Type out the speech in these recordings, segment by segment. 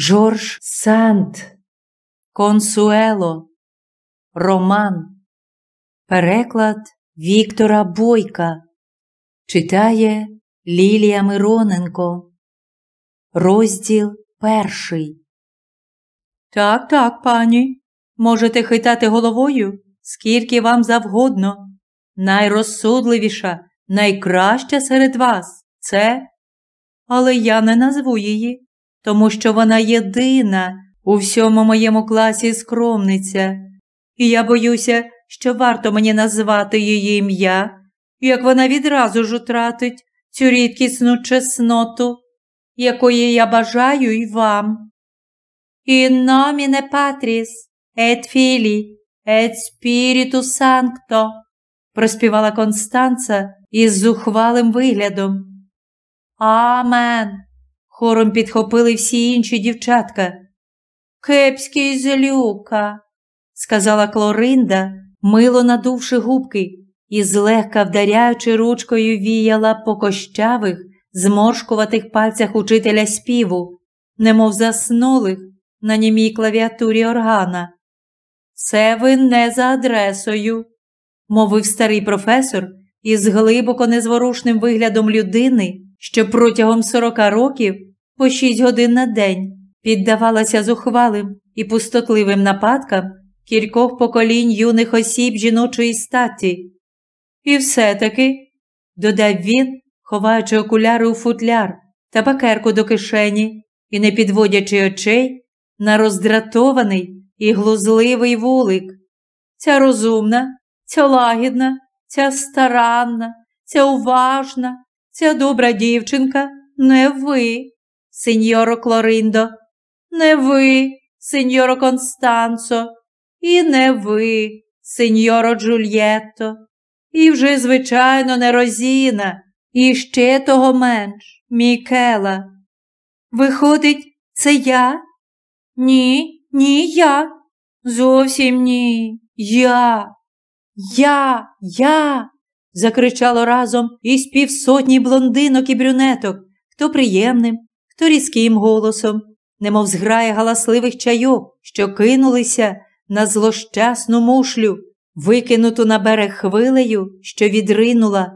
Жорж Санд, Консуело, Роман. Переклад Віктора Бойка. Читає Лілія Мироненко. Розділ перший. Так, так, пані. Можете хитати головою, скільки вам завгодно. Найрозсудливіша, найкраща серед вас це. Але я не назву її тому що вона єдина у всьому моєму класі скромниця, і я боюся, що варто мені назвати її ім'я, як вона відразу ж утратить цю рідкісну чесноту, якої я бажаю і вам. Номіне патріс, ет філі, ет спіріту санкто, проспівала Констанца із зухвалим виглядом. Амен хором підхопили всі інші дівчатка. Кепський злюка, сказала Клоринда, мило надувши губки, і злегка вдаряючи ручкою віяла по кощавих, зморшкуватих пальцях учителя співу, немов заснулих на німій клавіатурі органа. Це ви не за адресою, мовив старий професор із глибоко незворушним виглядом людини, що протягом сорока років по шість годин на день піддавалася зухвалим і пустотливим нападкам кількох поколінь юних осіб жіночої статі. І все-таки, додав він, ховаючи окуляри у футляр та пакерку до кишені і не підводячи очей на роздратований і глузливий вулик. Ця розумна, ця лагідна, ця старанна, ця уважна, ця добра дівчинка не ви сеньоро Клориндо, не ви, сеньоро Констанцо, і не ви, сеньоро Джульєтто, і вже, звичайно, не Розіна, і ще того менш, Мікела. Виходить, це я? Ні, ні, я. Зовсім ні. Я. Я, я. закричало разом із півсотні блондинок і брюнеток, хто приємним, то різким голосом, немов зграє галасливих чайок, що кинулися на злощасну мушлю, викинуту на берег хвилею, що відринула.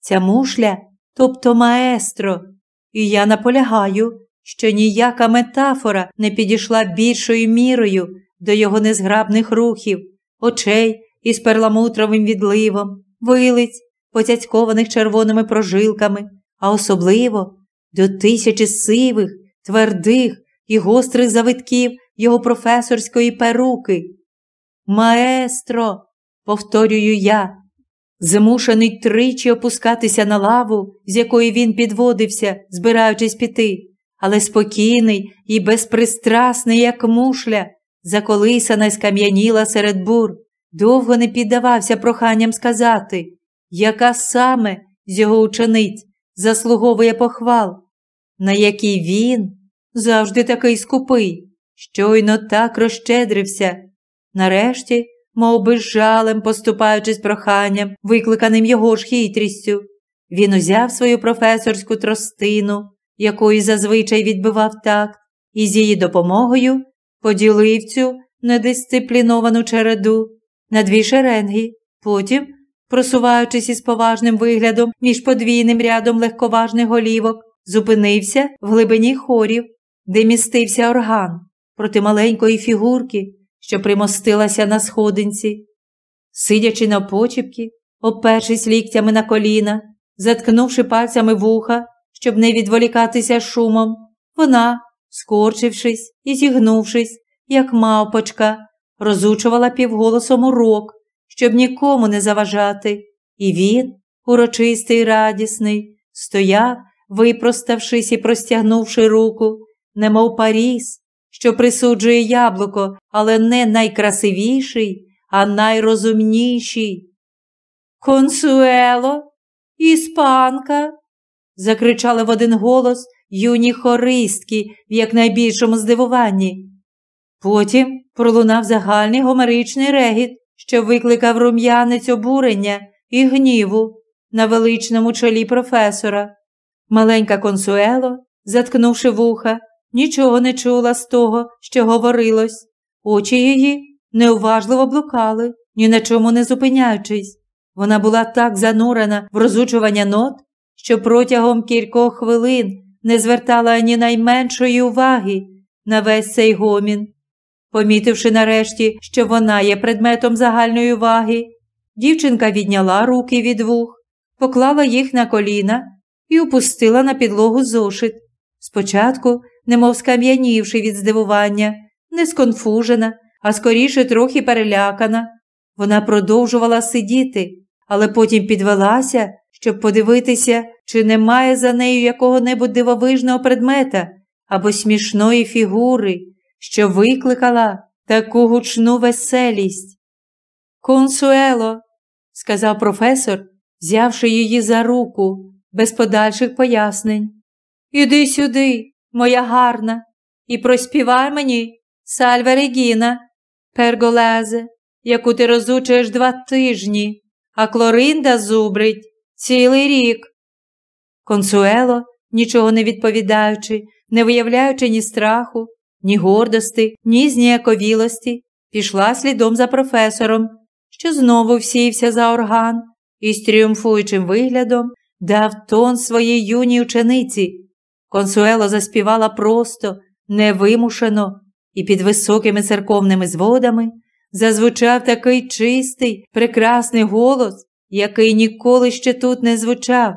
Ця мушля, тобто маестро, і я наполягаю, що ніяка метафора не підійшла більшою мірою до його незграбних рухів, очей із перламутровим відливом, вилиць, поцяцькованих червоними прожилками, а особливо до тисячі сивих, твердих і гострих завитків його професорської перуки. Маестро, повторюю я, змушений тричі опускатися на лаву, з якої він підводився, збираючись піти, але спокійний і безпристрасний, як мушля, заколисана й скам'яніла серед бур, довго не піддавався проханням сказати, яка саме з його учениць заслуговує похвал, на який він завжди такий скупий, щойно так розщедрився. Нарешті, мов би жалем, поступаючись проханням, викликаним його ж хитрістю, він узяв свою професорську тростину, якої зазвичай відбивав так, і з її допомогою поділив цю недисципліновану череду на дві шеренги, потім, просуваючись із поважним виглядом між подвійним рядом легковажних голівок, зупинився в глибині хорів, де містився орган проти маленької фігурки, що примостилася на сходинці. Сидячи на почіпки, опершись ліктями на коліна, заткнувши пальцями вуха, щоб не відволікатися шумом, вона, скорчившись і зігнувшись, як мавпочка, розучувала півголосом урок, щоб нікому не заважати, і він, урочистий й радісний, стояв випроставшись і простягнувши руку, немов Паріс, що присуджує яблуко, але не найкрасивіший, а найрозумніший. Консуело, іспанка. закричали в один голос юні хористки в якнайбільшому здивуванні. Потім пролунав загальний гомеричний регіт, що викликав рум'янець обурення і гніву на величному чолі професора. Маленька консуело, заткнувши вуха, нічого не чула з того, що говорилось. Очі її неуважливо блукали, ні на чому не зупиняючись. Вона була так занурена в розучування нот, що протягом кількох хвилин не звертала ні найменшої уваги на весь цей гомін. Помітивши нарешті, що вона є предметом загальної уваги, дівчинка відняла руки від вух, поклала їх на коліна і опустила на підлогу зошит. Спочатку, немов скам'янівши від здивування, не сконфужена, а скоріше трохи перелякана, вона продовжувала сидіти, але потім підвелася, щоб подивитися, чи немає за нею якого-небудь дивовижного предмета або смішної фігури, що викликала таку гучну веселість. Консуело, сказав професор, взявши її за руку, без подальших пояснень. Іди сюди, моя гарна, і проспівай мені, сальве Регіна, перголезе, яку ти розучуєш два тижні, а Клоринда зубрить цілий рік. Консуело, нічого не відповідаючи, не виявляючи ні страху, ні гордості, ні зніяковілості, пішла слідом за професором, що знову всівся за орган і з тріумфуючим виглядом дав тон своїй юній учениці. Консуело заспівала просто, невимушено, і під високими церковними зводами зазвучав такий чистий, прекрасний голос, який ніколи ще тут не звучав.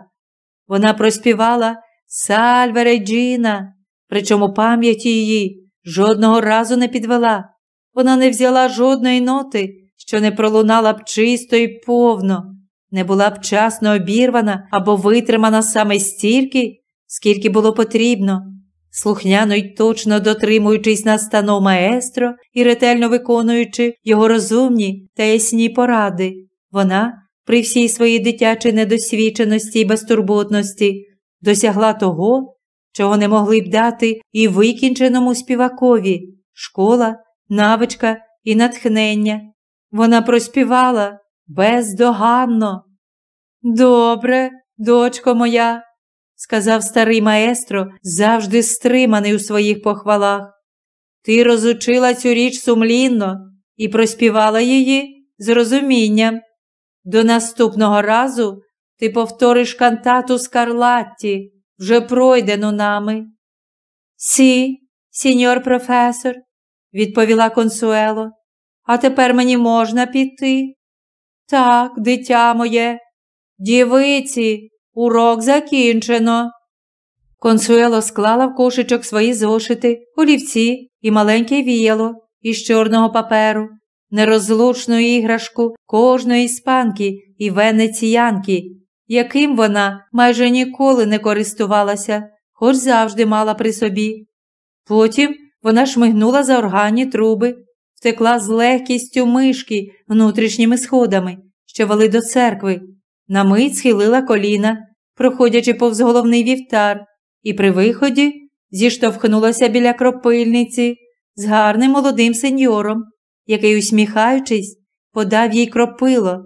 Вона проспівала Сальве Реджіна, причому пам'яті її жодного разу не підвела. Вона не взяла жодної ноти, що не пролунала б чисто і повно, не була б часно обірвана або витримана саме стільки, скільки було потрібно. Слухняно й точно дотримуючись настанов маестро і ретельно виконуючи його розумні та ясні поради, вона, при всій своїй дитячій недосвідченості і безтурботності, досягла того, чого не могли б дати і викінченому співакові школа, навичка і натхнення. Вона проспівала бездоганно. Добре, дочко моя, сказав старий маестро, завжди стриманий у своїх похвалах. Ти розучила цю річ сумлінно і проспівала її з розумінням. До наступного разу ти повториш кантату Скарлатті, вже пройдену нами. Сі, сіньор професор, відповіла Консуело, а тепер мені можна піти. Так, дитя моє, дівиці, урок закінчено. Консуело склала в кошечок свої зошити, олівці і маленьке віяло із чорного паперу, нерозлучну іграшку кожної іспанки і венеціянки, яким вона майже ніколи не користувалася, хоч завжди мала при собі. Потім вона шмигнула за органні труби, втекла з легкістю мишки внутрішніми сходами, що вели до церкви, на мить схилила коліна, проходячи повз головний вівтар, і при виході зіштовхнулася біля кропильниці з гарним молодим сеньором, який, усміхаючись, подав їй кропило,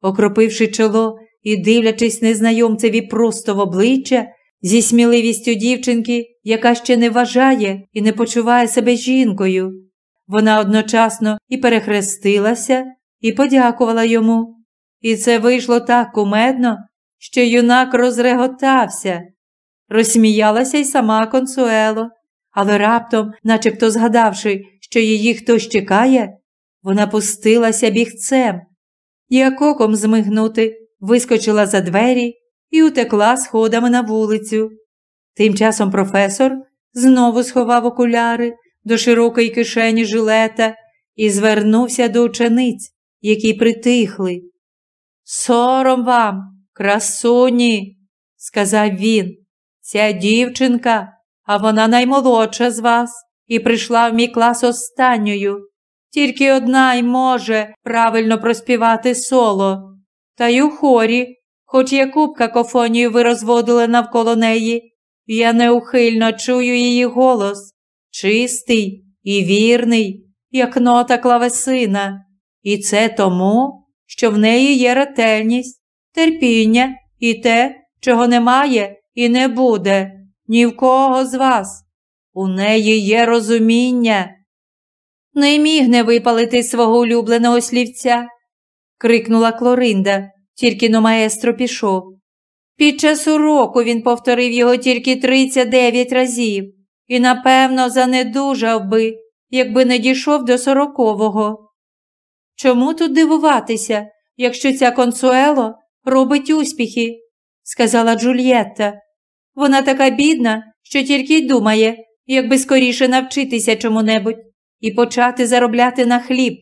окропивши чоло і, дивлячись незнайомцеві просто в обличчя, зі сміливістю дівчинки, яка ще не вважає і не почуває себе жінкою. Вона одночасно і перехрестилася, і подякувала йому. І це вийшло так кумедно, що юнак розреготався. Розсміялася й сама консуело, але раптом, начебто згадавши, що її хтось чекає, вона пустилася бігцем. Як оком змигнути, вискочила за двері і утекла сходами на вулицю. Тим часом професор знову сховав окуляри до широкої кишені жилета і звернувся до учениць, які притихли. Сором вам, красуні, сказав він. Ця дівчинка, а вона наймолодша з вас і прийшла в мій клас останньою. Тільки одна й може правильно проспівати соло. Та й у хорі, хоч яку б какофонію ви розводили навколо неї, я неухильно чую її голос, чистий і вірний, як нота клавесина. І це тому, що в неї є ретельність, терпіння і те, чого немає і не буде ні в кого з вас. у неї є розуміння. Не міг не випалити свого улюбленого слівця, крикнула Клоринда, тільки но маестро пішов. Під час уроку він повторив його тільки 39 разів і, напевно, занедужав би, якби не дійшов до сорокового. Чому тут дивуватися, якщо ця консуело робить успіхи? сказала Джульєтта. Вона така бідна, що тільки й думає, якби скоріше навчитися чому-небудь і почати заробляти на хліб.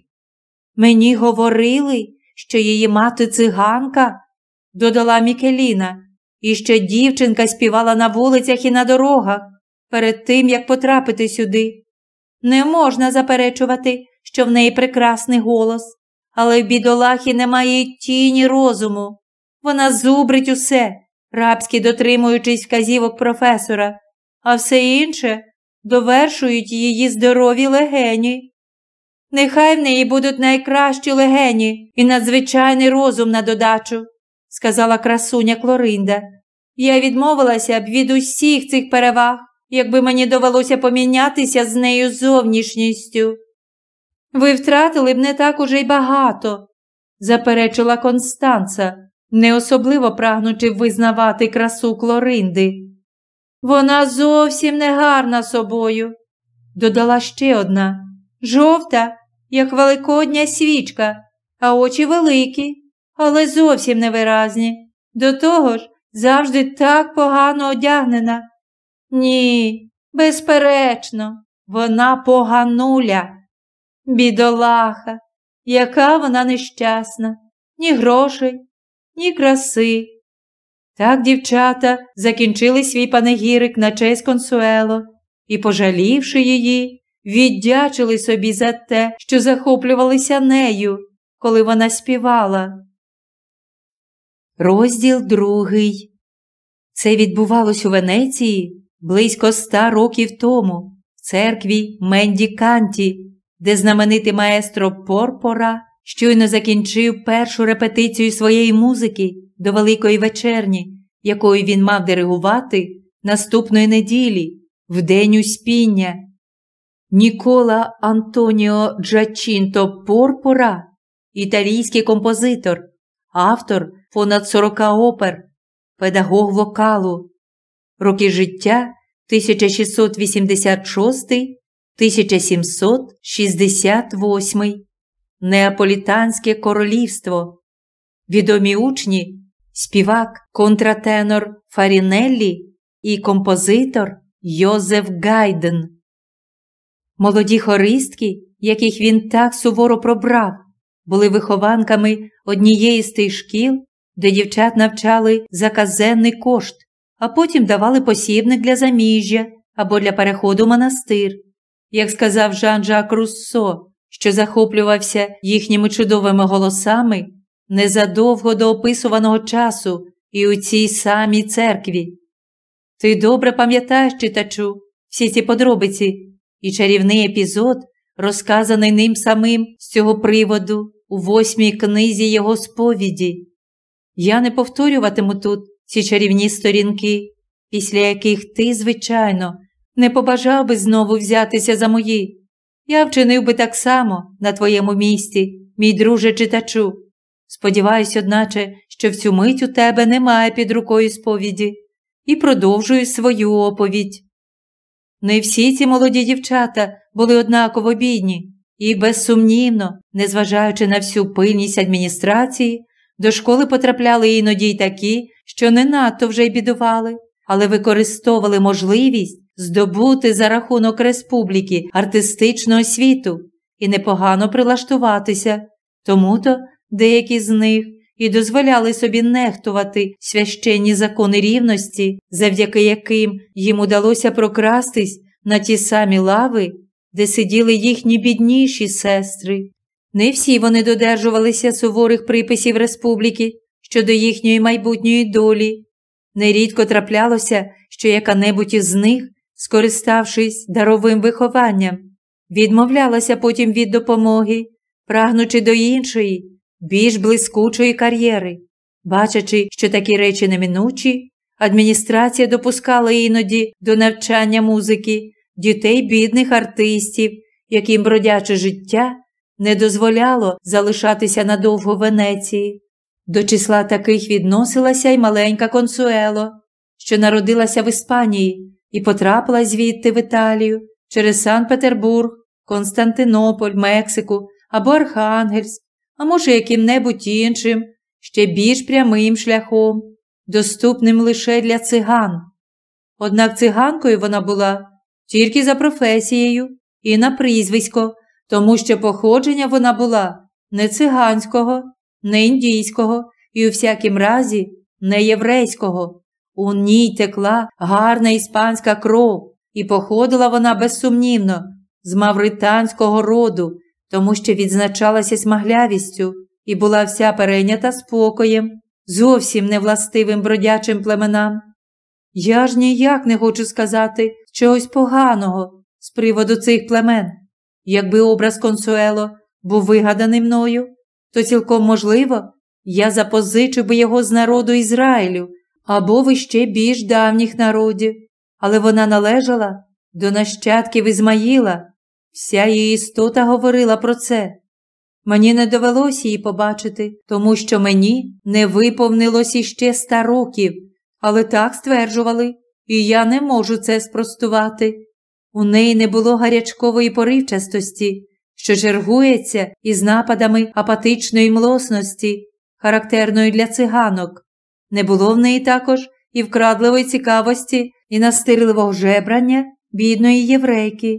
Мені говорили, що її мати циганка, додала Мікеліна, і що дівчинка співала на вулицях і на дорогах перед тим, як потрапити сюди. Не можна заперечувати, що в неї прекрасний голос, але в бідолахі немає й тіні розуму. Вона зубрить усе, рабськи дотримуючись вказівок професора, а все інше довершують її здорові легені. Нехай в неї будуть найкращі легені і надзвичайний розум на додачу, сказала красуня Клоринда. Я відмовилася б від усіх цих переваг, якби мені довелося помінятися з нею зовнішністю. Ви втратили б не так уже й багато, заперечила Констанца, не особливо прагнучи визнавати красу Клоринди. Вона зовсім не гарна собою, додала ще одна. Жовта, як великодня свічка, а очі великі, але зовсім невиразні. До того ж, завжди так погано одягнена. Ні, безперечно, вона погануля. Бідолаха, яка вона нещасна, ні грошей, ні краси. Так дівчата закінчили свій панегірик на честь консуело і, пожалівши її, віддячили собі за те, що захоплювалися нею, коли вона співала. Розділ другий. Це відбувалось у Венеції близько ста років тому, в церкві Мендіканті, де знаменитий маестро Порпора щойно закінчив першу репетицію своєї музики до Великої вечерні, якою він мав диригувати наступної неділі, в день успіння. Нікола Антоніо Джачінто Порпора, італійський композитор, автор понад 40 опер, педагог вокалу, роки життя 1666-1768, Неаполітанське королівство, відомі учні співак контратенор Фарінеллі і композитор Йозеф Гайден. Молоді хористки, яких він так суворо пробрав, були вихованками однієї з тих шкіл, де дівчат навчали за казенний кошт, а потім давали посібник для заміжжя або для переходу в монастир. Як сказав Жан Жак Руссо, що захоплювався їхніми чудовими голосами, незадовго до описуваного часу і у цій самій церкві. Ти добре пам'ятаєш, читачу, всі ці подробиці і чарівний епізод, розказаний ним самим з цього приводу у восьмій книзі його сповіді. Я не повторюватиму тут ці чарівні сторінки, після яких ти, звичайно, не побажав би знову взятися за мої. Я вчинив би так само на твоєму місці, мій друже читачу. Сподіваюсь, одначе, що в цю мить у тебе немає під рукою сповіді, і продовжую свою оповідь. Не всі ці молоді дівчата були однаково бідні, і, безсумнівно, незважаючи на всю пильність адміністрації, до школи потрапляли іноді й такі, що не надто вже й бідували, але використовували можливість здобути за рахунок республіки артистичного світу і непогано прилаштуватися, тому то деякі з них і дозволяли собі нехтувати священні закони рівності, завдяки яким їм удалося прокрастись на ті самі лави, де сиділи їхні бідніші сестри. Не всі вони додержувалися суворих приписів республіки щодо їхньої майбутньої долі. Нерідко траплялося, що яка-небудь із них, скориставшись даровим вихованням, відмовлялася потім від допомоги, прагнучи до іншої, більш блискучої кар'єри. Бачачи, що такі речі неминучі, адміністрація допускала іноді до навчання музики дітей бідних артистів, яким бродяче життя не дозволяло залишатися надовго в Венеції. До числа таких відносилася й маленька консуело, що народилася в Іспанії і потрапила звідти в Італію через Санкт-Петербург, Константинополь, Мексику або Архангельськ, а може, яким-небудь іншим, ще більш прямим шляхом, доступним лише для циган. Однак циганкою вона була тільки за професією і на прізвисько, тому що походження вона була не циганського, не індійського і у всякім разі не єврейського. У ній текла гарна іспанська кров, і походила вона безсумнівно з мавританського роду, тому що відзначалася смаглявістю і була вся перейнята спокоєм, зовсім невластивим бродячим племенам. Я ж ніяк не хочу сказати чогось поганого з приводу цих племен. Якби образ консуело був вигаданий мною, то цілком можливо, я запозичив би його з народу Ізраїлю або в іще більш давніх народів, але вона належала до нащадків Ізмаїла, вся її істота говорила про це. Мені не довелося її побачити, тому що мені не виповнилось іще ста років, але так стверджували, і я не можу це спростувати. У неї не було гарячкової поривчастості, що чергується із нападами апатичної млосності, характерної для циганок. Не було в неї також і вкрадливої цікавості, і настирливого жебрання бідної єврейки.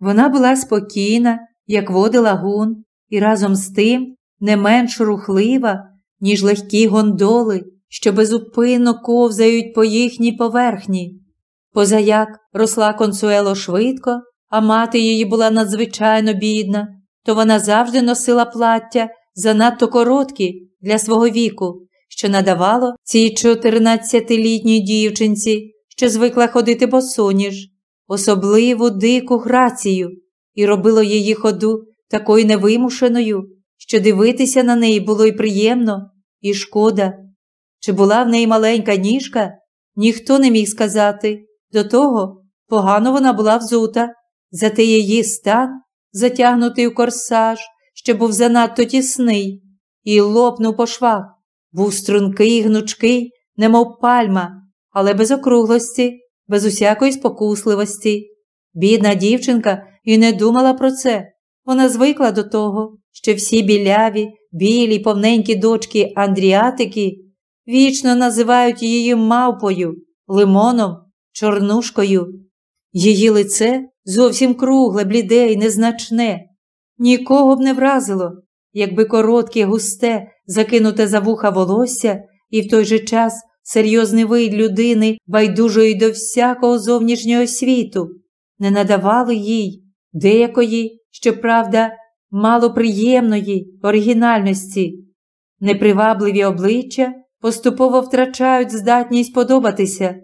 Вона була спокійна, як води лагун, і разом з тим не менш рухлива, ніж легкі гондоли, що безупинно ковзають по їхній поверхні. Позаяк росла консуело швидко, а мати її була надзвичайно бідна, то вона завжди носила плаття занадто короткі для свого віку, що надавало цій 14-літній дівчинці, що звикла ходити босоніж, особливу дику грацію, і робило її ходу такою невимушеною, що дивитися на неї було й приємно, і шкода. Чи була в неї маленька ніжка, ніхто не міг сказати. До того погано вона була взута, зате її стан, затягнутий у корсаж, що був занадто тісний, і лопнув по швах, був стрункий, гнучкий, немов пальма, але без округлості, без усякої спокусливості. Бідна дівчинка і не думала про це. Вона звикла до того, що всі біляві, білі, повненькі дочки Андріатики вічно називають її мавпою, лимоном, чорнушкою. Її лице зовсім кругле, бліде і незначне. Нікого б не вразило, якби коротке, густе, закинуте за вуха волосся і в той же час серйозний вид людини, байдужої до всякого зовнішнього світу, не надавали їй деякої, щоправда, малоприємної оригінальності. Непривабливі обличчя поступово втрачають здатність подобатися.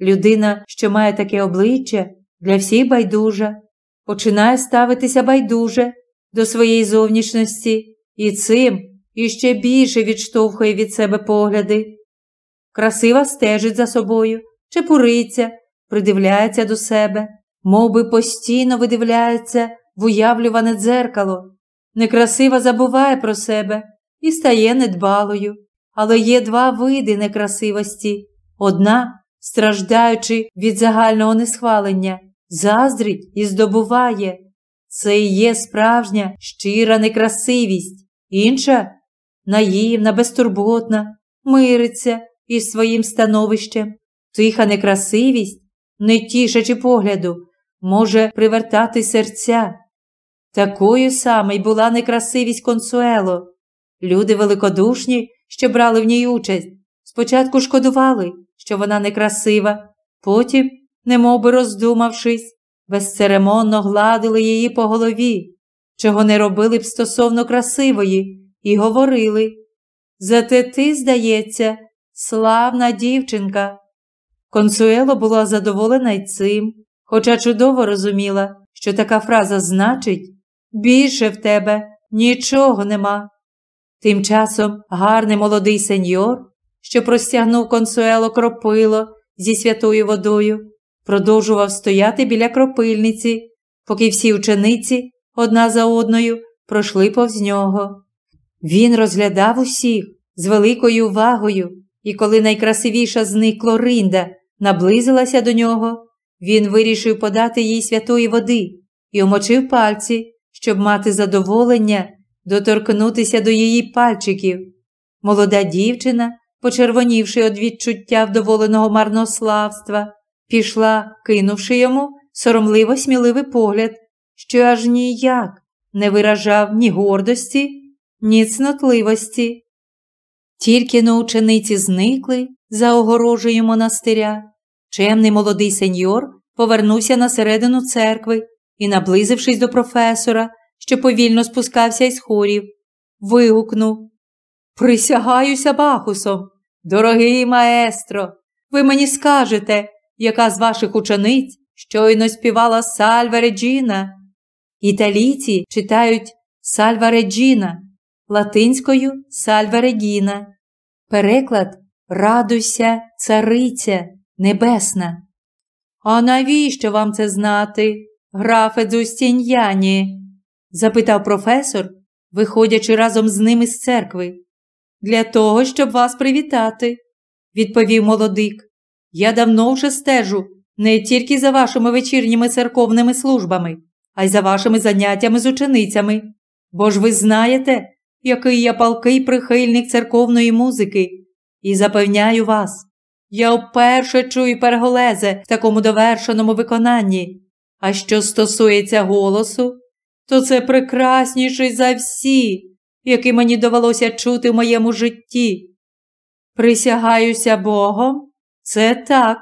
Людина, що має таке обличчя, для всіх байдужа, починає ставитися байдуже до своєї зовнішності і цим іще більше відштовхує від себе погляди. Красива стежить за собою, чепуриться, придивляється до себе, мов би постійно видивляється в уявлюване дзеркало. Некрасива забуває про себе і стає недбалою. Але є два види некрасивості. Одна, страждаючи від загального несхвалення, заздрить і здобуває. Це і є справжня щира некрасивість, інша наївна, безтурботна, мириться із своїм становищем. Тиха некрасивість, не тішачи погляду, може привертати серця. Такою саме й була некрасивість консуело. Люди великодушні, що брали в ній участь, спочатку шкодували, що вона некрасива, потім, немовби роздумавшись, безцеремонно гладили її по голові, чого не робили б стосовно красивої, і говорили. Зате ти, здається, славна дівчинка. Консуело була задоволена й цим, хоча чудово розуміла, що така фраза значить більше в тебе нічого нема. Тим часом гарний молодий сеньор, що простягнув консуело кропило зі святою водою, продовжував стояти біля кропильниці, поки всі учениці одна за одною пройшли повз нього. Він розглядав усіх з великою увагою, і коли найкрасивіша з них Клоринда наблизилася до нього, він вирішив подати їй святої води і омочив пальці, щоб мати задоволення доторкнутися до її пальчиків. Молода дівчина, почервонівши від відчуття вдоволеного марнославства, пішла, кинувши йому соромливо сміливий погляд, що аж ніяк не виражав ні гордості, ні цнотливості. Тільки на учениці зникли за огорожею монастиря. Чемний молодий сеньор повернувся на середину церкви і, наблизившись до професора, що повільно спускався із хорів, вигукнув Присягаюся Бахусом, дорогий маестро, ви мені скажете, яка з ваших учениць щойно співала Сальва Реджіна. Італійці читають Сальва Реджіна, латинською Сальва Регіна. Переклад Радуйся, цариця небесна. А навіщо вам це знати, графе Дзустіньяні? запитав професор, виходячи разом з ними з церкви. Для того, щоб вас привітати, відповів молодик. Я давно вже стежу не тільки за вашими вечірніми церковними службами, а й за вашими заняттями з ученицями. Бо ж ви знаєте, який я палкий прихильник церковної музики, і запевняю вас, я вперше чую перголезе в такому довершеному виконанні. А що стосується голосу, то це прекрасніший за всі, які мені довелося чути в моєму житті. Присягаюся Богом, це так,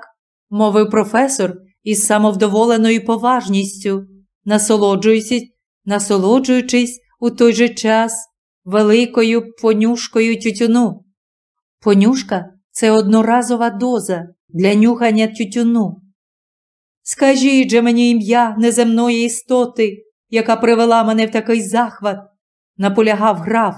мовив професор із самовдоволеною поважністю, насолоджуючись, насолоджуючись у той же час великою понюшкою тютюну. Понюшка це одноразова доза для нюхання тютюну. Скажіть же мені ім'я неземної істоти, яка привела мене в такий захват, наполягав граф.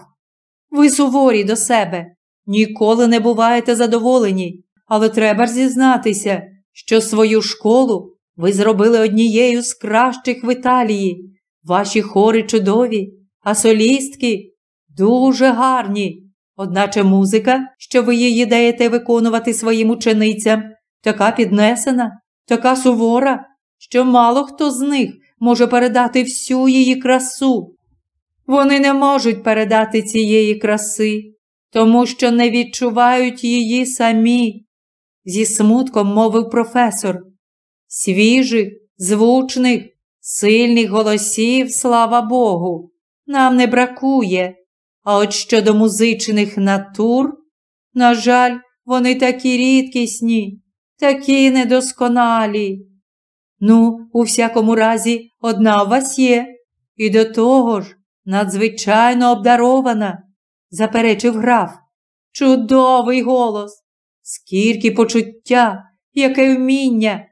Ви суворі до себе, ніколи не буваєте задоволені, але треба ж зізнатися, що свою школу ви зробили однією з кращих в Італії. Ваші хори чудові, а солістки дуже гарні. Одначе музика, що ви її даєте виконувати своїм ученицям, така піднесена, така сувора, що мало хто з них може передати всю її красу. Вони не можуть передати цієї краси, тому що не відчувають її самі, зі смутком мовив професор. Свіжих, звучних, сильних голосів, слава Богу, нам не бракує. А от щодо музичних натур, на жаль, вони такі рідкісні, такі недосконалі. Ну, у всякому разі, одна у вас є, і до того ж надзвичайно обдарована, заперечив граф. Чудовий голос, скільки почуття, яке вміння,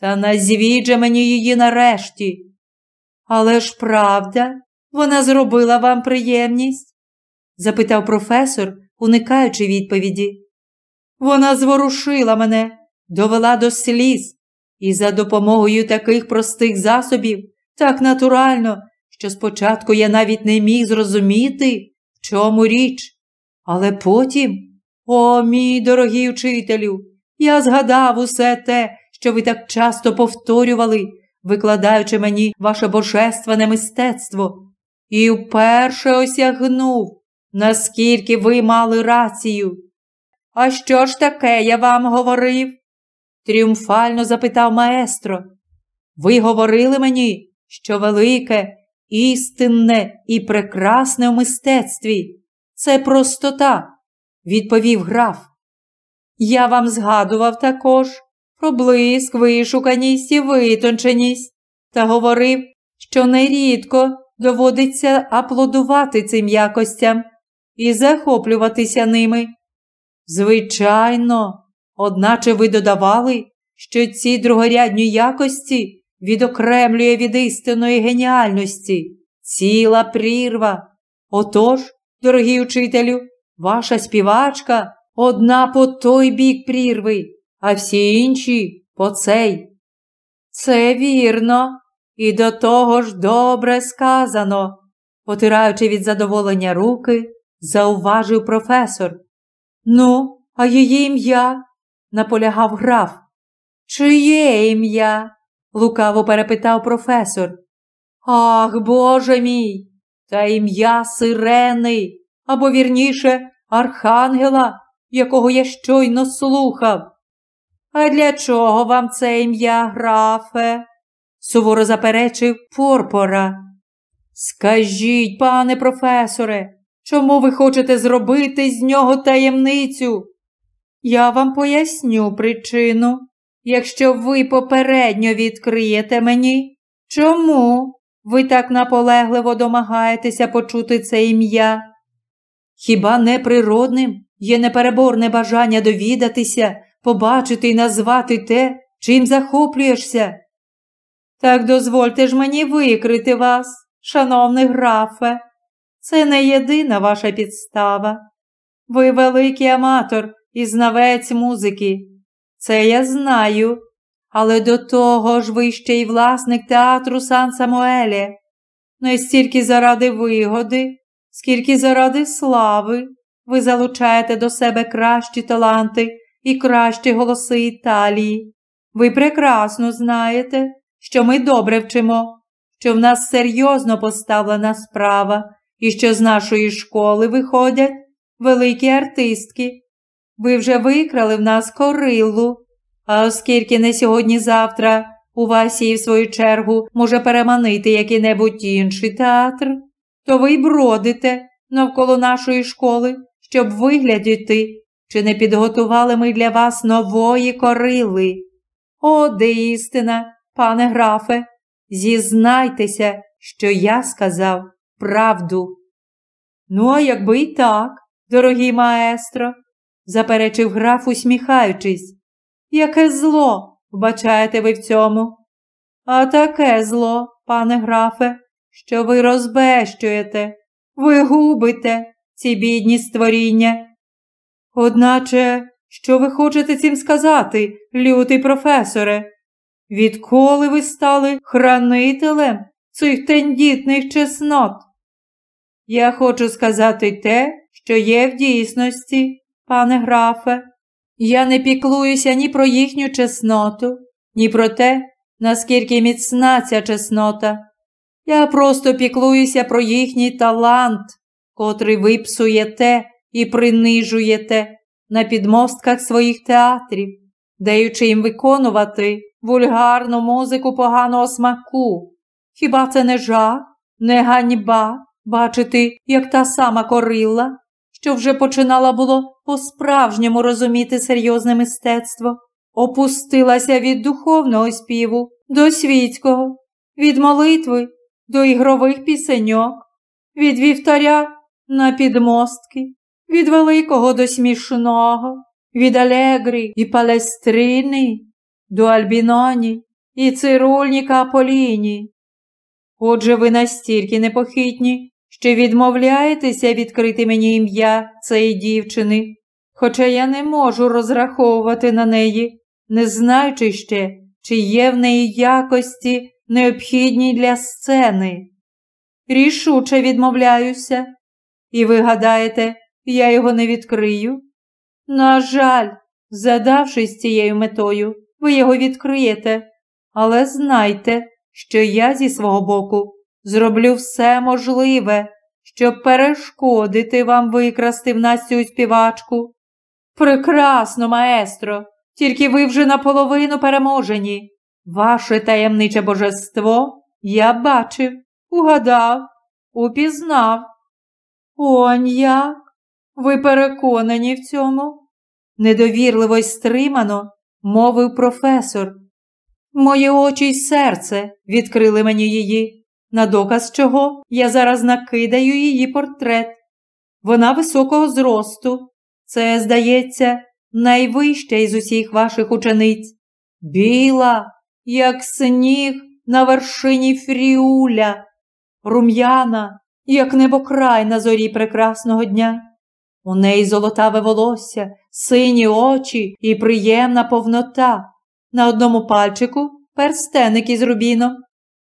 та назвіть мені її нарешті. Але ж правда, вона зробила вам приємність? запитав професор, уникаючи відповіді. Вона зворушила мене, довела до сліз, і за допомогою таких простих засобів, так натурально, що спочатку я навіть не міг зрозуміти, в чому річ. Але потім, о, мій дорогий учителю, я згадав усе те, що ви так часто повторювали, викладаючи мені ваше божественне мистецтво, і вперше осягнув, наскільки ви мали рацію. А що ж таке я вам говорив? тріумфально запитав маестро. Ви говорили мені, що велике, істинне і прекрасне в мистецтві це простота, відповів граф. Я вам згадував також про блиск, вишуканість і витонченість та говорив, що нерідко доводиться аплодувати цим якостям і захоплюватися ними. Звичайно, одначе ви додавали, що ці другорядні якості відокремлює від істинної геніальності, ціла прірва. Отож, дорогий учителю, ваша співачка одна по той бік прірви, а всі інші по цей. Це вірно, і до того ж добре сказано, потираючи від задоволення руки, зауважив професор. Ну, а її ім'я? наполягав граф. Чиє ім'я? лукаво перепитав професор. Ах, Боже мій, та ім'я сирени, або вірніше, архангела, якого я щойно слухав. А для чого вам це ім'я, графе? суворо заперечив Порпора. Скажіть, пане професоре, чому ви хочете зробити з нього таємницю? Я вам поясню причину, якщо ви попередньо відкриєте мені, чому ви так наполегливо домагаєтеся почути це ім'я? Хіба неприродним є непереборне бажання довідатися, побачити і назвати те, чим захоплюєшся? Так дозвольте ж мені викрити вас, шановний графе. Це не єдина ваша підстава. Ви великий аматор і знавець музики. Це я знаю. Але до того ж ви ще й власник театру Сан Самуелі. Не стільки заради вигоди, скільки заради слави ви залучаєте до себе кращі таланти і кращі голоси Італії. Ви прекрасно знаєте, що ми добре вчимо, що в нас серйозно поставлена справа і що з нашої школи виходять великі артистки. Ви вже викрали в нас корилу, а оскільки не сьогодні-завтра у вас її, в свою чергу, може переманити який-небудь інший театр, то ви й бродите навколо нашої школи, щоб виглядіти, чи не підготували ми для вас нової корили. О, де істина, пане графе, зізнайтеся, що я сказав правду. Ну, а якби й так, дорогий маестро, заперечив граф, усміхаючись. Яке зло вбачаєте ви в цьому? А таке зло, пане графе, що ви розбещуєте, ви губите ці бідні створіння. Одначе, що ви хочете цим сказати, лютий професоре? Відколи ви стали хранителем цих тендітних чеснот? Я хочу сказати те, що є в дійсності, пане графе. Я не піклуюся ні про їхню чесноту, ні про те, наскільки міцна ця чеснота. Я просто піклуюся про їхній талант, котрий ви псуєте і принижуєте на підмостках своїх театрів, даючи їм виконувати вульгарну музику поганого смаку. Хіба це не жах, не ганьба бачити, як та сама корила, що вже починала було по-справжньому розуміти серйозне мистецтво, опустилася від духовного співу до світського, від молитви до ігрових пісеньок, від вівтаря на підмостки, від великого до смішного, від алегрі і палестрини до альбіноні і цирульніка Аполіні. Отже, ви настільки непохитні, що відмовляєтеся відкрити мені ім'я цієї дівчини, хоча я не можу розраховувати на неї, не знаючи ще, чи є в неї якості необхідні для сцени. Рішуче відмовляюся, і ви гадаєте, я його не відкрию? На жаль, задавшись цією метою, ви його відкриєте, але знайте, що я зі свого боку зроблю все можливе, щоб перешкодити вам викрасти в нас цю співачку. Прекрасно, маестро, тільки ви вже наполовину переможені. Ваше таємниче божество я бачив, угадав, упізнав. Он як? Ви переконані в цьому? Недовірливо й стримано мовив професор. Мої очі й серце відкрили мені її, на доказ чого я зараз накидаю її портрет. Вона високого зросту. Це, здається, найвища із усіх ваших учениць. Біла, як сніг на вершині фріуля, рум'яна, як небокрай на зорі прекрасного дня. У неї золотаве волосся, сині очі і приємна повнота. На одному пальчику перстеник із рубіном.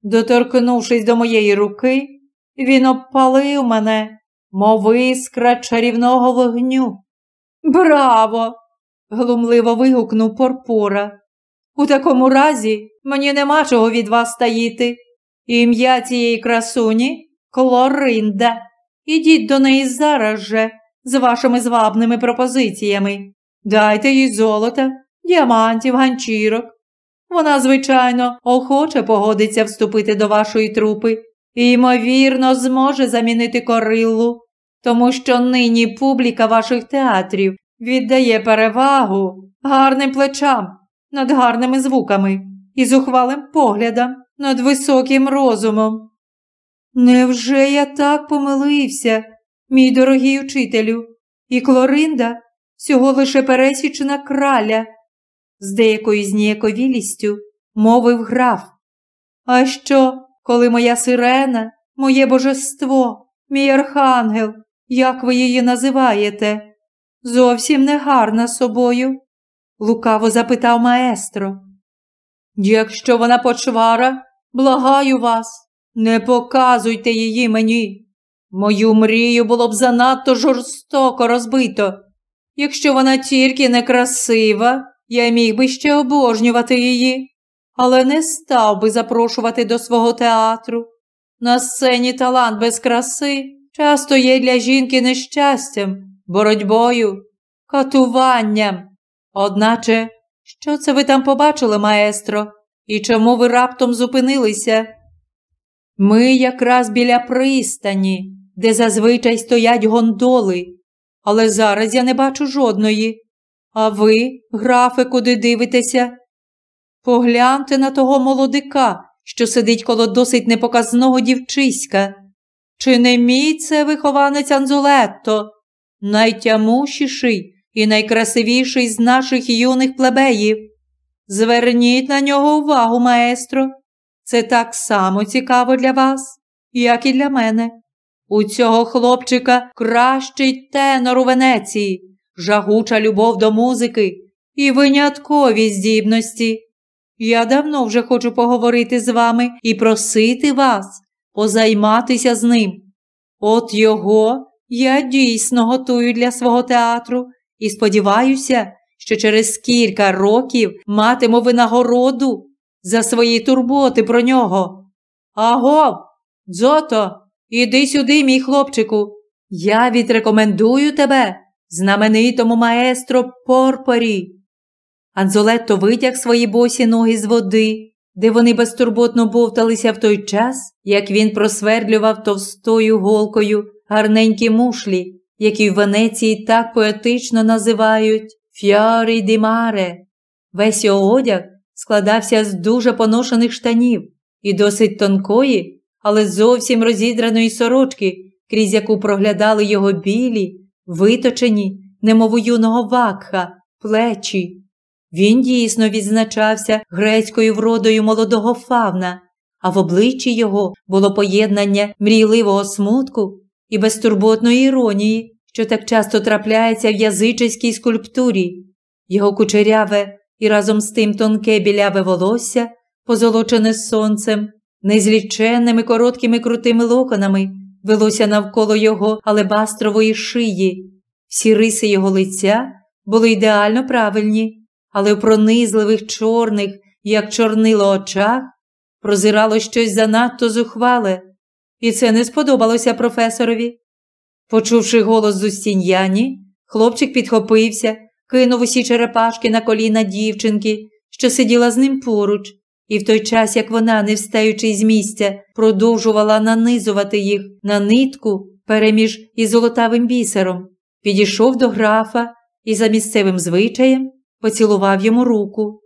Доторкнувшись до моєї руки, він обпалив мене, мов іскра чарівного вогню. Браво! глумливо вигукнув Порпора. У такому разі мені нема чого від вас таїти. Ім'я цієї красуні Клоринда. Ідіть до неї зараз же з вашими звабними пропозиціями. Дайте їй золота, діамантів, ганчірок. Вона, звичайно, охоче погодиться вступити до вашої трупи і, ймовірно, зможе замінити кориллу, тому що нині публіка ваших театрів віддає перевагу гарним плечам над гарними звуками і зухвалим поглядом над високим розумом. Невже я так помилився, мій дорогий учителю, і Клоринда всього лише пересічена краля? З деякою зніяковілістю мовив граф. А що, коли моя сирена, моє божество, мій архангел, як ви її називаєте? Зовсім не гарна собою? Лукаво запитав маестро. Якщо вона почвара, благаю вас, не показуйте її мені. Мою мрію було б занадто жорстоко розбито. Якщо вона тільки некрасива, я міг би ще обожнювати її, але не став би запрошувати до свого театру. На сцені талант без краси часто є для жінки нещастям, боротьбою, катуванням. Одначе, що це ви там побачили, маестро, і чому ви раптом зупинилися? Ми якраз біля пристані, де зазвичай стоять гондоли, але зараз я не бачу жодної. А ви, графе, куди дивитеся? Погляньте на того молодика, що сидить коло досить непоказного дівчиська. Чи не мій це вихованець Анзулетто, найтямущіший і найкрасивіший з наших юних плебеїв? Зверніть на нього увагу, маестро. Це так само цікаво для вас, як і для мене. У цього хлопчика кращий тенор у Венеції, жагуча любов до музики і виняткові здібності. Я давно вже хочу поговорити з вами і просити вас позайматися з ним. От його я дійсно готую для свого театру і сподіваюся, що через кілька років матиму винагороду за свої турботи про нього. Аго, дзото, іди сюди, мій хлопчику. Я відрекомендую тебе знаменитому маестро Порпорі. Анзолетто витяг свої босі ноги з води, де вони безтурботно бовталися в той час, як він просвердлював товстою голкою гарненькі мушлі, які в Венеції так поетично називають фіорі ді маре. Весь його одяг складався з дуже поношених штанів і досить тонкої, але зовсім розідраної сорочки, крізь яку проглядали його білі, виточені, немов юного вакха, плечі. Він дійсно відзначався грецькою вродою молодого фавна, а в обличчі його було поєднання мрійливого смутку і безтурботної іронії, що так часто трапляється в язичеській скульптурі. Його кучеряве і разом з тим тонке біляве волосся, позолочене сонцем, незліченними короткими крутими локонами, велося навколо його алебастрової шиї. Всі риси його лиця були ідеально правильні, але в пронизливих чорних, як чорнило очах, прозирало щось занадто зухвале, і це не сподобалося професорові. Почувши голос Зустіньяні, хлопчик підхопився, кинув усі черепашки на коліна дівчинки, що сиділа з ним поруч, і в той час, як вона, не встаючи з місця, продовжувала нанизувати їх на нитку переміж із золотавим бісером, підійшов до графа і за місцевим звичаєм поцілував йому руку.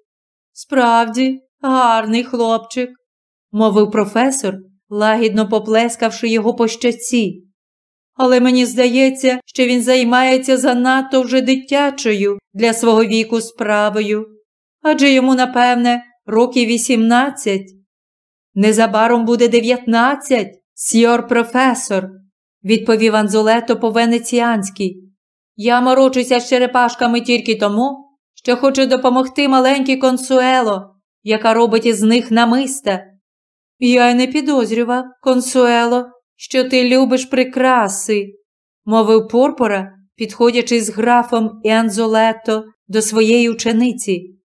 Справді, гарний хлопчик, мовив професор, лагідно поплескавши його по щоці. Але мені здається, що він займається занадто вже дитячою для свого віку справою, адже йому, напевне, років вісімнадцять. Незабаром буде дев'ятнадцять, сьор професор, відповів Анзолето по венеціанськи. Я морочуся з черепашками тільки тому, що хочу допомогти маленькій консуело, яка робить із них намиста. Я й не підозрював, консуело, що ти любиш прикраси, мовив Порпора, підходячи з графом Іанзолето до своєї учениці.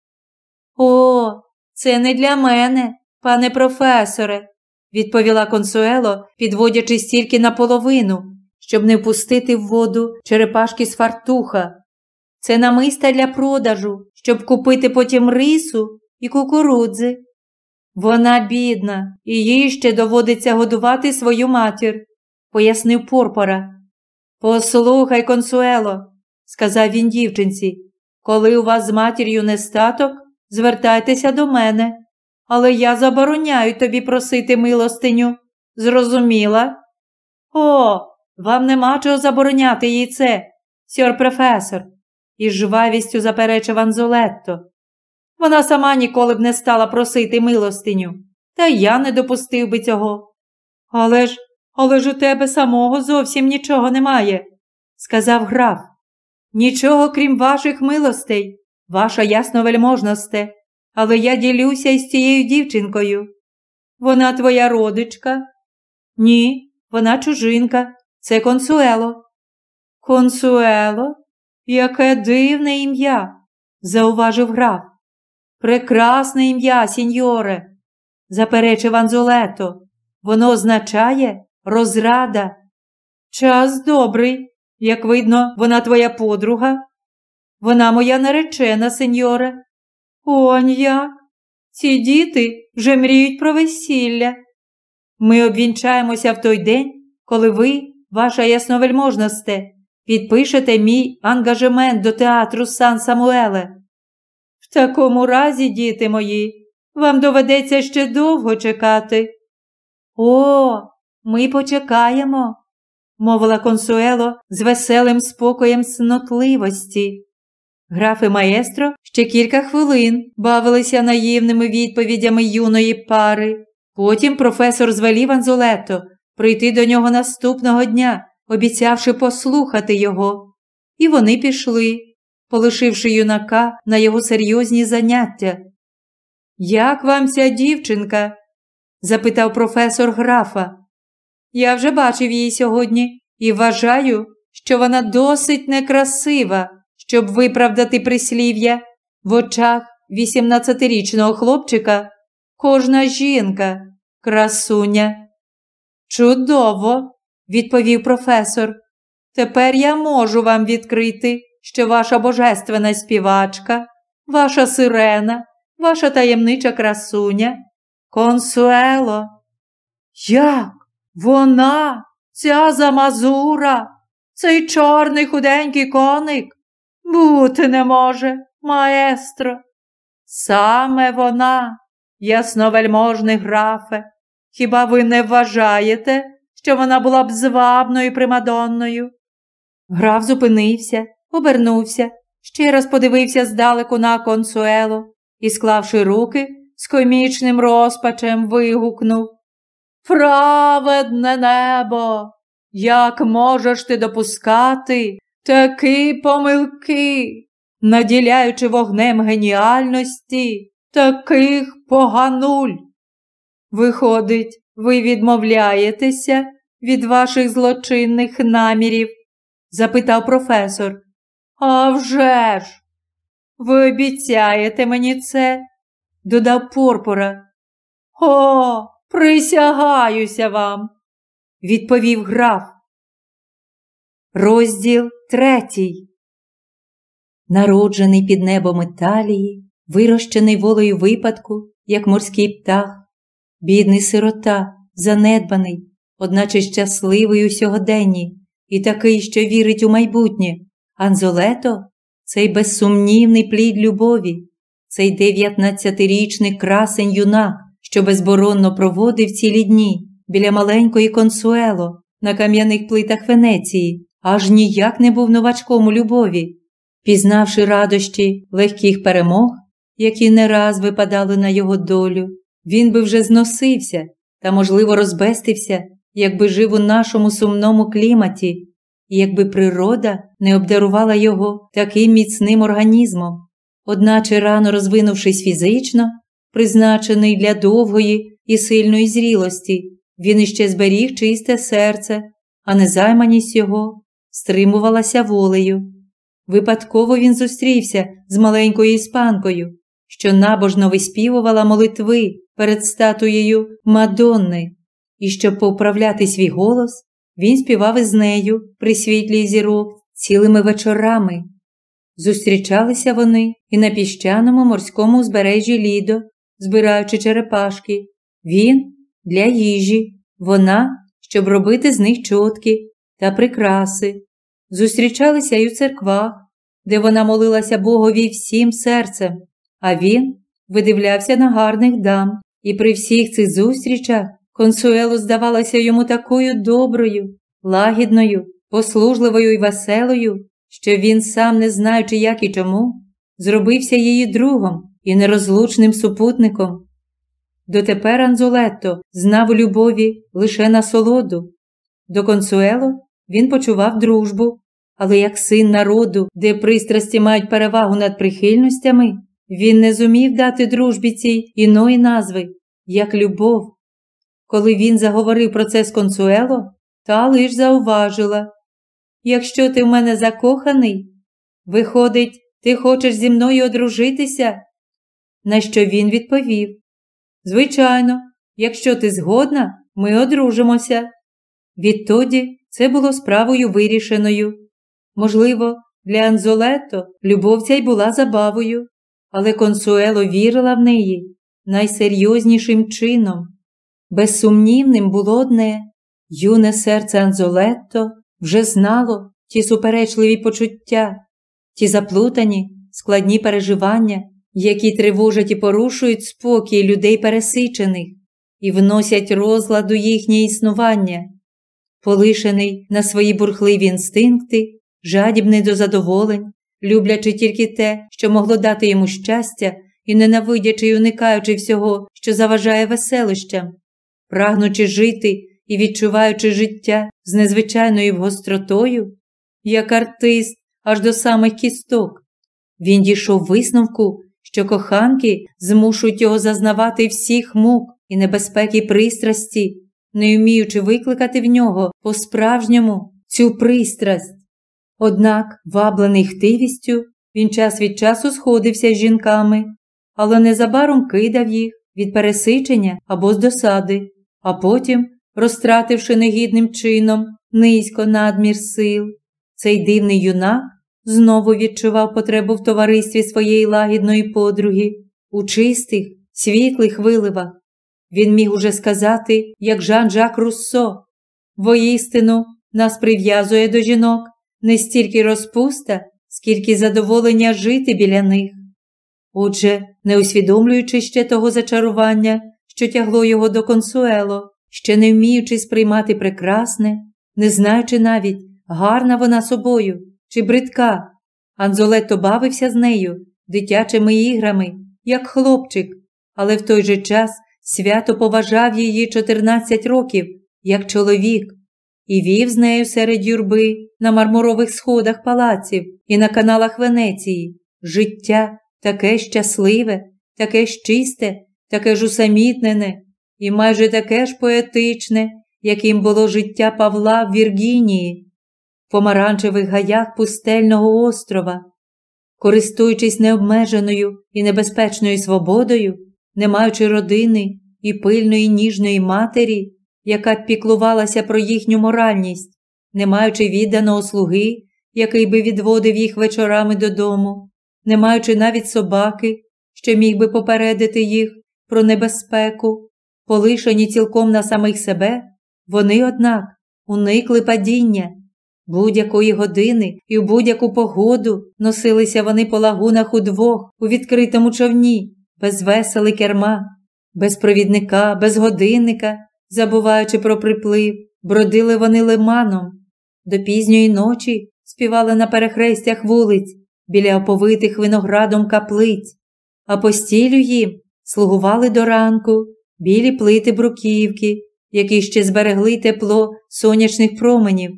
О, це не для мене, пане професоре, відповіла консуело, підводячись тільки наполовину, щоб не впустити в воду черепашки з фартуха. Це намиста для продажу, щоб купити потім рису і кукурудзи. Вона бідна, і їй ще доводиться годувати свою матір, пояснив Порпора. Послухай, консуело, сказав він дівчинці, коли у вас з матір'ю нестаток, звертайтеся до мене, але я забороняю тобі просити милостиню. Зрозуміла? О, вам нема чого забороняти їй це, сьор професор, із жвавістю заперечив Анзолетто. Вона сама ніколи б не стала просити милостиню, та я не допустив би цього. Але ж, але ж у тебе самого зовсім нічого немає, сказав граф. Нічого, крім ваших милостей, ваша ясновельможносте, але я ділюся із цією дівчинкою. Вона твоя родичка? Ні, вона чужинка, це Консуело. Консуело? Яке дивне ім'я, зауважив граф. Прекрасне ім'я, сіньоре, заперечив Анзолето. Воно означає розрада. Час добрий, як видно, вона твоя подруга. Вона моя наречена, сеньоре. Он як? Ці діти вже мріють про весілля. Ми обвінчаємося в той день, коли ви, ваша ясновельможносте, підпишете мій ангажемент до театру Сан Самуеле. В такому разі, діти мої, вам доведеться ще довго чекати. О, ми почекаємо, мовила консуело з веселим спокоєм снотливості. Граф і маестро ще кілька хвилин бавилися наївними відповідями юної пари. Потім професор звелів Анзолето прийти до нього наступного дня, обіцявши послухати його. І вони пішли, полишивши юнака на його серйозні заняття. Як вам ця дівчинка? запитав професор графа. Я вже бачив її сьогодні і вважаю, що вона досить некрасива, щоб виправдати прислів'я в очах 18-річного хлопчика. Кожна жінка, красуня. Чудово, відповів професор. Тепер я можу вам відкрити, що ваша божественна співачка, ваша сирена, ваша таємнича красуня, консуело. Як? Вона, ця замазура, цей чорний худенький коник? Бути не може, маестро. Саме вона, ясновельможний графе. Хіба ви не вважаєте, що вона була б звабною примадонною? Граф зупинився, обернувся, ще раз подивився здалеку на консуело і, склавши руки, з комічним розпачем вигукнув Праведне небо! Як можеш ти допускати такі помилки, наділяючи вогнем геніальності таких погануль? Виходить, ви відмовляєтеся від ваших злочинних намірів? запитав професор. «А вже ж! Ви обіцяєте мені це? додав Порпора. О, присягаюся вам, відповів граф. Розділ третій. Народжений під небом Італії, вирощений волею випадку, як морський птах, бідний сирота, занедбаний, одначе щасливий у сьогоденні і такий, що вірить у майбутнє. Анзолето цей безсумнівний плід любові, цей дев'ятнадцятирічний красень юнак, що безборонно проводив цілі дні біля маленької консуело на кам'яних плитах Венеції, аж ніяк не був новачком у любові, пізнавши радощі легких перемог, які не раз випадали на його долю, він би вже зносився та, можливо, розбестився, якби жив у нашому сумному кліматі, якби природа не обдарувала його таким міцним організмом. Одначе, рано розвинувшись фізично, призначений для довгої і сильної зрілості. Він іще зберіг чисте серце, а незайманість його стримувалася волею. Випадково він зустрівся з маленькою іспанкою, що набожно виспівувала молитви перед статуєю Мадонни, і щоб поправляти свій голос, він співав із нею при світлі зірок цілими вечорами. Зустрічалися вони і на піщаному морському узбережжі Лідо, збираючи черепашки. Він для їжі, вона, щоб робити з них чотки та прикраси. Зустрічалися й у церквах, де вона молилася Богові всім серцем, а він видивлявся на гарних дам, і при всіх цих зустрічах консуело здавалася йому такою доброю, лагідною, послужливою і веселою, що він, сам не знаючи, як і чому, зробився її другом і нерозлучним супутником. Дотепер Анзолетто знав у любові лише насолоду. До консуело він почував дружбу, але як син народу, де пристрасті мають перевагу над прихильностями, він не зумів дати дружбі цій іної назви, як любов. Коли він заговорив про це з консуело, та лиш зауважила Якщо ти в мене закоханий, виходить, ти хочеш зі мною одружитися? На що він відповів Звичайно, якщо ти згодна, ми одружимося. Відтоді це було справою вирішеною. Можливо, для Анзолето любов ця й була забавою, але консуело вірила в неї найсерйознішим чином. Безсумнівним було одне юне серце Анзолетто вже знало ті суперечливі почуття, ті заплутані, складні переживання, які тривожать і порушують спокій людей пересичених і вносять розладу їхнє існування. Полишений на свої бурхливі інстинкти, жадібний до задоволень, люблячи тільки те, що могло дати йому щастя, і ненавидячи й уникаючи всього, що заважає веселищам, прагнучи жити і відчуваючи життя з незвичайною гостротою, як артист аж до самих кісток, він дійшов висновку, що коханки змушують його зазнавати всіх мук і небезпеки пристрасті, не вміючи викликати в нього по-справжньому цю пристрасть. Однак, ваблений хтивістю, він час від часу сходився з жінками, але незабаром кидав їх від пересичення або з досади, а потім, розтративши негідним чином низько надмір сил, цей дивний юнак знову відчував потребу в товаристві своєї лагідної подруги, у чистих, світлих виливах. Він міг уже сказати, як Жан Жак Руссо, воістину нас прив'язує до жінок не стільки розпуста, скільки задоволення жити біля них. Отже, не усвідомлюючи ще того зачарування, що тягло його до консуело, ще не вміючи сприймати прекрасне, не знаючи навіть, гарна вона собою чи бридка, Анзолетто бавився з нею дитячими іграми, як хлопчик, але в той же час свято поважав її 14 років, як чоловік, і вів з нею серед юрби на мармурових сходах палаців і на каналах Венеції. Життя таке щасливе, таке ж чисте, таке ж усамітнене і майже таке ж поетичне, яким було життя Павла в Віргінії, в помаранчевих гаях пустельного острова. Користуючись необмеженою і небезпечною свободою, не маючи родини і пильної ніжної матері, яка піклувалася про їхню моральність, не маючи відданого слуги, який би відводив їх вечорами додому, не маючи навіть собаки, що міг би попередити їх про небезпеку, полишені цілком на самих себе, вони, однак, уникли падіння. Будь-якої години і в будь-яку погоду носилися вони по лагунах удвох у відкритому човні, без весели керма, без провідника, без годинника, забуваючи про приплив, бродили вони лиманом. До пізньої ночі співали на перехрестях вулиць, біля оповитих виноградом каплиць, а постілю їм слугували до ранку білі плити бруківки, які ще зберегли тепло сонячних променів.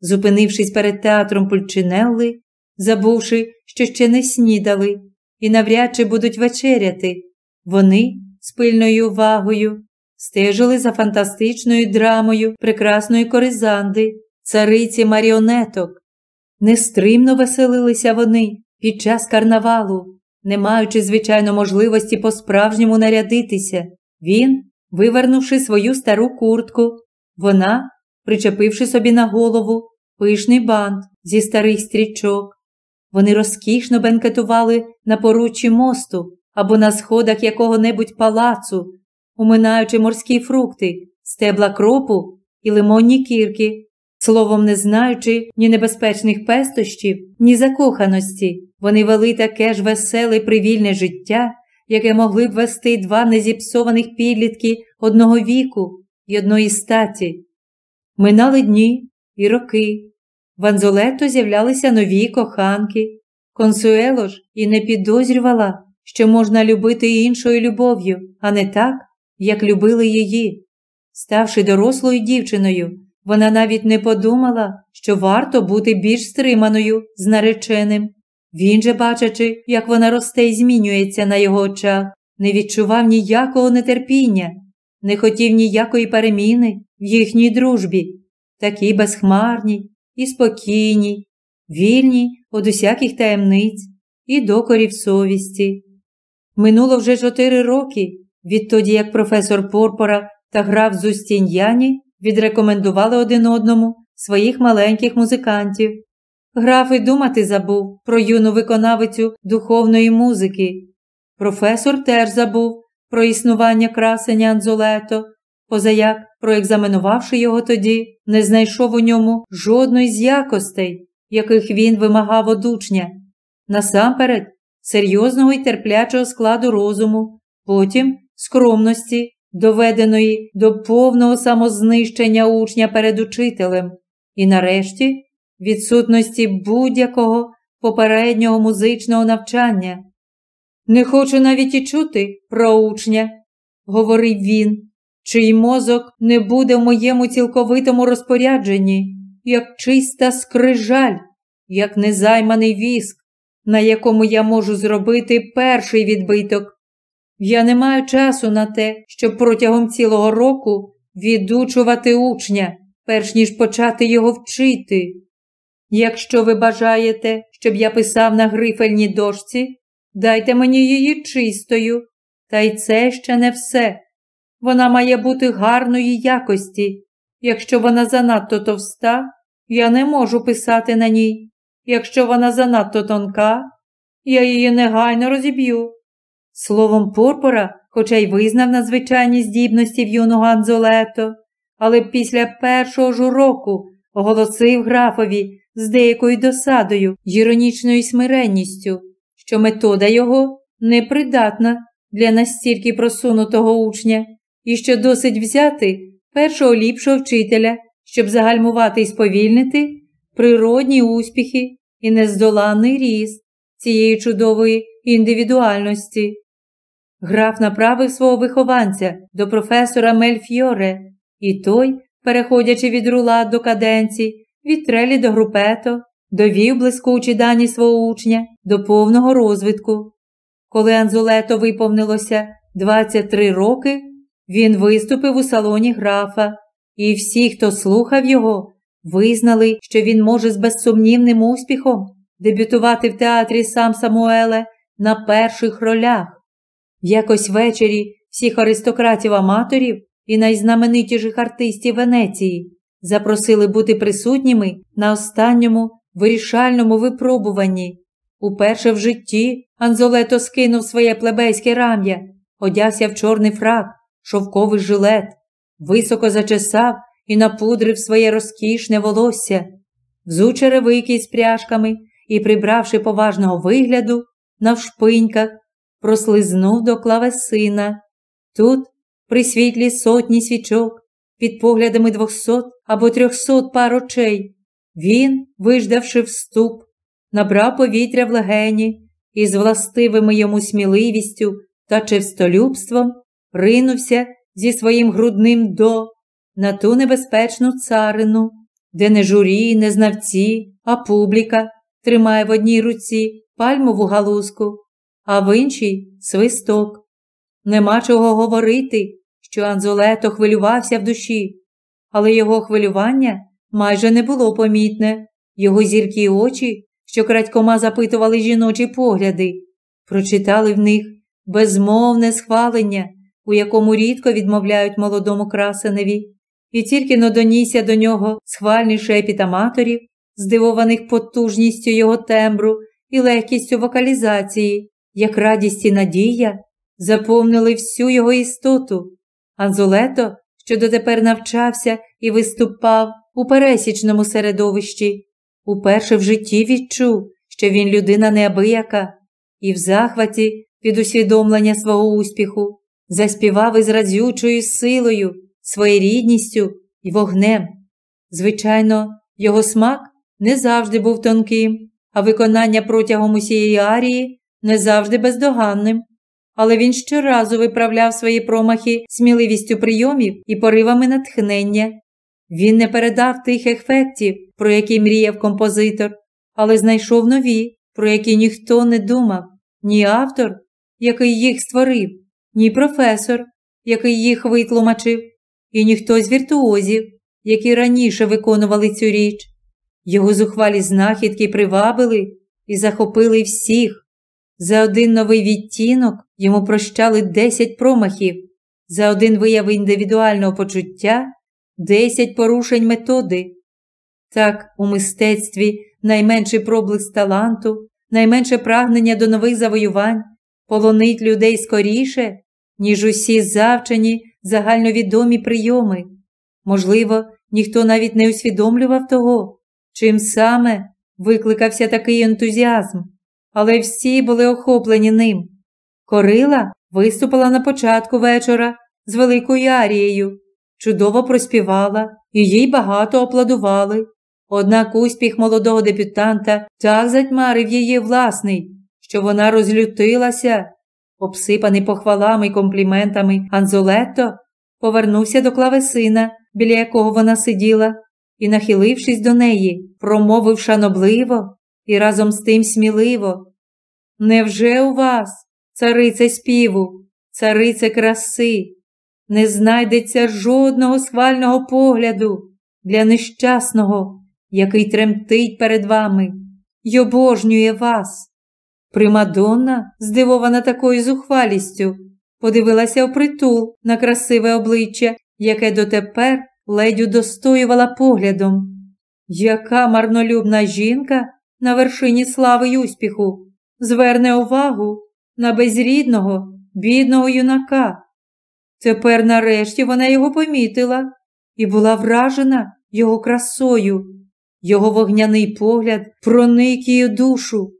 Зупинившись перед театром Пульчинелли, забувши, що ще не снідали, і навряд чи будуть вечеряти, Вони з пильною увагою стежили за фантастичною драмою прекрасної коризанди, цариці маріонеток. Нестримно веселилися вони під час карнавалу, не маючи, звичайно, можливості по-справжньому нарядитися. Він, вивернувши свою стару куртку, вона, причепивши собі на голову пишний бант зі старих стрічок. Вони розкішно бенкетували на поруччі мосту або на сходах якого-небудь палацу, уминаючи морські фрукти, стебла кропу і лимонні кірки, словом, не знаючи ні небезпечних пестощів, ні закоханості, вони вели таке ж веселе привільне життя, яке могли б вести два незіпсованих підлітки одного віку і одної статі. Минали дні і роки. В Анзолето з'являлися нові коханки. Консуело ж і не підозрювала, що можна любити іншою любов'ю, а не так, як любили її. Ставши дорослою дівчиною, вона навіть не подумала, що варто бути більш стриманою з нареченим. Він же, бачачи, як вона росте і змінюється на його очах, не відчував ніякого нетерпіння, не хотів ніякої переміни в їхній дружбі, такій безхмарній і спокійній, вільній від усяких таємниць і докорів совісті. Минуло вже чотири роки, відтоді як професор Порпора та граф Зустіньяні відрекомендували один одному своїх маленьких музикантів. Граф і думати забув про юну виконавицю духовної музики. Професор теж забув про існування красення Анзолето, позаяк, проекзаменувавши його тоді, не знайшов у ньому жодної з якостей, яких він вимагав од учня. Насамперед, серйозного і терплячого складу розуму, потім скромності, доведеної до повного самознищення учня перед учителем, і нарешті відсутності будь-якого попереднього музичного навчання. Не хочу навіть і чути про учня, говорив він, чий мозок не буде в моєму цілковитому розпорядженні, як чиста скрижаль, як незайманий віск, на якому я можу зробити перший відбиток. Я не маю часу на те, щоб протягом цілого року відучувати учня, перш ніж почати його вчити. Якщо ви бажаєте, щоб я писав на грифельній дошці, дайте мені її чистою, та й це ще не все. Вона має бути гарної якості. Якщо вона занадто товста, я не можу писати на ній. Якщо вона занадто тонка, я її негайно розіб'ю. Словом, Порпора, хоча й визнав надзвичайні здібності в юного Анзолето, але після першого ж уроку оголосив графові з деякою досадою й іронічною смиренністю, що метода його непридатна для настільки просунутого учня, і що досить взяти першого ліпшого вчителя, щоб загальмувати і сповільнити природні успіхи і нездоланний ріст цієї чудової індивідуальності. Граф направив свого вихованця до професора Мельфьоре, і той, переходячи від рула до каденці, від трелі до групето, довів блискучі дані свого учня до повного розвитку. Коли Анзулето виповнилося 23 роки, він виступив у салоні графа, і всі, хто слухав його, визнали, що він може з безсумнівним успіхом дебютувати в театрі сам Самуеле на перших ролях. Якось ввечері всіх аристократів-аматорів і найзнаменитіших артистів Венеції запросили бути присутніми на останньому вирішальному випробуванні. Уперше в житті Анзолето скинув своє плебейське рам'я, одягся в чорний фрак, шовковий жилет, високо зачесав і напудрив своє розкішне волосся, взув черевики з пряжками і, прибравши поважного вигляду, навшпиньках, прослизнув до клавесина. Тут, при світлі сотні свічок, під поглядами двохсот або трьохсот пар очей, він, виждавши вступ, набрав повітря в легені і з властивими йому сміливістю та чистолюбством ринувся зі своїм грудним до на ту небезпечну царину, де не журі, не знавці, а публіка тримає в одній руці пальмову галузку, а в іншій свисток. Нема чого говорити, що Анзолето хвилювався в душі, але його хвилювання майже не було помітне. Його зіркі очі, що крадькома запитували жіночі погляди, прочитали в них безмовне схвалення, у якому рідко відмовляють молодому красеневі, і тільки но донісся до нього схвальний шепіт аматорів, здивованих потужністю його тембру і легкістю вокалізації, як радість і надія, заповнили всю його істоту. Анзолето, що дотепер навчався і виступав у пересічному середовищі, уперше в житті відчув, що він людина неабияка, і в захваті від усвідомлення свого успіху заспівав із разючою силою, своєрідністю і вогнем. Звичайно, його смак не завжди був тонким, а виконання протягом усієї арії не завжди бездоганним. Але він щоразу виправляв свої промахи сміливістю прийомів і поривами натхнення. Він не передав тих ефектів, про які мріяв композитор, але знайшов нові, про які ніхто не думав, ні автор, який їх створив, ні професор, який їх витлумачив, і ніхто з віртуозів, які раніше виконували цю річ. Його зухвалі знахідки привабили і захопили всіх. За один новий відтінок йому прощали десять промахів, за один вияв індивідуального почуття десять порушень методи. Так, у мистецтві найменший проблиск таланту, найменше прагнення до нових завоювань полонить людей скоріше, ніж усі завчені загальновідомі прийоми. Можливо, ніхто навіть не усвідомлював того, чим саме викликався такий ентузіазм, але всі були охоплені ним. Корила виступила на початку вечора з великою арією, чудово проспівала і їй багато аплодували. Однак успіх молодого дебютанта так затьмарив її власний, що вона розлютилася. Обсипаний похвалами й компліментами Анзолетто повернувся до клавесина, біля якого вона сиділа, і, нахилившись до неї, промовив шанобливо і разом з тим сміливо. Невже у вас, царице співу, царице краси, не знайдеться жодного схвального погляду для нещасного, який тремтить перед вами й обожнює вас? Примадонна, здивована такою зухвалістю, подивилася впритул на красиве обличчя, яке дотепер ледь удостоювала поглядом. Яка марнолюбна жінка на вершині слави й успіху зверне увагу на безрідного, бідного юнака. Тепер нарешті вона його помітила і була вражена його красою, його вогняний погляд проник її душу.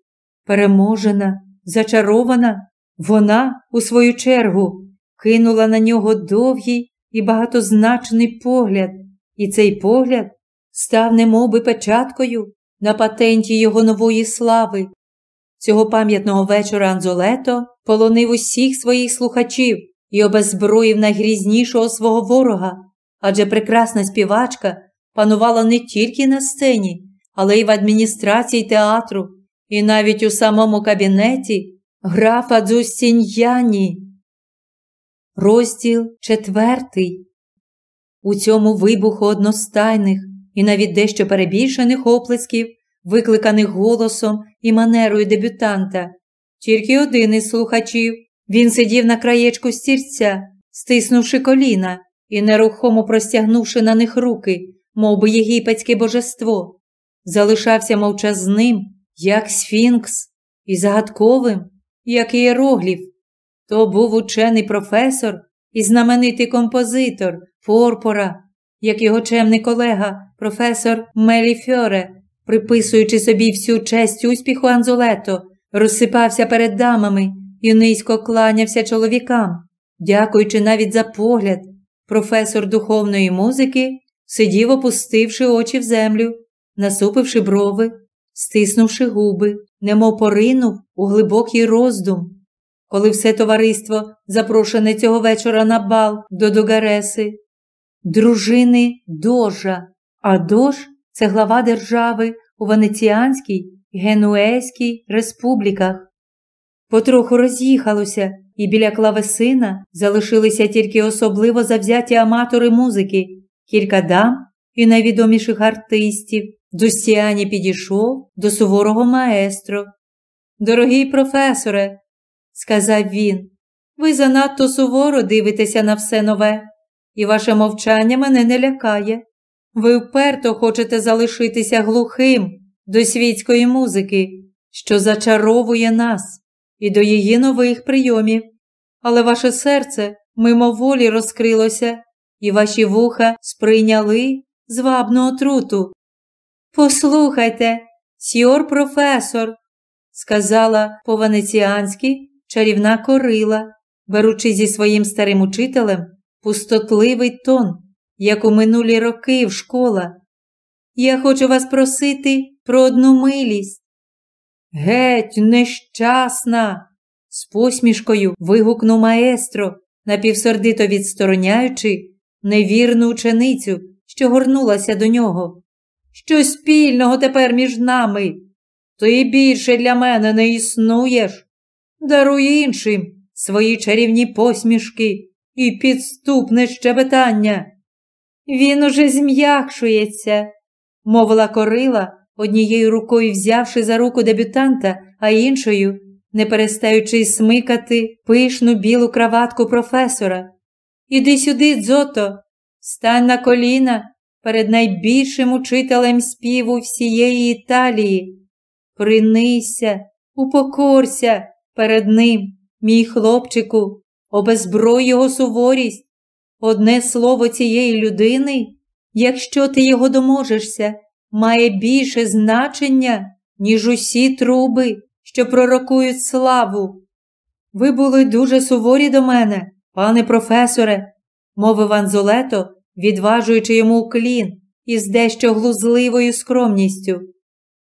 Переможена, зачарована, вона, у свою чергу, кинула на нього довгий і багатозначний погляд, і цей погляд став немовби печаткою на патенті його нової слави. Цього пам'ятного вечора Анзолето полонив усіх своїх слухачів і обезброїв найгрізнішого свого ворога, адже прекрасна співачка панувала не тільки на сцені, але й в адміністрації театру, і навіть у самому кабінеті графа Дзустіньяні. Розділ четвертий. У цьому вибуху одностайних і навіть дещо перебільшених оплесків, викликаних голосом і манерою дебютанта. Тільки один із слухачів він сидів на краєчку стільця, стиснувши коліна і нерухомо простягнувши на них руки, мов би єгипетське божество, залишався мовчазним, як сфінкс, і загадковим, як іерогліф. То був учений професор і знаменитий композитор Порпора, як його чемний колега, професор Меліфьоре, приписуючи собі всю честь успіху Анзолето, розсипався перед дамами і низько кланявся чоловікам, дякуючи навіть за погляд. Професор духовної музики сидів, опустивши очі в землю, насупивши брови, стиснувши губи, немов поринув у глибокий роздум. Коли все товариство, запрошене цього вечора на бал до Догареси, дружини Дожа, а Дож це глава держави у Венеціанській Генуезькій республіках. Потроху роз'їхалося і біля клавесина залишилися тільки особливо завзяті аматори музики, кілька дам і найвідоміших артистів. Дустіані підійшов до суворого маестро. Дорогий професоре, сказав він, ви занадто суворо дивитеся на все нове, і ваше мовчання мене не лякає. Ви вперто хочете залишитися глухим до світської музики, що зачаровує нас і до її нових прийомів, але ваше серце мимоволі розкрилося, і ваші вуха сприйняли звабну отруту. Послухайте, сьор професор, сказала по венеціанськи чарівна корила, беручи зі своїм старим учителем пустотливий тон, як у минулі роки в школа. Я хочу вас просити про одну милість. Геть, нещасна, з посмішкою вигукнув маестро, напівсердито відстороняючи невірну ученицю, що горнулася до нього. Що спільного тепер між нами? Ти більше для мене не існуєш. Даруй іншим свої чарівні посмішки і підступне щебетання. Він уже зм'якшується, мовила корила, однією рукою взявши за руку дебютанта, а іншою, не перестаючи смикати пишну білу краватку професора. Іди сюди, дзото, стань на коліна перед найбільшим учителем співу всієї Італії. Принися, упокорся перед ним, мій хлопчику, обезброй його суворість. Одне слово цієї людини, якщо ти його доможешся, має більше значення, ніж усі труби, що пророкують славу. Ви були дуже суворі до мене, пане професоре, мовив Анзолето, відважуючи йому уклін із дещо глузливою скромністю.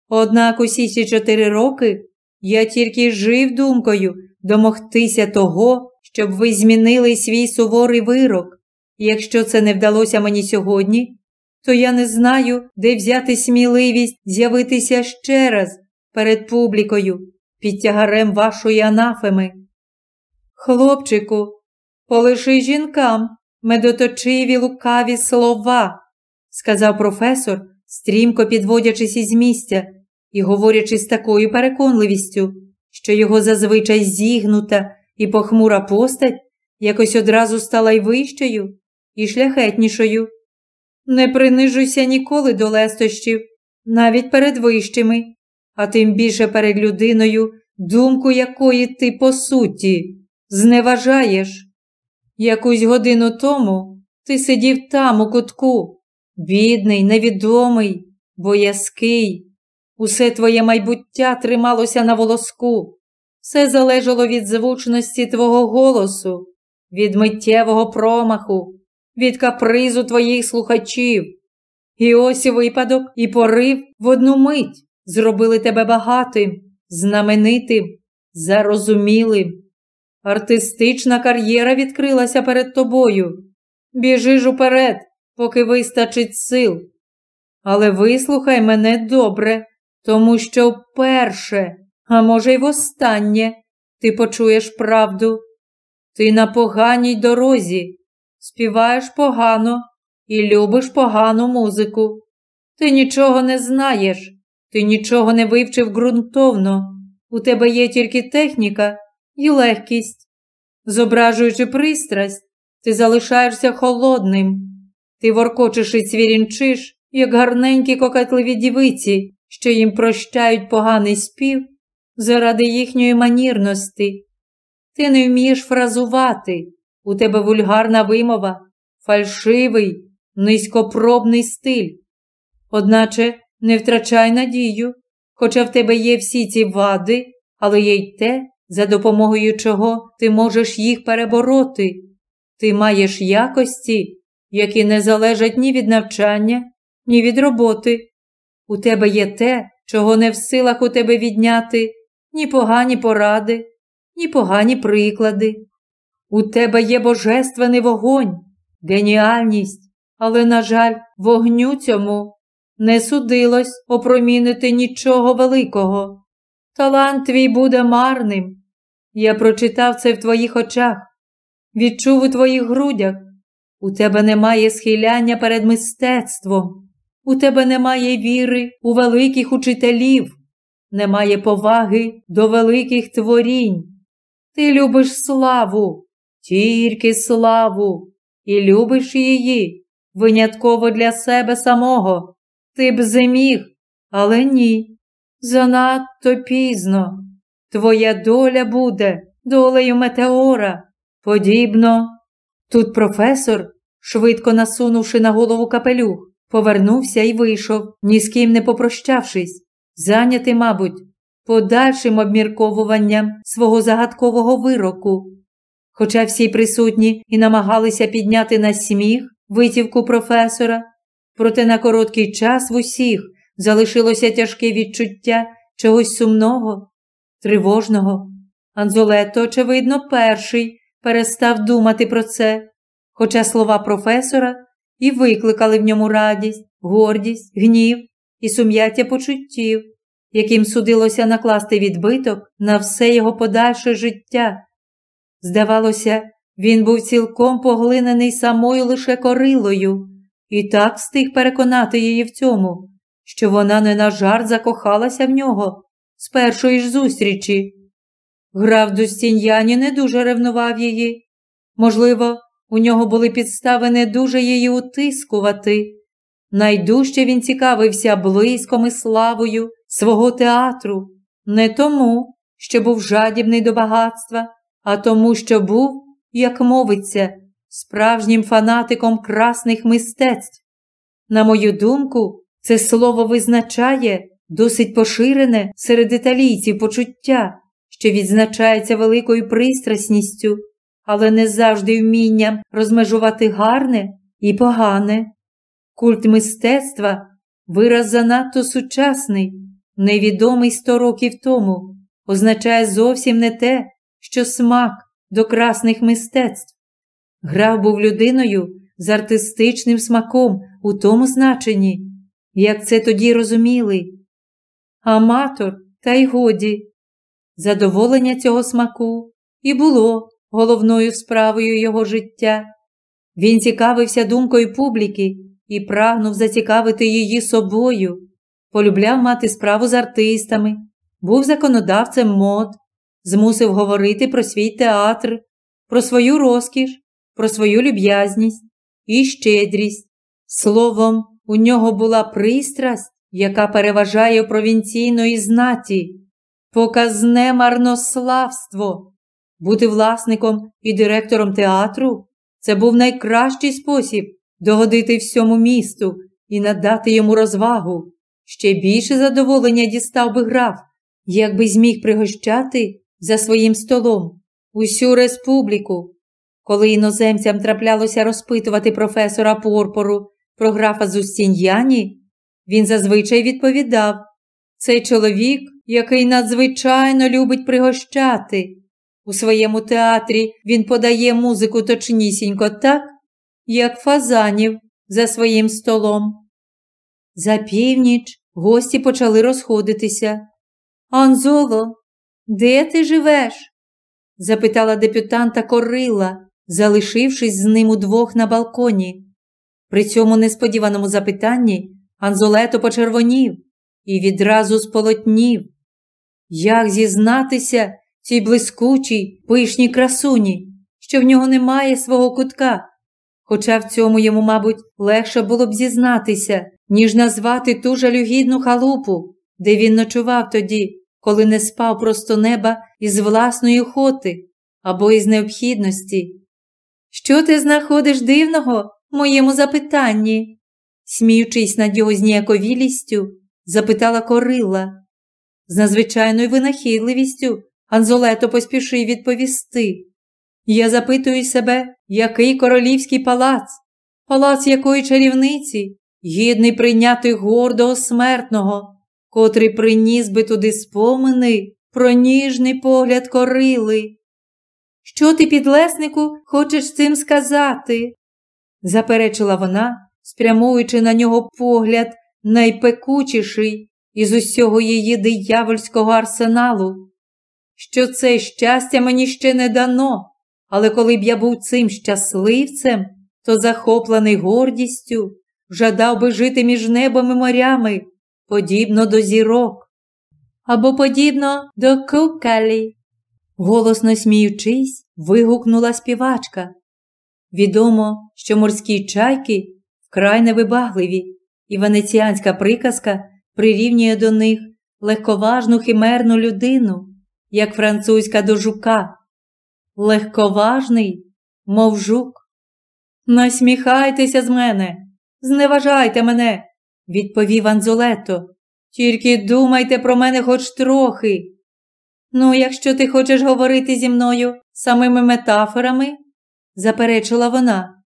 Однак усі ці чотири роки я тільки жив думкою домогтися того, щоб ви змінили свій суворий вирок. якщо це не вдалося мені сьогодні, то я не знаю, де взяти сміливість з'явитися ще раз перед публікою під тягарем вашої анафеми. Хлопчику, полиши жінкам медоточиві лукаві слова, сказав професор, стрімко підводячись із місця і говорячи з такою переконливістю, що його зазвичай зігнута і похмура постать якось одразу стала й вищою і шляхетнішою. Не принижуйся ніколи до лестощів, навіть перед вищими, а тим більше перед людиною, думку якої ти, по суті, зневажаєш. Якусь годину тому ти сидів там у кутку, бідний, невідомий, боязкий. Усе твоє майбуття трималося на волоску, все залежало від звучності твого голосу, від миттєвого промаху, від капризу твоїх слухачів. І ось випадок і порив в одну мить зробили тебе багатим, знаменитим, зарозумілим. Артистична кар'єра відкрилася перед тобою. Біжи ж уперед, поки вистачить сил. Але вислухай мене добре, тому що вперше, а може, й востаннє, ти почуєш правду. Ти на поганій дорозі, співаєш погано і любиш погану музику. Ти нічого не знаєш, ти нічого не вивчив ґрунтовно. У тебе є тільки техніка і легкість. Зображуючи пристрасть, ти залишаєшся холодним. Ти воркочеш і цвірінчиш, як гарненькі кокетливі дівиці, що їм прощають поганий спів заради їхньої манірності. Ти не вмієш фразувати, у тебе вульгарна вимова, фальшивий, низькопробний стиль. Одначе не втрачай надію, хоча в тебе є всі ці вади, але є й те, за допомогою чого ти можеш їх перебороти. Ти маєш якості, які не залежать ні від навчання, ні від роботи. У тебе є те, чого не в силах у тебе відняти, ні погані поради, ні погані приклади. У тебе є божественний вогонь, геніальність, але, на жаль, вогню цьому не судилось опромінити нічого великого. Талант твій буде марним. Я прочитав це в твоїх очах, відчув у твоїх грудях. У тебе немає схиляння перед мистецтвом, у тебе немає віри у великих учителів, немає поваги до великих творінь. Ти любиш славу, тільки славу, і любиш її винятково для себе самого. Ти б зиміг, але ні. Занадто пізно. Твоя доля буде долею метеора. Подібно. Тут професор, швидко насунувши на голову капелюх, повернувся і вийшов, ні з ким не попрощавшись, зайнятий, мабуть, подальшим обмірковуванням свого загадкового вироку. Хоча всі присутні і намагалися підняти на сміх витівку професора, проте на короткий час в усіх залишилося тяжке відчуття чогось сумного, тривожного. Анзолетто, очевидно, перший перестав думати про це, хоча слова професора і викликали в ньому радість, гордість, гнів і сум'яття почуттів, яким судилося накласти відбиток на все його подальше життя. Здавалося, він був цілком поглинений самою лише корилою і так встиг переконати її в цьому, що вона не на жарт закохалася в нього з першої ж зустрічі. Граф Дустіньяні не дуже ревнував її. Можливо, у нього були підстави не дуже її утискувати. Найдужче він цікавився блиском і славою свого театру, не тому, що був жадібний до багатства, а тому, що був, як мовиться, справжнім фанатиком красних мистецтв. На мою думку, це слово визначає досить поширене серед італійців почуття, що відзначається великою пристрасністю, але не завжди вмінням розмежувати гарне і погане. Культ мистецтва вираз занадто сучасний, невідомий сто років тому, означає зовсім не те, що смак до красних мистецтв. Граф був людиною з артистичним смаком у тому значенні, як це тоді розуміли. Аматор, та й годі. Задоволення цього смаку і було головною справою його життя. Він цікавився думкою публіки і прагнув зацікавити її собою, полюбляв мати справу з артистами, був законодавцем мод, змусив говорити про свій театр, про свою розкіш, про свою люб'язність і щедрість. Словом, у нього була пристрасть, яка переважає провінційної знаті, показне марнославство. Бути власником і директором театру це був найкращий спосіб догодити всьому місту і надати йому розвагу. Ще більше задоволення дістав би граф, якби зміг пригощати за своїм столом усю республіку. Коли іноземцям траплялося розпитувати професора Порпору про графа Зустіньяні, він зазвичай відповідав цей чоловік, який надзвичайно любить пригощати. У своєму театрі він подає музику точнісінько так, як фазанів за своїм столом. За північ гості почали розходитися. Анзоло, де ти живеш? запитала депутанта Корила, залишившись з ним удвох на балконі. При цьому несподіваному запитанні Анзолето почервонів і відразу сполотнів. Як зізнатися цій блискучій, пишній красуні, що в нього немає свого кутка? Хоча в цьому йому, мабуть, легше було б зізнатися, ніж назвати ту жалюгідну халупу, де він ночував тоді, коли не спав просто неба із власної хоти або із необхідності. Що ти знаходиш дивного в моєму запитанні? сміючись над його зніяковілістю, запитала Корила. З надзвичайною винахідливістю Анзолето поспішив відповісти. Я запитую себе, який королівський палац, палац якої чарівниці, гідний прийняти гордого смертного, котрий приніс би туди спомини про ніжний погляд корили. Що ти, підлеснику, хочеш цим сказати? заперечила вона, спрямуючи на нього погляд найпекучіший із усього її диявольського арсеналу. що це щастя мені ще не дано, але коли б я був цим щасливцем, то захоплений гордістю, жадав би жити між небом і морями, подібно до зірок. Або подібно до кукалі. Голосно сміючись, вигукнула співачка. Відомо, що морські чайки вкрай невибагливі, і венеціанська приказка прирівнює до них легковажну химерну людину, як французька до жука. Легковажний, мов жук. Насміхайтеся з мене, зневажайте мене, відповів Анзолето. Тільки думайте про мене хоч трохи. Ну, якщо ти хочеш говорити зі мною самими метафорами, заперечила вона,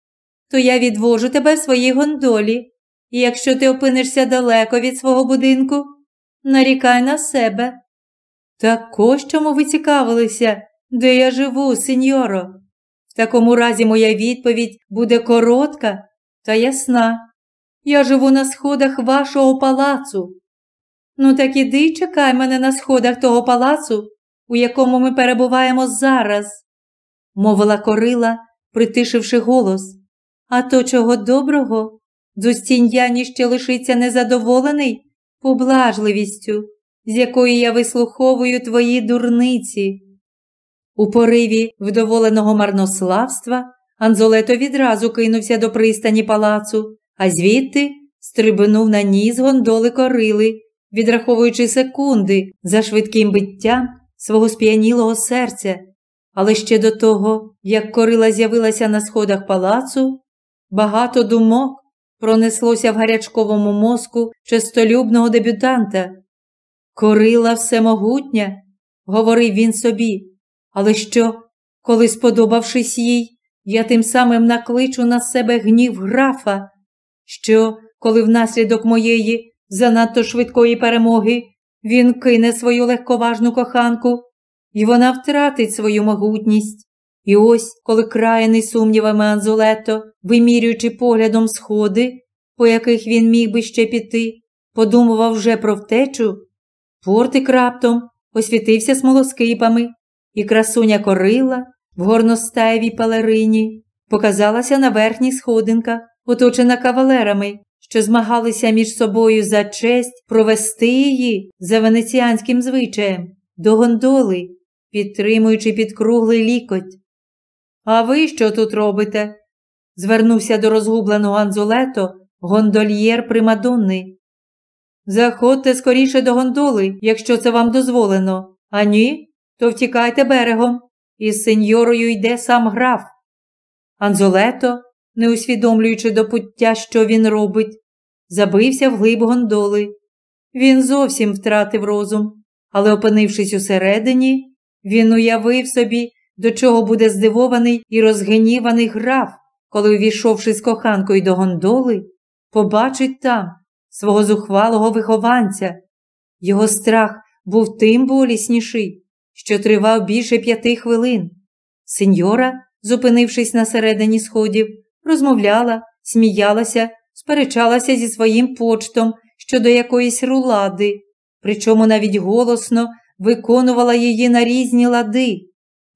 то я відвожу тебе в своїй гондолі, і якщо ти опинишся далеко від свого будинку, нарікай на себе. Так ось чому ви цікавилися, де я живу, сеньоро? В такому разі моя відповідь буде коротка та ясна. Я живу на сходах вашого палацу. Ну, так іди чекай мене на сходах того палацу, у якому ми перебуваємо зараз, мовила корила, притишивши голос. А то чого доброго, Зустін'яні ще лишиться незадоволений поблажливістю, з якої я вислуховую твої дурниці. У пориві вдоволеного марнославства Анзолето відразу кинувся до пристані палацу, а звідти стрибнув на ніс гондоли корили, відраховуючи секунди за швидким биттям свого сп'янілого серця. Але ще до того, як корила з'явилася на сходах палацу, багато думок пронеслося в гарячковому мозку честолюбного дебютанта. Корила всемогутня, говорив він собі, але що, коли, сподобавшись їй, я тим самим накличу на себе гнів графа, що, коли внаслідок моєї занадто швидкої перемоги він кине свою легковажну коханку, і вона втратить свою могутність. І ось, коли краяний сумнівами Анзолето, вимірюючи поглядом сходи, по яких він міг би ще піти, подумував вже про втечу, портик раптом освітився смолоскипами, і красуня корила в горностаєвій палерині показалася на верхніх сходинках, оточена кавалерами, що змагалися між собою за честь провести її за венеціанським звичаєм до гондоли, підтримуючи під круглий лікоть. А ви що тут робите? звернувся до розгубленого Анзолето гондольєр Примадонни. Заходьте скоріше до гондоли, якщо це вам дозволено, а ні, то втікайте берегом. Із сеньорою йде сам граф. Анзолето, не усвідомлюючи до пуття, що він робить, забився в глиб гондоли. Він зовсім втратив розум, але, опинившись усередині, він уявив собі, до чого буде здивований і розгніваний граф, коли, увійшовши з коханкою до гондоли, побачить там свого зухвалого вихованця. Його страх був тим болісніший, що тривав більше п'яти хвилин. Сеньора, зупинившись на середині сходів, розмовляла, сміялася, сперечалася зі своїм почтом щодо якоїсь рулади, причому навіть голосно виконувала її на різні лади.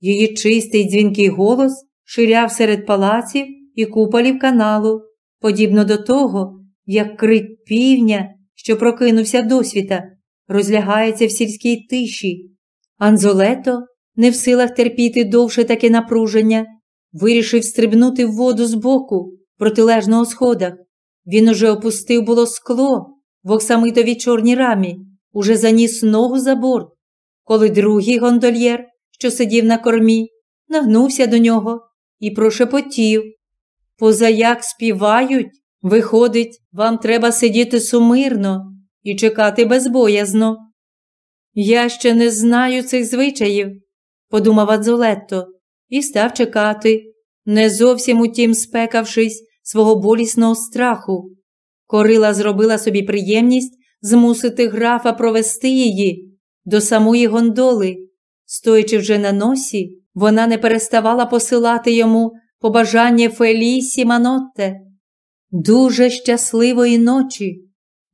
Її чистий дзвінкий голос ширяв серед палаців і куполів каналу, подібно до того, як крик півня, що прокинувся досвіта, розлягається в сільській тиші. Анзолето, не в силах терпіти довше таке напруження, вирішив стрибнути в воду збоку, протилежного сходах. Він уже опустив було скло в оксамитовій чорній рамі, уже заніс ногу за борт, коли другий гондольєр, що сидів на кормі, нагнувся до нього і прошепотів. Позаяк співають, виходить, вам треба сидіти сумирно і чекати безбоязно. Я ще не знаю цих звичаїв, подумав Адзолетто, і став чекати, не зовсім утім спекавшись свого болісного страху. Корила зробила собі приємність змусити графа провести її до самої гондоли. Стоячи вже на носі, вона не переставала посилати йому побажання Фелісі Манотте. Дуже щасливої ночі,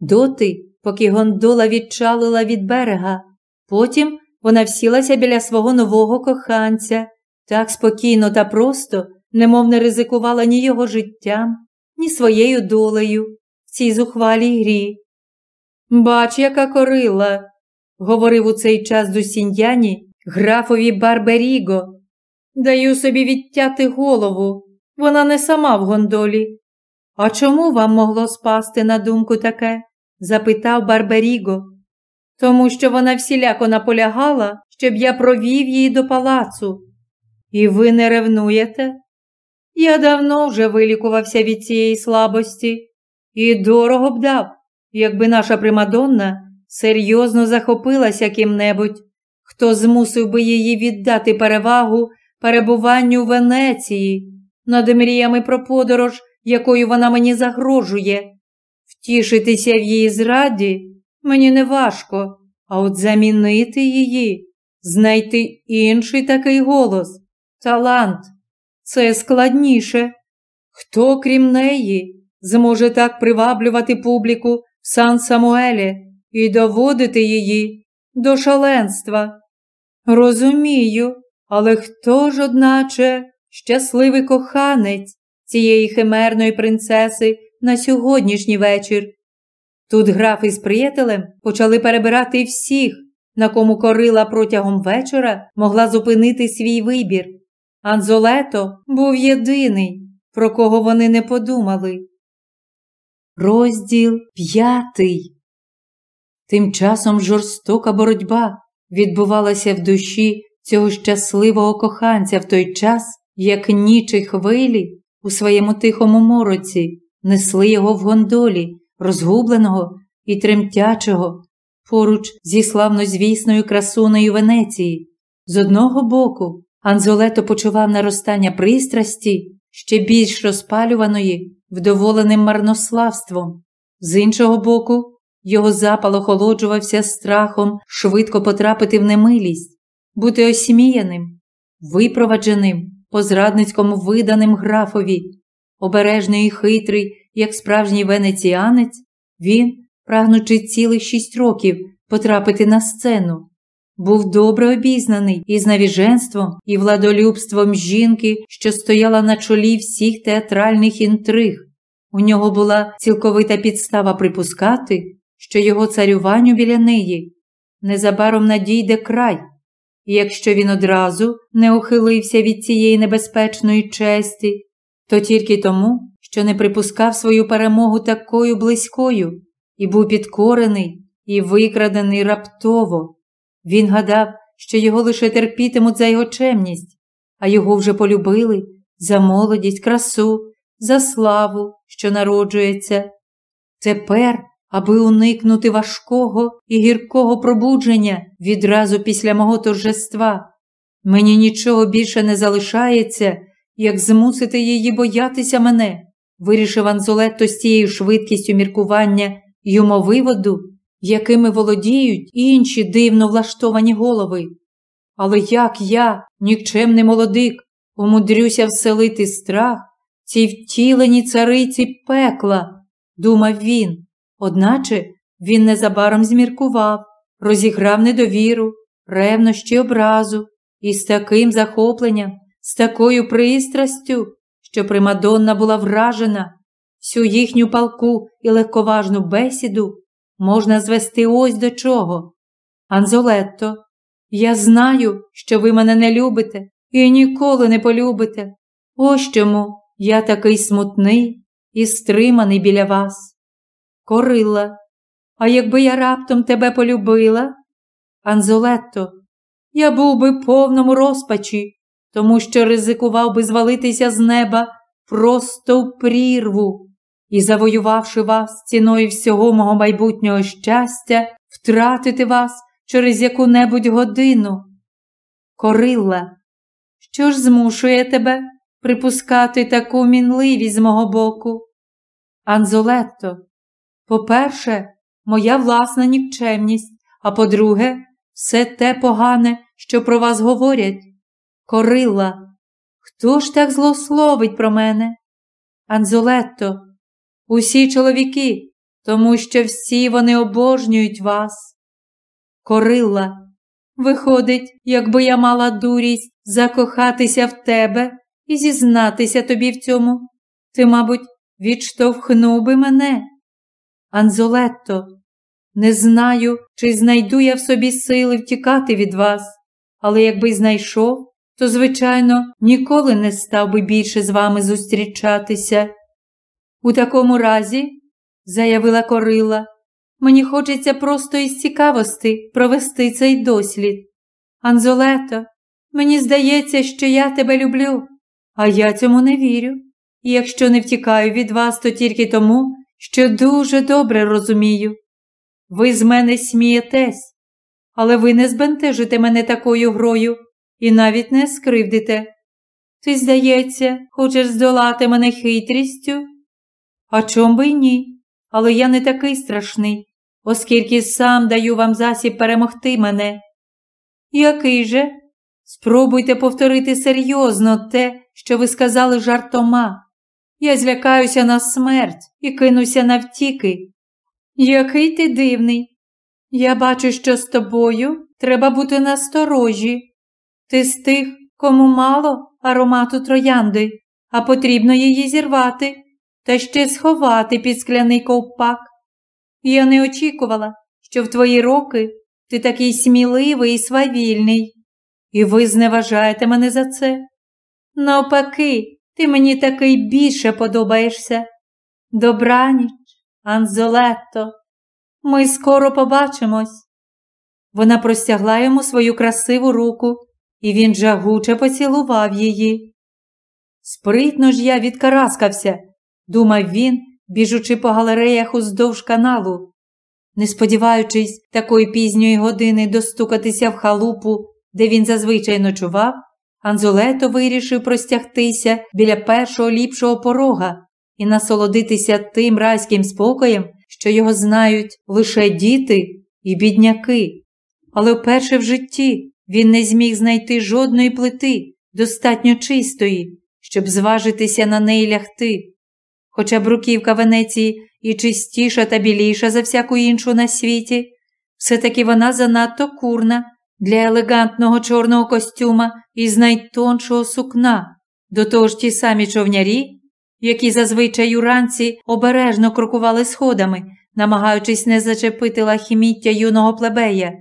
доти, поки гондола відчалила від берега. Потім вона всілася біля свого нового коханця, так спокійно та просто, немов не ризикувала ні його життям, ні своєю долею в цій зухвалій грі. Бач, яка скорила, говорив у цей час Дусіньяні графові Барберіго. Даю собі відтяти голову, вона не сама в гондолі. А чому вам могло спасти на думку таке? запитав Барберіго. Тому що вона всіляко наполягала, щоб я провів її до палацу. І ви не ревнуєте? Я давно вже вилікувався від цієї слабості і дорого б дав, якби наша примадонна серйозно захопилася ким-небудь, хто змусив би її віддати перевагу перебуванню в Венеції над мріями про подорож, якою вона мені загрожує. Втішитися в її зраді мені не важко, а от замінити її, знайти інший такий голос, талант це складніше. Хто, крім неї, зможе так приваблювати публіку в Сан Самуелі і доводити її до шаленства? Розумію, але хто ж, одначе, щасливий коханець цієї химерної принцеси на сьогоднішній вечір? Тут граф із приятелем почали перебирати всіх, на кому корила протягом вечора могла зупинити свій вибір. Анзолето був єдиний, про кого вони не подумали. Розділ п'ятий. Тим часом жорстока боротьба відбувалася в душі цього щасливого коханця в той час, як ніч і хвилі у своєму тихому мороці несли його в гондолі, розгубленого і тремтячого, поруч зі славнозвісною красуною Венеції. З одного боку, Анзолето почував наростання пристрасті, ще більш розпалюваної, вдоволеним марнославством. З іншого боку, його запал охолоджувався страхом швидко потрапити в немилість, бути осміяним, випровадженим, по зрадницькому виданим графові, обережний і хитрий, як справжній венеціанець, він, прагнучи цілих шість років потрапити на сцену, був добре обізнаний із навіженством і владолюбством жінки, що стояла на чолі всіх театральних інтриг. У нього була цілковита підстава припускати, що його царюванню біля неї незабаром надійде край, і якщо він одразу не ухилився від цієї небезпечної честі, то тільки тому, що не припускав свою перемогу такою близькою і був підкорений і викрадений раптово. Він гадав, що його лише терпітимуть за його чемність, а його вже полюбили за молодість, красу, за славу, що народжується. Тепер аби уникнути важкого і гіркого пробудження відразу після мого торжества. Мені нічого більше не залишається, як змусити її боятися мене, вирішив Анзолетто з тією швидкістю міркування й умовиводу, якими володіють інші дивно влаштовані голови. Але як я, нікчемний молодик, умудрюся вселити страх цій втіленій цариці пекла, думав він. Одначе він незабаром зміркував, розіграв недовіру, ревнощі образу і з таким захопленням, з такою пристрастю, що Примадонна була вражена, всю їхню палку і легковажну бесіду можна звести ось до чого. Анзолетто, я знаю, що ви мене не любите і ніколи не полюбите. Ось чому я такий смутний і стриманий біля вас. Корила, а якби я раптом тебе полюбила, Анзолетто, я був би повному розпачі, тому що ризикував би звалитися з неба просто в прірву і, завоювавши вас ціною всього мого майбутнього щастя, втратити вас через яку-небудь годину. Корила, що ж змушує тебе припускати таку мінливість з мого боку? Анзолетто, по-перше, моя власна нікчемність, а по-друге, все те погане, що про вас говорять. Корила, хто ж так злословить про мене? Анзолетто, усі чоловіки, тому що всі вони обожнюють вас. Корила, Виходить, якби я мала дурість закохатися в тебе і зізнатися тобі в цьому, ти, мабуть, відштовхнув би мене. Анзолетто, не знаю, чи знайду я в собі сили втікати від вас, але якби знайшов, то, звичайно, ніколи не став би більше з вами зустрічатися. У такому разі, заявила Корила, мені хочеться просто із цікавості провести цей дослід. Анзолето, мені здається, що я тебе люблю, а я цьому не вірю. І якщо не втікаю від вас, то тільки тому, що дуже добре розумію. Ви з мене смієтесь, але ви не збентежите мене такою грою і навіть не скривдите. Ти, здається, хочеш здолати мене хитрістю? А чом би й ні? Але я не такий страшний, оскільки сам даю вам засіб перемогти мене. Який же? Спробуйте повторити серйозно те, що ви сказали жартома. Я злякаюся на смерть і кинуся навтіки. Який ти дивний. Я бачу, що з тобою треба бути насторожі. Ти з тих, кому мало аромату троянди, а потрібно її зірвати та ще сховати під скляний ковпак. Я не очікувала, що в твої роки ти такий сміливий і свавільний, і ви зневажаєте мене за це. Навпаки, ти мені такий більше подобаєшся. Добраніч, Анзолетто, ми скоро побачимось. Вона простягла йому свою красиву руку, і він жагуче поцілував її. Спритно ж я відкараскався, думав він, біжучи по галереях уздовж каналу. Не сподіваючись такої пізньої години достукатися в халупу, де він зазвичай ночував, Анзолето вирішив простягтися біля першого ліпшого порога і насолодитися тим райським спокоєм, що його знають лише діти і бідняки. Але вперше в житті він не зміг знайти жодної плити, достатньо чистої, щоб зважитися на неї лягти. Хоча бруківка Венеції і чистіша та біліша за всяку іншу на світі, все-таки вона занадто курна для елегантного чорного костюма із найтоншого сукна, до того ж ті самі човнярі, які зазвичай уранці обережно крокували сходами, намагаючись не зачепити лахіміття юного плебея.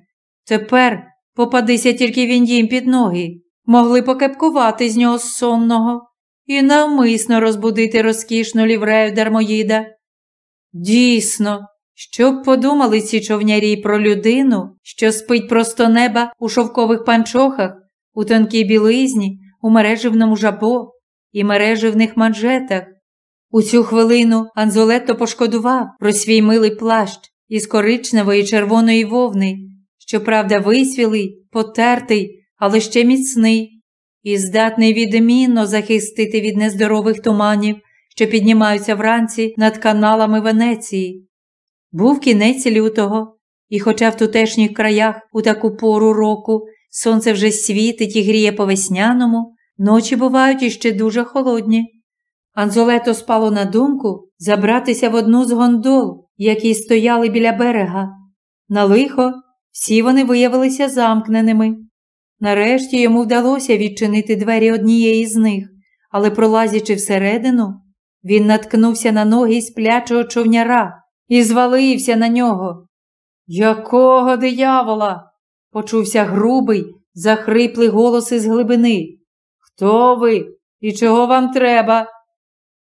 Тепер, попадися тільки він їм під ноги, могли покепкувати з нього сонного і навмисно розбудити розкішну ліврею дармоїда. Дійсно, що б подумали ці човнярі про людину, що спить просто неба у шовкових панчохах, у тонкій білизні, у мереживному жабо і мереживних манжетах. У цю хвилину Анзолетто пошкодував про свій милий плащ із коричневої червоної вовни, щоправда, висвілий, потертий, але ще міцний, і здатний відмінно захистити від нездорових туманів, що піднімаються вранці над каналами Венеції. Був кінець лютого, і, хоча в тутешніх краях у таку пору року сонце вже світить і гріє по весняному, ночі бувають іще дуже холодні. Анзолето спало на думку забратися в одну з гондол, які стояли біля берега. На лихо всі вони виявилися замкненими. Нарешті йому вдалося відчинити двері однієї з них, але, пролазячи всередину, він наткнувся на ноги сплячого човняра і звалився на нього. Якого диявола? почувся грубий, захриплий голос із глибини. Хто ви і чого вам треба?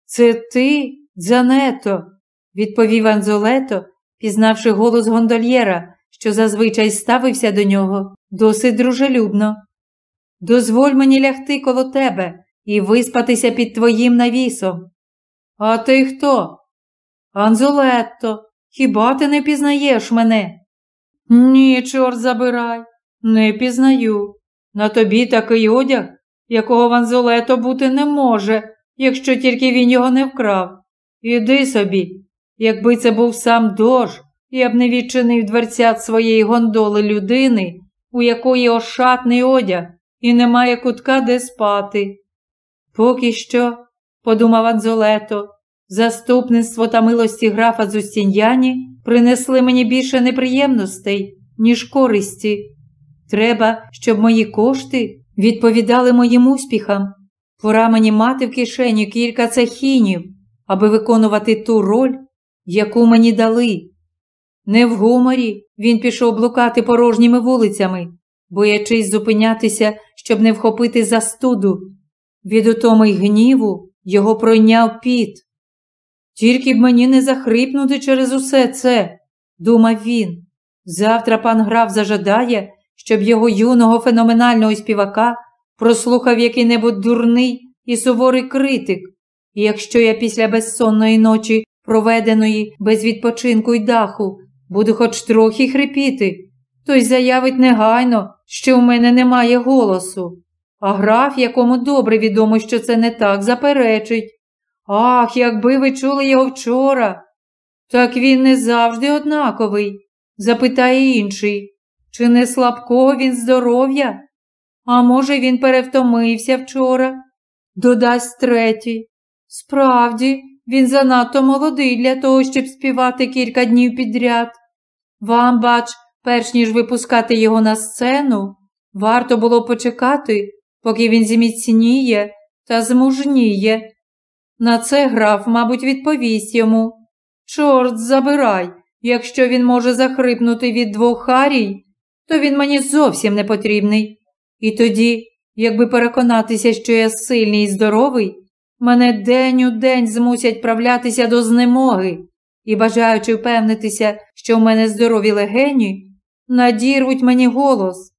Це ти, Дзането, відповів Анзолето, пізнавши голос гондольєра, що зазвичай ставився до нього досить дружелюбно. Дозволь мені лягти коло тебе і виспатися під твоїм навісом. А ти хто? Анзолетто, хіба ти не пізнаєш мене? Ні, чорт забирай, не пізнаю. На тобі такий одяг, якого в Анзолето бути не може, якщо тільки він його не вкрав. Іди собі, якби це був сам дож, я б не відчинив дверцят своєї гондоли людини, у якої ошатний одяг і немає кутка, де спати. Поки що, подумав Анзолето, Заступництво та милості графа Зустіньяні принесли мені більше неприємностей, ніж користі. Треба, щоб мої кошти відповідали моїм успіхам. Пора мені мати в кишені кілька цехінів, аби виконувати ту роль, яку мені дали. Не в гуморі він пішов блукати порожніми вулицями, боячись зупинятися, щоб не вхопити застуду. Від утоми й гніву його пройняв піт. Тільки б мені не захрипнути через усе це, думав він. Завтра пан граф зажадає, щоб його юного феноменального співака прослухав який-небудь дурний і суворий критик. І якщо я після безсонної ночі, проведеної без відпочинку й даху, буду хоч трохи хрипіти, то й заявить негайно, що в мене немає голосу. А граф, якому добре відомо, що це не так, заперечить. Ах, якби ви чули його вчора. Так він не завжди однаковий, запитає інший. Чи не слабкого він здоров'я? А може, він перевтомився вчора? Додасть третій. Справді, він занадто молодий для того, щоб співати кілька днів підряд. Вам, бач, перш ніж випускати його на сцену, варто було почекати, поки він зміцніє та змужніє. На це граф, мабуть, відповість йому. Чорт забирай, якщо він може захрипнути від двох харій, то він мені зовсім не потрібний. І тоді, якби переконатися, що я сильний і здоровий, мене день у день змусять правлятися до знемоги і, бажаючи впевнитися, що в мене здорові легені, надірвуть мені голос.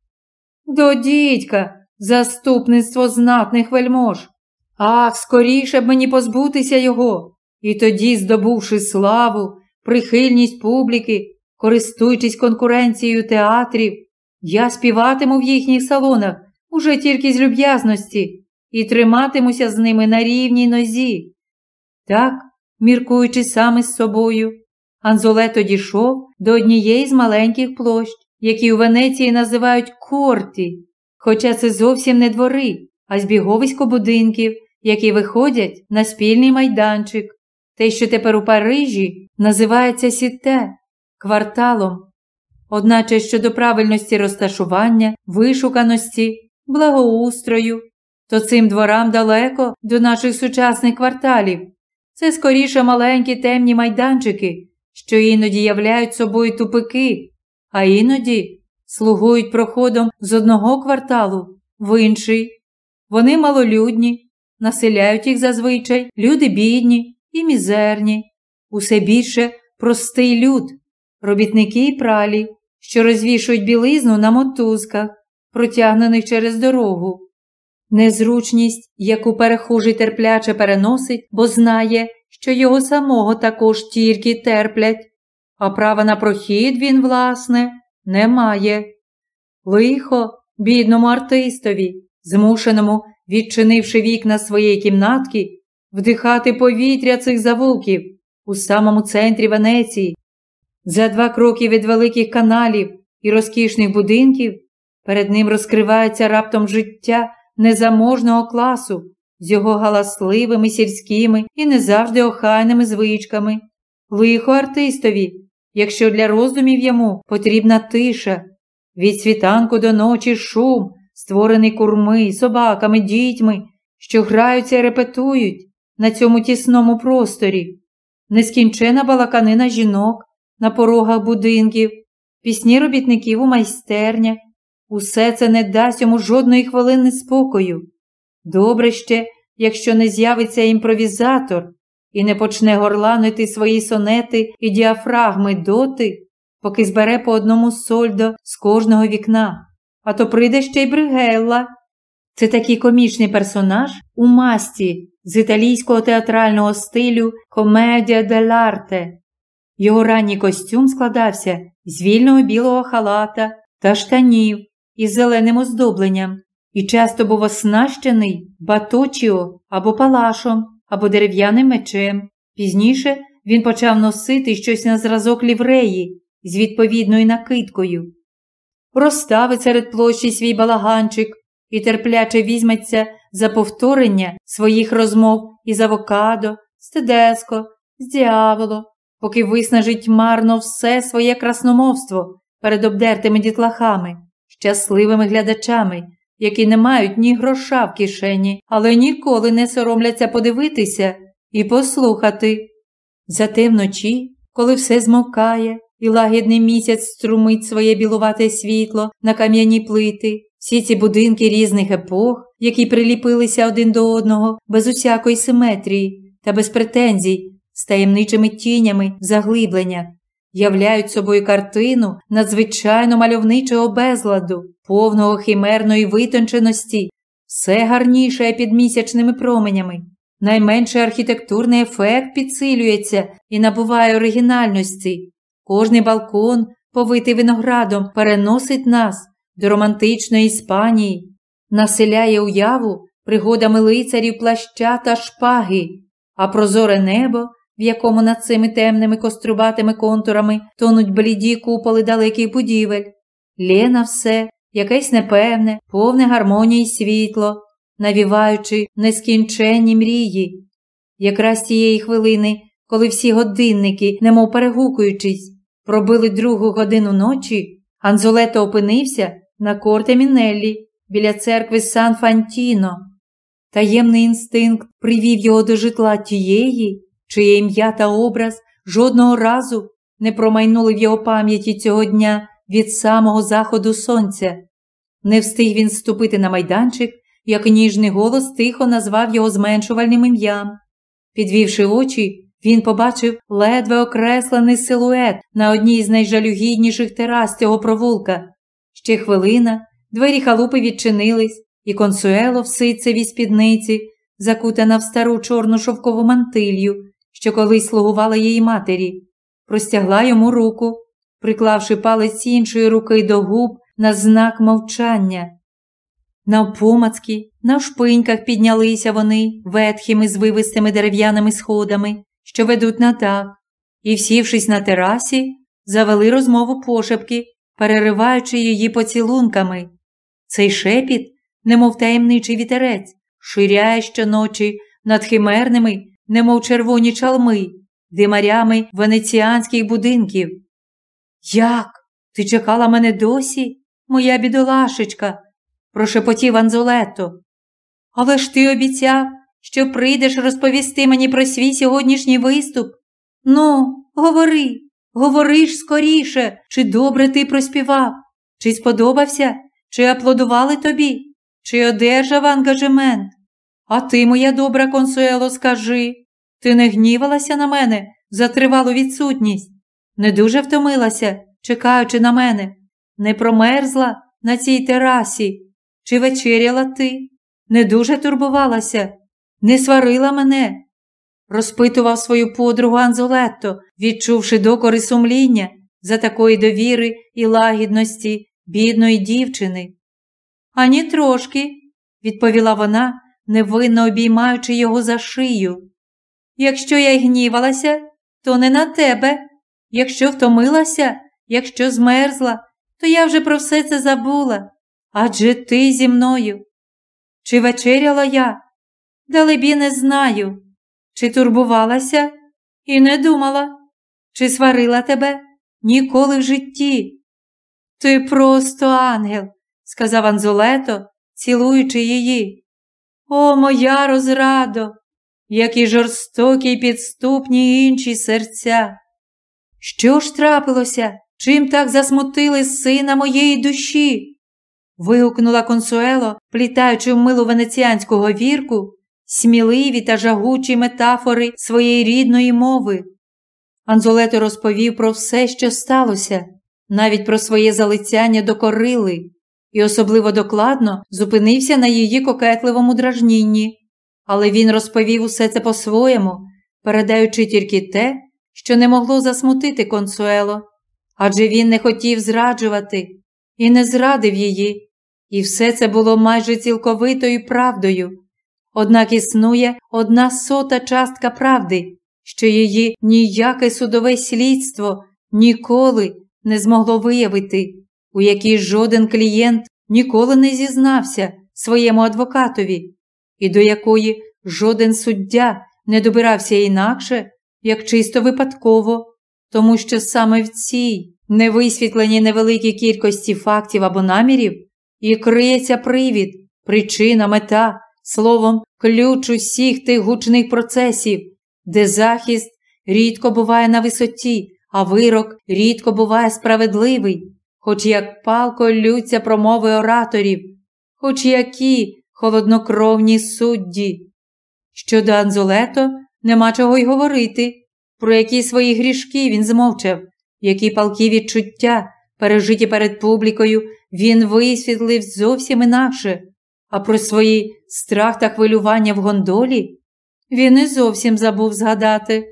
До дідька, заступництво знатних вельмож. Ах, скоріше б мені позбутися його. І тоді, здобувши славу, прихильність публіки, користуючись конкуренцією театрів, я співатиму в їхніх салонах уже тільки з люб'язності і триматимуся з ними на рівній нозі. Так, міркуючи саме з собою, Анзолето дійшов до однієї з маленьких площ, які у Венеції називають корті, хоча це зовсім не двори, а збіговисько будинків, які виходять на спільний майданчик, те, що тепер у Парижі називається сіте, кварталом. Одначе щодо правильності розташування, вишуканості, благоустрою, то цим дворам далеко до наших сучасних кварталів. Це скоріше маленькі темні майданчики, що іноді являють собою тупики, а іноді слугують проходом з одного кварталу в інший. Вони малолюдні, населяють їх зазвичай люди бідні і мізерні, усе більше простий люд, робітники і пралі, що розвішують білизну на мотузках, протягнених через дорогу. Незручність, яку перехожий терпляче переносить, бо знає, що його самого також тільки терплять, а права на прохід він, власне, не має. Лихо, бідному артистові, змушеному, відчинивши вікна своєї кімнатки, вдихати повітря цих завулків у самому центрі Венеції. За два кроки від великих каналів і розкішних будинків перед ним розкривається раптом життя незаможного класу з його галасливими сільськими і не завжди охайними звичками. Лихо артистові, якщо для роздумів йому потрібна тиша, від світанку до ночі шум, створений курми, собаками, дітьми, що граються і репетують на цьому тісному просторі, нескінчена балаканина жінок на порогах будинків, пісні робітників у майстернях. Усе це не дасть йому жодної хвилини спокою. Добре ще, якщо не з'явиться імпровізатор і не почне горланити свої сонети і діафрагми доти, поки збере по одному сольдо з кожного вікна, а то прийде ще й Бригелла. Це такий комічний персонаж у масті з італійського театрального стилю комедія деларте. Його ранній костюм складався з вільного білого халата та штанів із зеленим оздобленням і часто був оснащений баточіо або палашом, або дерев'яним мечем. Пізніше він почав носити щось на зразок лівреї з відповідною накидкою. Розставить серед площі свій балаганчик і терпляче візьметься за повторення своїх розмов із авокадо, з тедеско, з діаволо, поки виснажить марно все своє красномовство перед обдертими дітлахами щасливими глядачами, які не мають ні гроша в кишені, але ніколи не соромляться подивитися і послухати. Зате вночі, коли все змовкає, і лагідний місяць струмить своє білувате світло на кам'яні плити, всі ці будинки різних епох, які приліпилися один до одного без усякої симетрії та без претензій, з таємничими тінями заглиблення, являють собою картину надзвичайно мальовничого безладу, повного химерної витонченості, все гарніше під місячними променями. Найменший архітектурний ефект підсилюється і набуває оригінальності. Кожний балкон, повитий виноградом, переносить нас до романтичної Іспанії, населяє уяву пригодами лицарів плаща та шпаги, а прозоре небо, в якому над цими темними кострубатими контурами тонуть бліді куполи далеких будівель, лє все, якесь непевне, повне гармонії світло, навіваючи нескінченні мрії. Якраз тієї хвилини, коли всі годинники, немов перегукуючись, пробили другу годину ночі, Анзолето опинився на корте Мінеллі біля церкви Сан Фантіно. Таємний інстинкт привів його до житла тієї, чиє ім'я та образ жодного разу не промайнули в його пам'яті цього дня від самого заходу сонця. Не встиг він ступити на майданчик, як ніжний голос тихо назвав його зменшувальним ім'ям. Підвівши очі, він побачив ледве окреслений силует на одній з найжалюгідніших терас цього провулка. Ще хвилина, двері халупи відчинились, і консуело в ситцевій спідниці, закутана в стару чорну шовкову мантилью, що колись слугувала її матері, простягла йому руку, приклавши палець іншої руки до губ на знак мовчання. Навпомацьки, на шпиньках піднялися вони ветхими звивистими дерев'яними сходами, що ведуть на дах, і, всівшись на терасі, завели розмову пошепки, перериваючи її поцілунками. Цей шепіт, немов таємничий вітерець, ширяє щоночі над химерними, немов червоні чалми, димарями венеціанських будинків. Як? Ти чекала мене досі, моя бідолашечка? прошепотів Анзолето. Але ж ти обіцяв, що прийдеш розповісти мені про свій сьогоднішній виступ. Ну, говори, говори ж скоріше, чи добре ти проспівав, чи сподобався, чи аплодували тобі, чи одержав ангажемент. А ти, моя добра консуело, скажи, ти не гнівалася на мене за тривалу відсутність, не дуже втомилася, чекаючи на мене, не промерзла на цій терасі, чи вечеряла ти, не дуже турбувалася, не сварила мене, розпитував свою подругу Анзолетто, відчувши докори сумління за такої довіри і лагідності бідної дівчини. Ані трошки, відповіла вона, невинно обіймаючи його за шию. Якщо я й гнівалася, то не на тебе. Якщо втомилася, якщо змерзла, то я вже про все це забула. Адже ти зі мною. Чи вечеряла я? Далебі не знаю. Чи турбувалася і не думала, чи сварила тебе ніколи в житті. Ти просто ангел, сказав Анзолето, цілуючи її. О, моя розрадо, які жорстокі й підступні інші серця. Що ж трапилося? Чим так засмутили сина моєї душі? вигукнула консуело, плітаючи в милу венеціанську говірку сміливі та жагучі метафори своєї рідної мови. Анзолето розповів про все, що сталося, навіть про своє залицяння до корили, і особливо докладно зупинився на її кокетливому дражнінні. Але він розповів усе це по-своєму, передаючи тільки те, що не могло засмутити консуело, адже він не хотів зраджувати і не зрадив її, і все це було майже цілковитою правдою. Однак існує одна сота частка правди, що її ніяке судове слідство ніколи не змогло виявити, у якій жоден клієнт ніколи не зізнався своєму адвокатові, і до якої жоден суддя не добирався інакше, як чисто випадково, тому що саме в цій невисвітленій невеликій кількості фактів або намірів і криється привід, причина, мета, словом, ключ усіх тих гучних процесів, де захист рідко буває на висоті, а вирок рідко буває справедливий, хоч як палко лються промови ораторів, хоч які холоднокровні судді. Щодо Анзолето нема чого й говорити, про які свої грішки він змовчав, які палки відчуття, пережиті перед публікою, він висвітлив зовсім інакше, а про свої страх та хвилювання в гондолі він і зовсім забув згадати.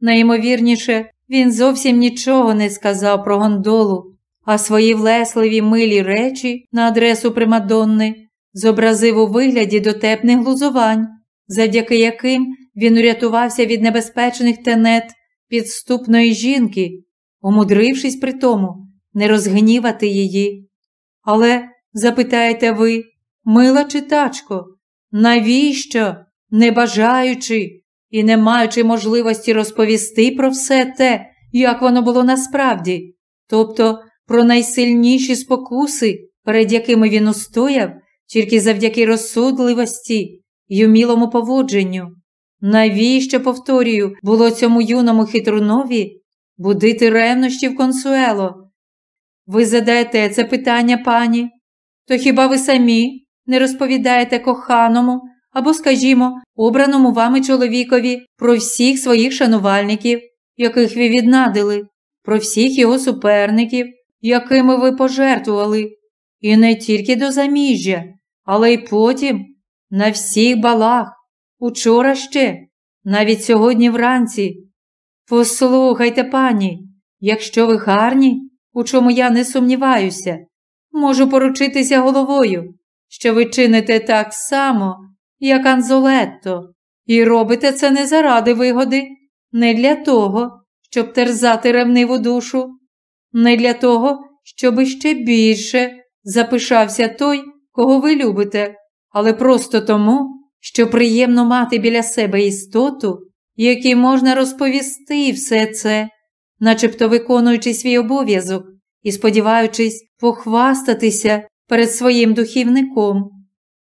Найімовірніше, він зовсім нічого не сказав про гондолу, а свої влесливі милі речі на адресу Примадонни зобразив у вигляді дотепних глузувань, завдяки яким він урятувався від небезпечних тенет підступної жінки, умудрившись при тому не розгнівати її. Але, запитаєте ви, мила читачко, навіщо, не бажаючи і не маючи можливості розповісти про все те, як воно було насправді, тобто про найсильніші спокуси, перед якими він устояв, тільки завдяки розсудливості й умілому поводженню. Навіщо, повторюю, було цьому юному хитрунові будити ревнощів консуело? Ви задаєте це питання, пані? То хіба ви самі не розповідаєте коханому або, скажімо, обраному вами чоловікові про всіх своїх шанувальників, яких ви віднадили, про всіх його суперників, якими ви пожертвували, і не тільки до заміжжя, але й потім на всіх балах, учора ще, навіть сьогодні вранці. Послухайте, пані, якщо ви гарні, у чому я не сумніваюся, можу поручитися головою, що ви чините так само, як Анзолетто, і робите це не заради вигоди, не для того, щоб терзати ревниву душу, не для того, щоб ще більше запишався той, кого ви любите, але просто тому, що приємно мати біля себе істоту, якій можна розповісти все це, начебто виконуючи свій обов'язок і сподіваючись похвастатися перед своїм духівником.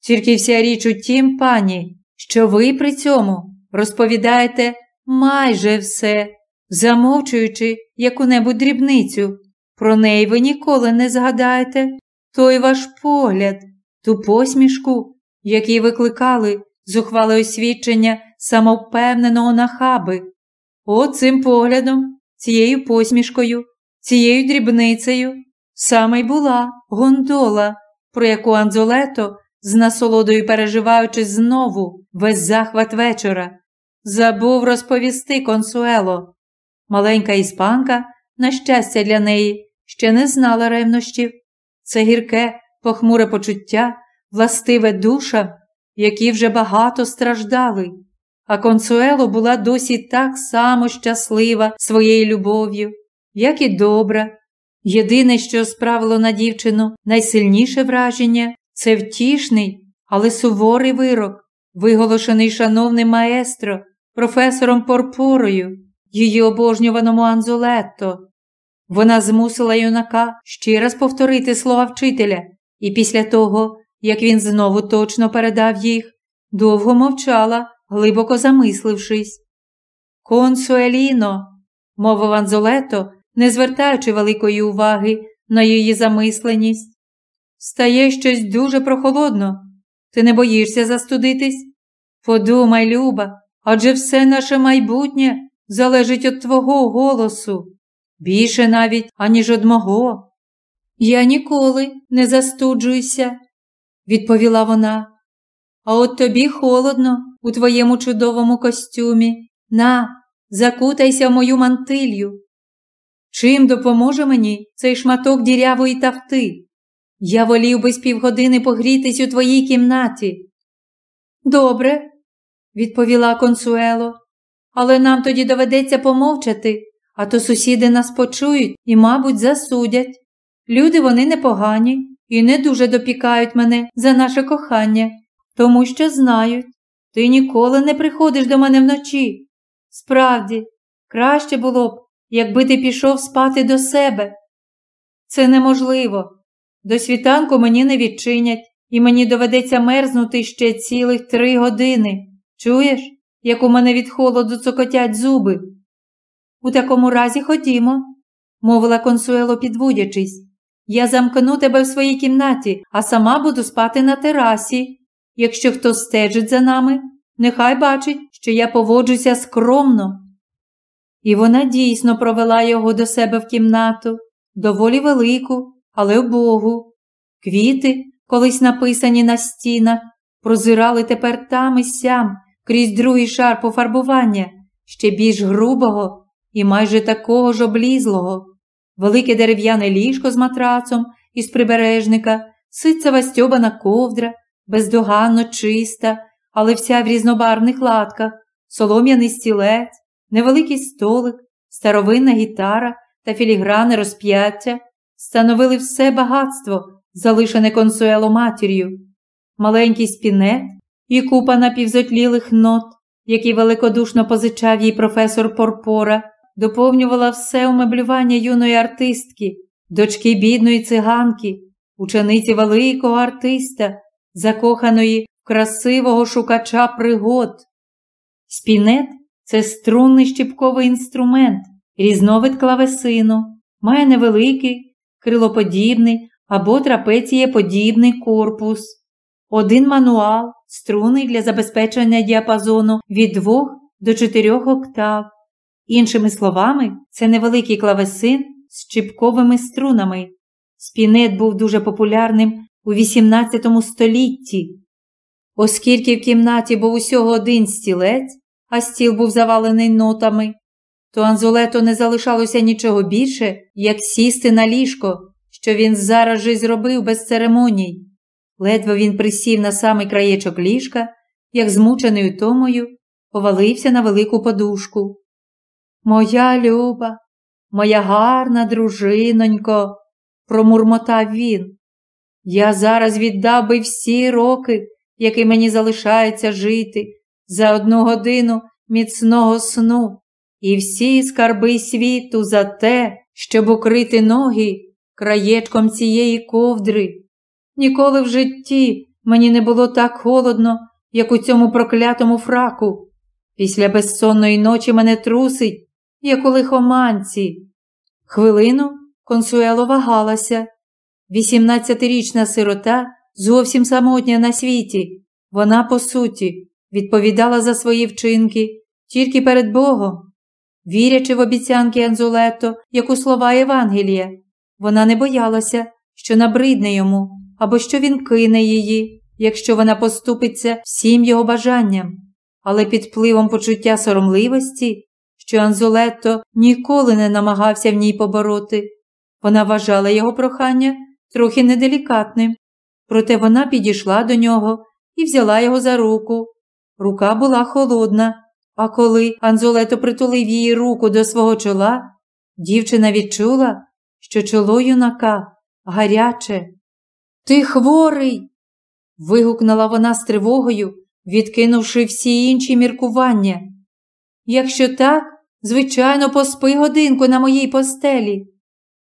Тільки вся річ у тім, пані, що ви при цьому розповідаєте майже все, замовчуючи яку-небудь дрібницю. Про неї ви ніколи не згадаєте той ваш погляд, ту посмішку, які викликали зухвале освідчення самовпевненого нахаби. От цим поглядом, цією посмішкою, цією дрібницею саме й була гондола, про яку Анзолето, з насолодою переживаючи знову весь захват вечора, забув розповісти консуело. Маленька іспанка, на щастя для неї, ще не знала ревнощів. Це гірке, похмуре почуття, властиве душам, які вже багато страждали, а консуело була досі так само щаслива своєю любов'ю, як і добра. Єдине, що справило на дівчину найсильніше враження, це втішний, але суворий вирок, виголошений шановним маестро, професором Порпорою, її обожнюваному Анзолетто. Вона змусила юнака ще раз повторити слова вчителя, і після того, як він знову точно передав їх, довго мовчала, глибоко замислившись. Консуеліно, мовив Анзолето, не звертаючи великої уваги на її замисленість. Стає щось дуже прохолодно. Ти не боїшся застудитись? Подумай, Люба, адже все наше майбутнє залежить від твого голосу, більше навіть, аніж від мого. Я ніколи не застуджуюся, відповіла вона. А от тобі холодно у твоєму чудовому костюмі. На, закутайся в мою мантилью. Чим допоможе мені цей шматок дірявої тафти? Я волів би з півгодини погрітись у твоїй кімнаті. Добре, відповіла консуело, але нам тоді доведеться помовчати, а то сусіди нас почують і, мабуть, засудять. Люди вони непогані і не дуже допікають мене за наше кохання, тому що знають, ти ніколи не приходиш до мене вночі. Справді, краще було б, якби ти пішов спати до себе. Це неможливо. До світанку мені не відчинять, і мені доведеться мерзнути ще цілих три години. Чуєш, як у мене від холоду цокотять зуби? У такому разі ходімо, мовила консуело, підводячись. Я замкну тебе в своїй кімнаті, а сама буду спати на терасі. Якщо хто стежить за нами, нехай бачить, що я поводжуся скромно. І вона дійсно провела його до себе в кімнату, доволі велику, але убогу. Квіти, колись написані на стінах, прозирали тепер там і сям крізь другий шар пофарбування, ще більш грубого і майже такого ж облізлого, велике дерев'яне ліжко з матрацом із прибережника, ситцева стьобана ковдра, бездоганно чиста, але вся в різнобарвних латках, солом'яний стілець, невеликий столик, старовинна гітара та філігране розп'яття становили все багатство, залишене консуело матір'ю, маленький спінет і купа напівзотлілих нот, які великодушно позичав їй професор Порпора, доповнювала все умеблювання юної артистки, дочки бідної циганки, учениці великого артиста, закоханої красивого шукача пригод. Спінет це струнний щіпковий інструмент, різновид клавесину, має невеликий, крилоподібний або трапецієподібний корпус. Один мануал, струнний для забезпечення діапазону від 2 до 4 октав. Іншими словами, це невеликий клавесин з чіпковими струнами. Спінет був дуже популярним у XVIII столітті. Оскільки в кімнаті був усього один стілець, а стіл був завалений нотами, то Анзолето не залишалося нічого більше, як сісти на ліжко, що він зараз же зробив без церемоній. Ледве він присів на самий краєчок ліжка, як змучений утомою, повалився на велику подушку. Моя люба, моя гарна дружинонько, промурмотав він. Я зараз віддав би всі роки, які мені залишається жити, за одну годину міцного сну, і всі скарби світу за те, щоб укрити ноги краєчком цієї ковдри. Ніколи в житті мені не було так холодно, як у цьому проклятому фраку. Після безсонної ночі мене трусить, як у лихоманці. Хвилину консуело вагалася. Вісімнадцятирічна сирота зовсім самотня на світі. Вона, по суті, відповідала за свої вчинки тільки перед Богом. Вірячи в обіцянки Анзулето, як у слова Євангелія, вона не боялася, що набридне йому або що він кине її, якщо вона поступиться всім його бажанням, але під впливом почуття соромливості, що Анзулетто ніколи не намагався в ній побороти, вона вважала його прохання трохи неделікатним, проте вона підійшла до нього і взяла його за руку. Рука була холодна, а коли Анзолето притулив її руку до свого чола, дівчина відчула, що чоло юнака гаряче. Ти хворий. вигукнула вона з тривогою, відкинувши всі інші міркування. Якщо так, звичайно, поспи годинку на моїй постелі.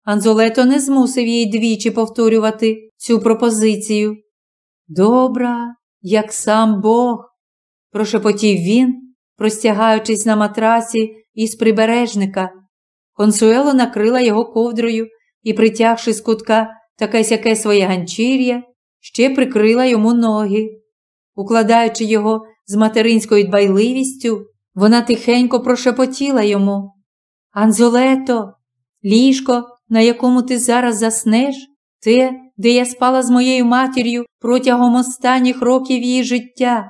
Анзолето не змусив їй двічі повторювати цю пропозицію. Добра, як сам Бог, прошепотів він, простягаючись на матрасі із прибережника. Консуело накрила його ковдрою і, притягши з кутка таке сяке своє ганчір'я, ще прикрила йому ноги. Укладаючи його з материнською дбайливістю, вона тихенько прошепотіла йому. Анзолето, ліжко, на якому ти зараз заснеш, те, де я спала з моєю матір'ю протягом останніх років її життя.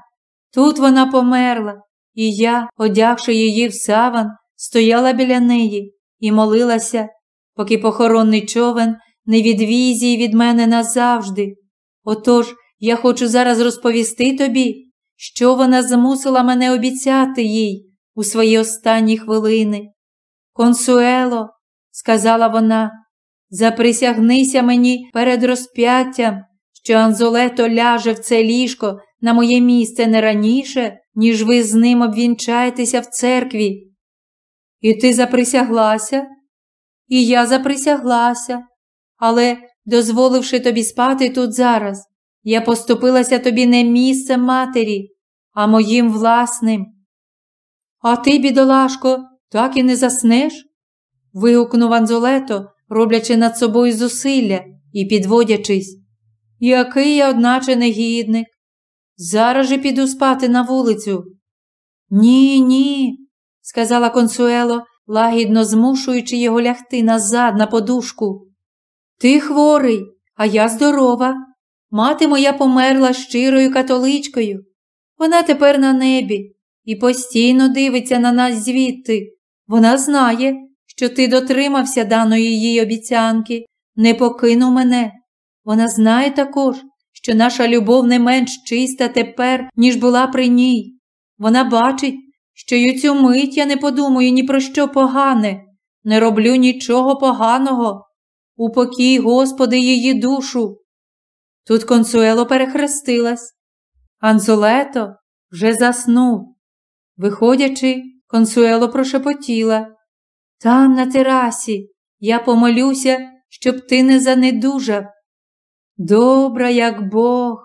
Тут вона померла, і я, одягши її в саван, стояла біля неї і молилася, поки похоронний човен не відвіз її від мене назавжди. Отож я хочу зараз розповісти тобі, що вона змусила мене обіцяти їй у свої останні хвилини. Консуело, сказала вона, заприсягнися мені перед розп'яттям, що Анзолето ляже в це ліжко на моє місце не раніше, ніж ви з ним обвінчаєтеся в церкві. І ти заприсяглася? І я заприсяглася, але, дозволивши тобі спати тут зараз, я поступилася тобі не місцем матері, а моїм власним. А ти, бідолашко, так і не заснеш? вигукнув Анзолето, роблячи над собою зусилля і підводячись. Який я, одначе, негідник. Зараз же піду спати на вулицю. Ні, ні, сказала консуело, лагідно змушуючи його лягти назад на подушку. Ти хворий, а я здорова. Мати моя померла щирою католичкою. Вона тепер на небі і постійно дивиться на нас звідти. Вона знає, що ти дотримався даної їй обіцянки, не покинув мене. Вона знає також, що наша любов не менш чиста тепер, ніж була при ній. Вона бачить, що й у цю мить я не подумаю ні про що погане, не роблю нічого поганого. Упокій, Господи, її душу. Тут консуело перехрестилась. Анзолето вже заснув. Виходячи, консуело прошепотіла. Там, на терасі, я помолюся, щоб ти не занедужав. Добра, як Бог,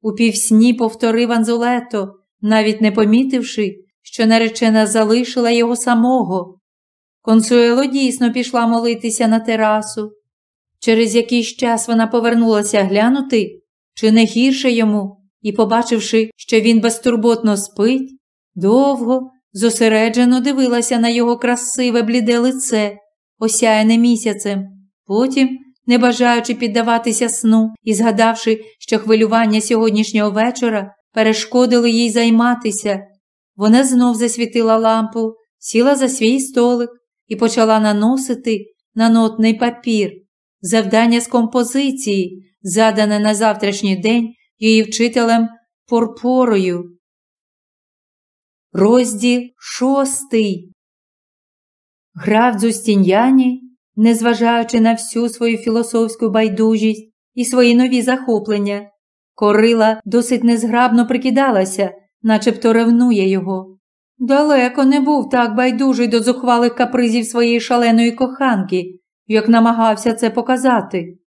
у півсні повторив Анзолето, навіть не помітивши, що наречена залишила його самого. Консуело дійсно пішла молитися на терасу. Через якийсь час вона повернулася глянути, чи не гірше йому, і, побачивши, що він безтурботно спить, довго, зосереджено дивилася на його красиве бліде лице, осяяне місяцем. Потім, не бажаючи піддаватися сну і згадавши, що хвилювання сьогоднішнього вечора перешкодили їй займатися, вона знов засвітила лампу, сіла за свій столик і почала наносити на нотний папір завдання з композиції, задане на завтрашній день її вчителем Порпорою. Розділ шостий. Граф Дзустіньяні, незважаючи на всю свою філософську байдужість і свої нові захоплення, корила досить незграбно прикидалася, начебто ревнує його. Далеко не був так байдужий до зухвалих капризів своєї шаленої коханки, як намагався це показати.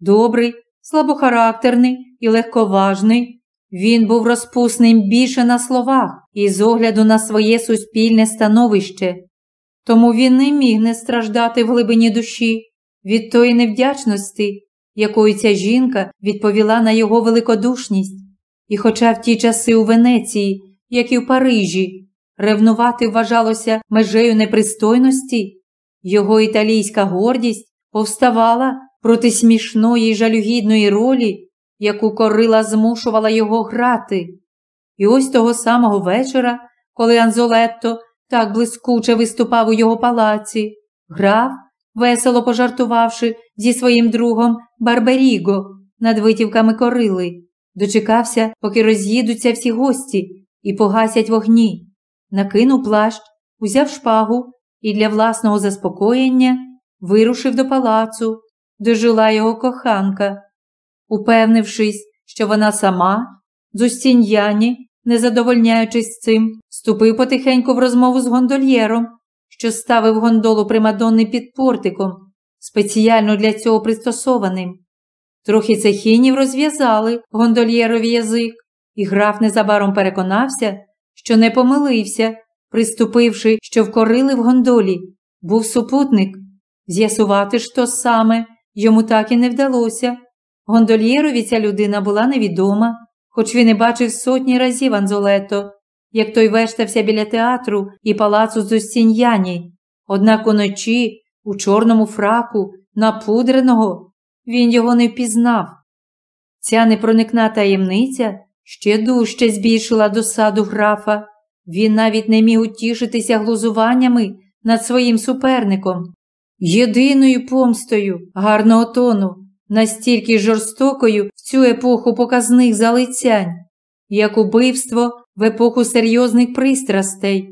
Добрий, слабохарактерний і легковажний, він був розпусним більше на словах і з огляду на своє суспільне становище. Тому він не міг не страждати в глибині душі від тої невдячності, якою ця жінка відповіла на його великодушність. І, хоча в ті часи у Венеції, як і в Парижі, ревнувати вважалося межею непристойності, його італійська гордість повставала проти смішної й жалюгідної ролі, яку корила змушувала його грати. І ось того самого вечора, коли Анзолетто так блискуче виступав у його палаці, граф, весело пожартувавши зі своїм другом Барберіго над витівками корили, дочекався, поки роз'їдуться всі гості і погасять вогні, накинув плащ, узяв шпагу і для власного заспокоєння вирушив до палацу, де жила його коханка. Упевнившись, що вона сама, Зустіньяні, не задовольняючись цим, ступив потихеньку в розмову з гондольєром, що ставив гондолу примадонни під портиком, спеціально для цього пристосованим. Трохи цехінів розв'язали гондольєрові язик, і граф незабаром переконався, що не помилився, приступивши, що вкорили в гондолі, був супутник. З'ясувати ж то саме йому так і не вдалося. Гондольєрові ця людина була невідома, хоч він і бачив сотні разів Анзолето, як той вештався біля театру і палацу Зостіньяні. Однак уночі, у чорному фраку, напудреного, він його не впізнав. Ця непроникна таємниця ще дужче збільшила досаду графа. Він навіть не міг утішитися глузуваннями над своїм суперником. Єдиною помстою гарного тону, настільки жорстокою в цю епоху показних залицянь, як убивство в епоху серйозних пристрастей.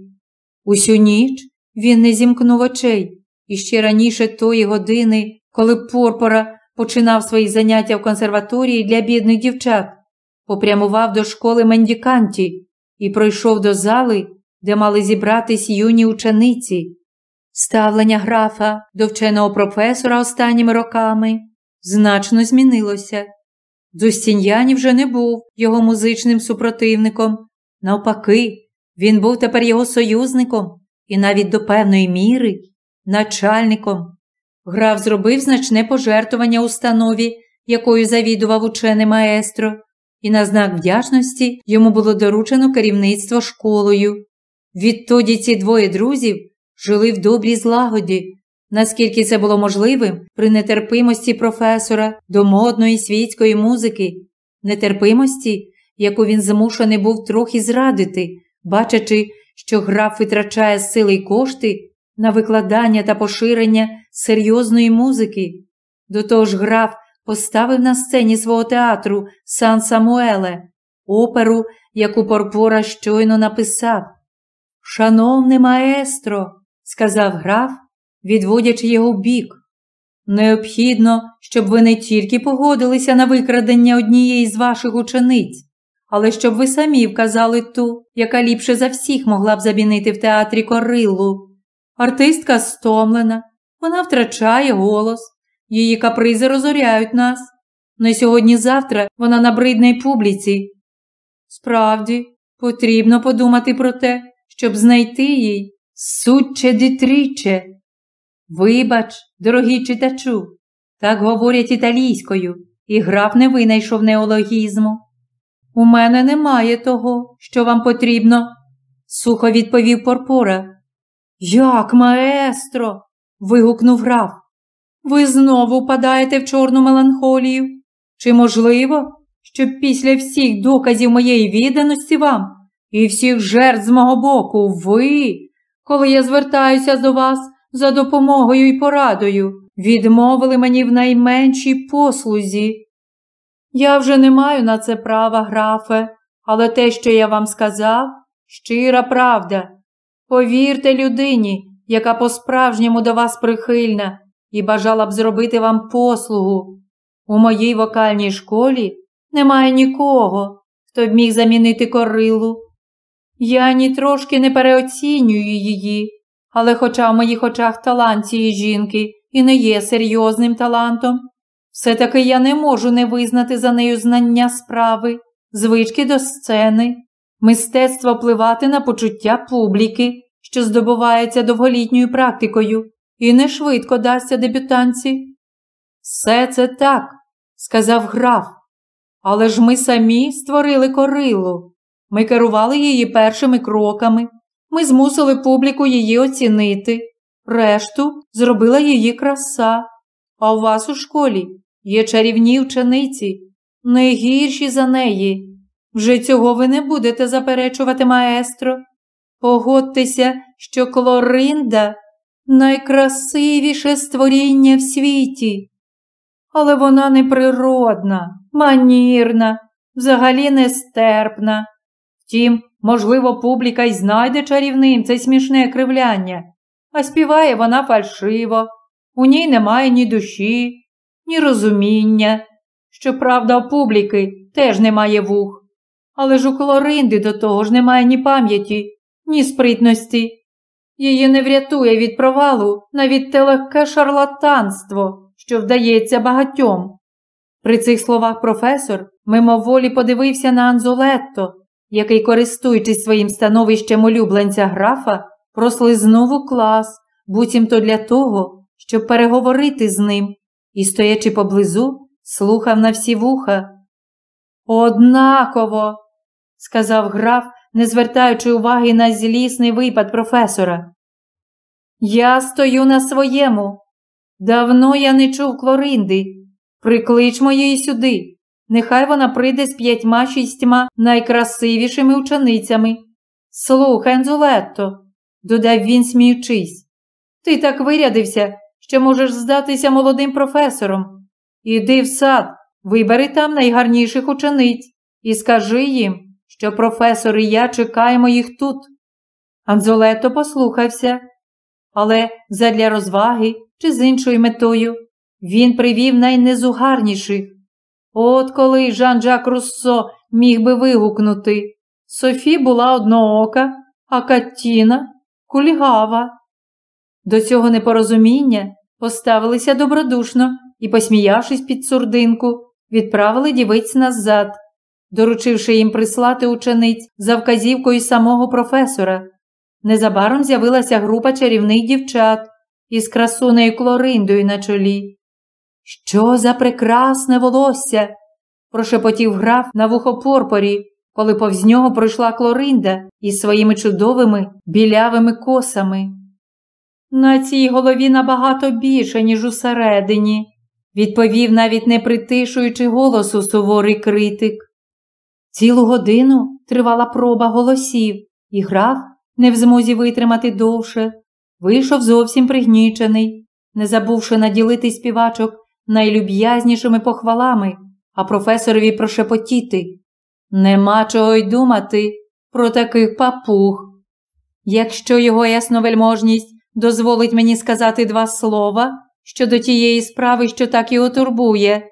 Усю ніч він не зімкнув очей, і ще раніше тої години, коли Порпора починав свої заняття в консерваторії для бідних дівчат, попрямував до школи мендіканті і пройшов до зали, де мали зібратись юні учениці. Ставлення графа до вченого професора останніми роками значно змінилося. Дзустін'яні вже не був його музичним супротивником. Навпаки, він був тепер його союзником і навіть до певної міри начальником. Граф зробив значне пожертвування установі, якою завідував учений маестро, і на знак вдячності йому було доручено керівництво школою. Відтоді ці двоє друзів жили в добрій злагоді, наскільки це було можливим при нетерпимості професора до модної світської музики, нетерпимості, яку він змушений був трохи зрадити, бачачи, що граф витрачає сили й кошти на викладання та поширення серйозної музики. До того ж, граф поставив на сцені свого театру Сан Самуеле, оперу, яку Порпора щойно написав. Шановне маестро, сказав граф, відводячи його бік. Необхідно, щоб ви не тільки погодилися на викрадення однієї з ваших учениць, але щоб ви самі вказали ту, яка ліпше за всіх могла б замінити в театрі корилу. Артистка стомлена, вона втрачає голос, її капризи розоряють нас. На сьогодні-завтра вона набридне й публіці. Справді, потрібно подумати про те, щоб знайти їй сучче дитріче. Вибач, дорогий читачу, так говорять італійською, і граф не винайшов неологізму. У мене немає того, що вам потрібно, сухо відповів Порпора. Як, маестро? вигукнув граф. Ви знову впадаєте в чорну меланхолію? Чи можливо, щоб після всіх доказів моєї відданості вам і всіх жертв з мого боку, ви, коли я звертаюся до вас за допомогою і порадою, відмовили мені в найменшій послузі? Я вже не маю на це права, графе, але те, що я вам сказав, щира правда. Повірте людині, яка по-справжньому до вас прихильна і бажала б зробити вам послугу. У моїй вокальній школі немає нікого, хто б міг замінити корилу. Я ні трошки не переоцінюю її, але, хоча в моїх очах талант цієї жінки і не є серйозним талантом, все-таки я не можу не визнати за нею знання справи, звички до сцени, мистецтво впливати на почуття публіки, що здобувається довголітньою практикою, і не швидко дасться дебютанці. Все це так, сказав граф, але ж ми самі створили корилу. Ми керували її першими кроками, ми змусили публіку її оцінити, решту зробила її краса. А у вас у школі є чарівні вчениці, не гірші за неї. Вже цього ви не будете заперечувати, маестро. Погодьтеся, що Клоринда найкрасивіше створіння в світі. Але вона неприродна, манірна, взагалі нестерпна. Втім, можливо, публіка й знайде чарівним це смішне кривляння, а співає вона фальшиво, у ній немає ні душі, ні розуміння. Щоправда, у публіки теж немає вух, але ж у Клоринди до того ж немає ні пам'яті, ні спритності. Її не врятує від провалу навіть те легке шарлатанство, що вдається багатьом. При цих словах професор мимоволі подивився на Анзолетто, який, користуючись своїм становищем улюбленця графа, прослизнув у клас, буцімто для того, щоб переговорити з ним, і, стоячи поблизу, слухав на всі вуха. Однаково, сказав граф, не звертаючи уваги на злісний випад професора. Я стою на своєму. Давно я не чув Клоринди. Прикличмо її сюди. Нехай вона прийде з п'ятьма шістьма найкрасивішими ученицями. Слухай, Анзулетто, додав він, сміючись. Ти так вирядився, що можеш здатися молодим професором. Іди в сад, вибери там найгарніших учениць і скажи їм, що професор і я чекаємо їх тут. Анзолето послухався, але задля розваги чи з іншою метою він привів найнезугарніших. От коли Жан Жак Руссо міг би вигукнути Софі була одноока, а Каттіна кульгава. до цього непорозуміння поставилися добродушно і, посміявшись під сурдинку, відправили дівиць назад, доручивши їм прислати учениць за вказівкою самого професора. Незабаром з'явилася група чарівних дівчат із красунею Клориндою на чолі. Що за прекрасне волосся! прошепотів граф на вухо Порпорі, коли повз нього пройшла Клоринда із своїми чудовими білявими косами. На цій голові набагато більше, ніж усередині, відповів, навіть не притишуючи голосу суворий критик. Цілу годину тривала проба голосів, і граф, не в змозі витримати довше, вийшов зовсім пригнічений, не забувши наділити співачок найлюб'язнішими похвалами, а професорові прошепотіти. Нема чого й думати про таких папуг. Якщо його ясновельможність дозволить мені сказати два слова щодо тієї справи, що так його турбує,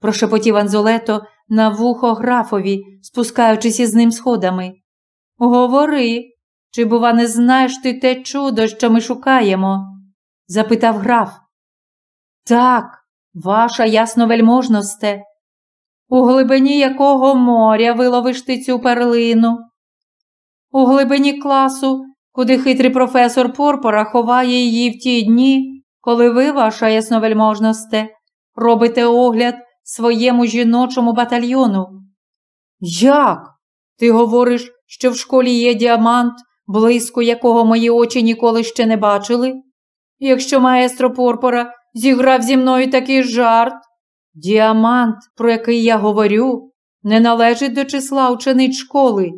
прошепотів Анзолето на вухо графові, спускаючись із ним сходами. Говори, чи, бува, не знаєш ти те чудо, що ми шукаємо? запитав граф. Так, ваша ясновельможносте, у глибині якого моря виловиш ти цю перлину? У глибині класу, куди хитрий професор Порпора ховає її в ті дні, коли ви, ваша ясновельможносте, робите огляд своєму жіночому батальйону. Як? Ти говориш, що в школі є діамант, близько якого мої очі ніколи ще не бачили? Якщо маестро Порпора зіграв зі мною такий жарт, діамант, про який я говорю, не належить до числа учениць школи.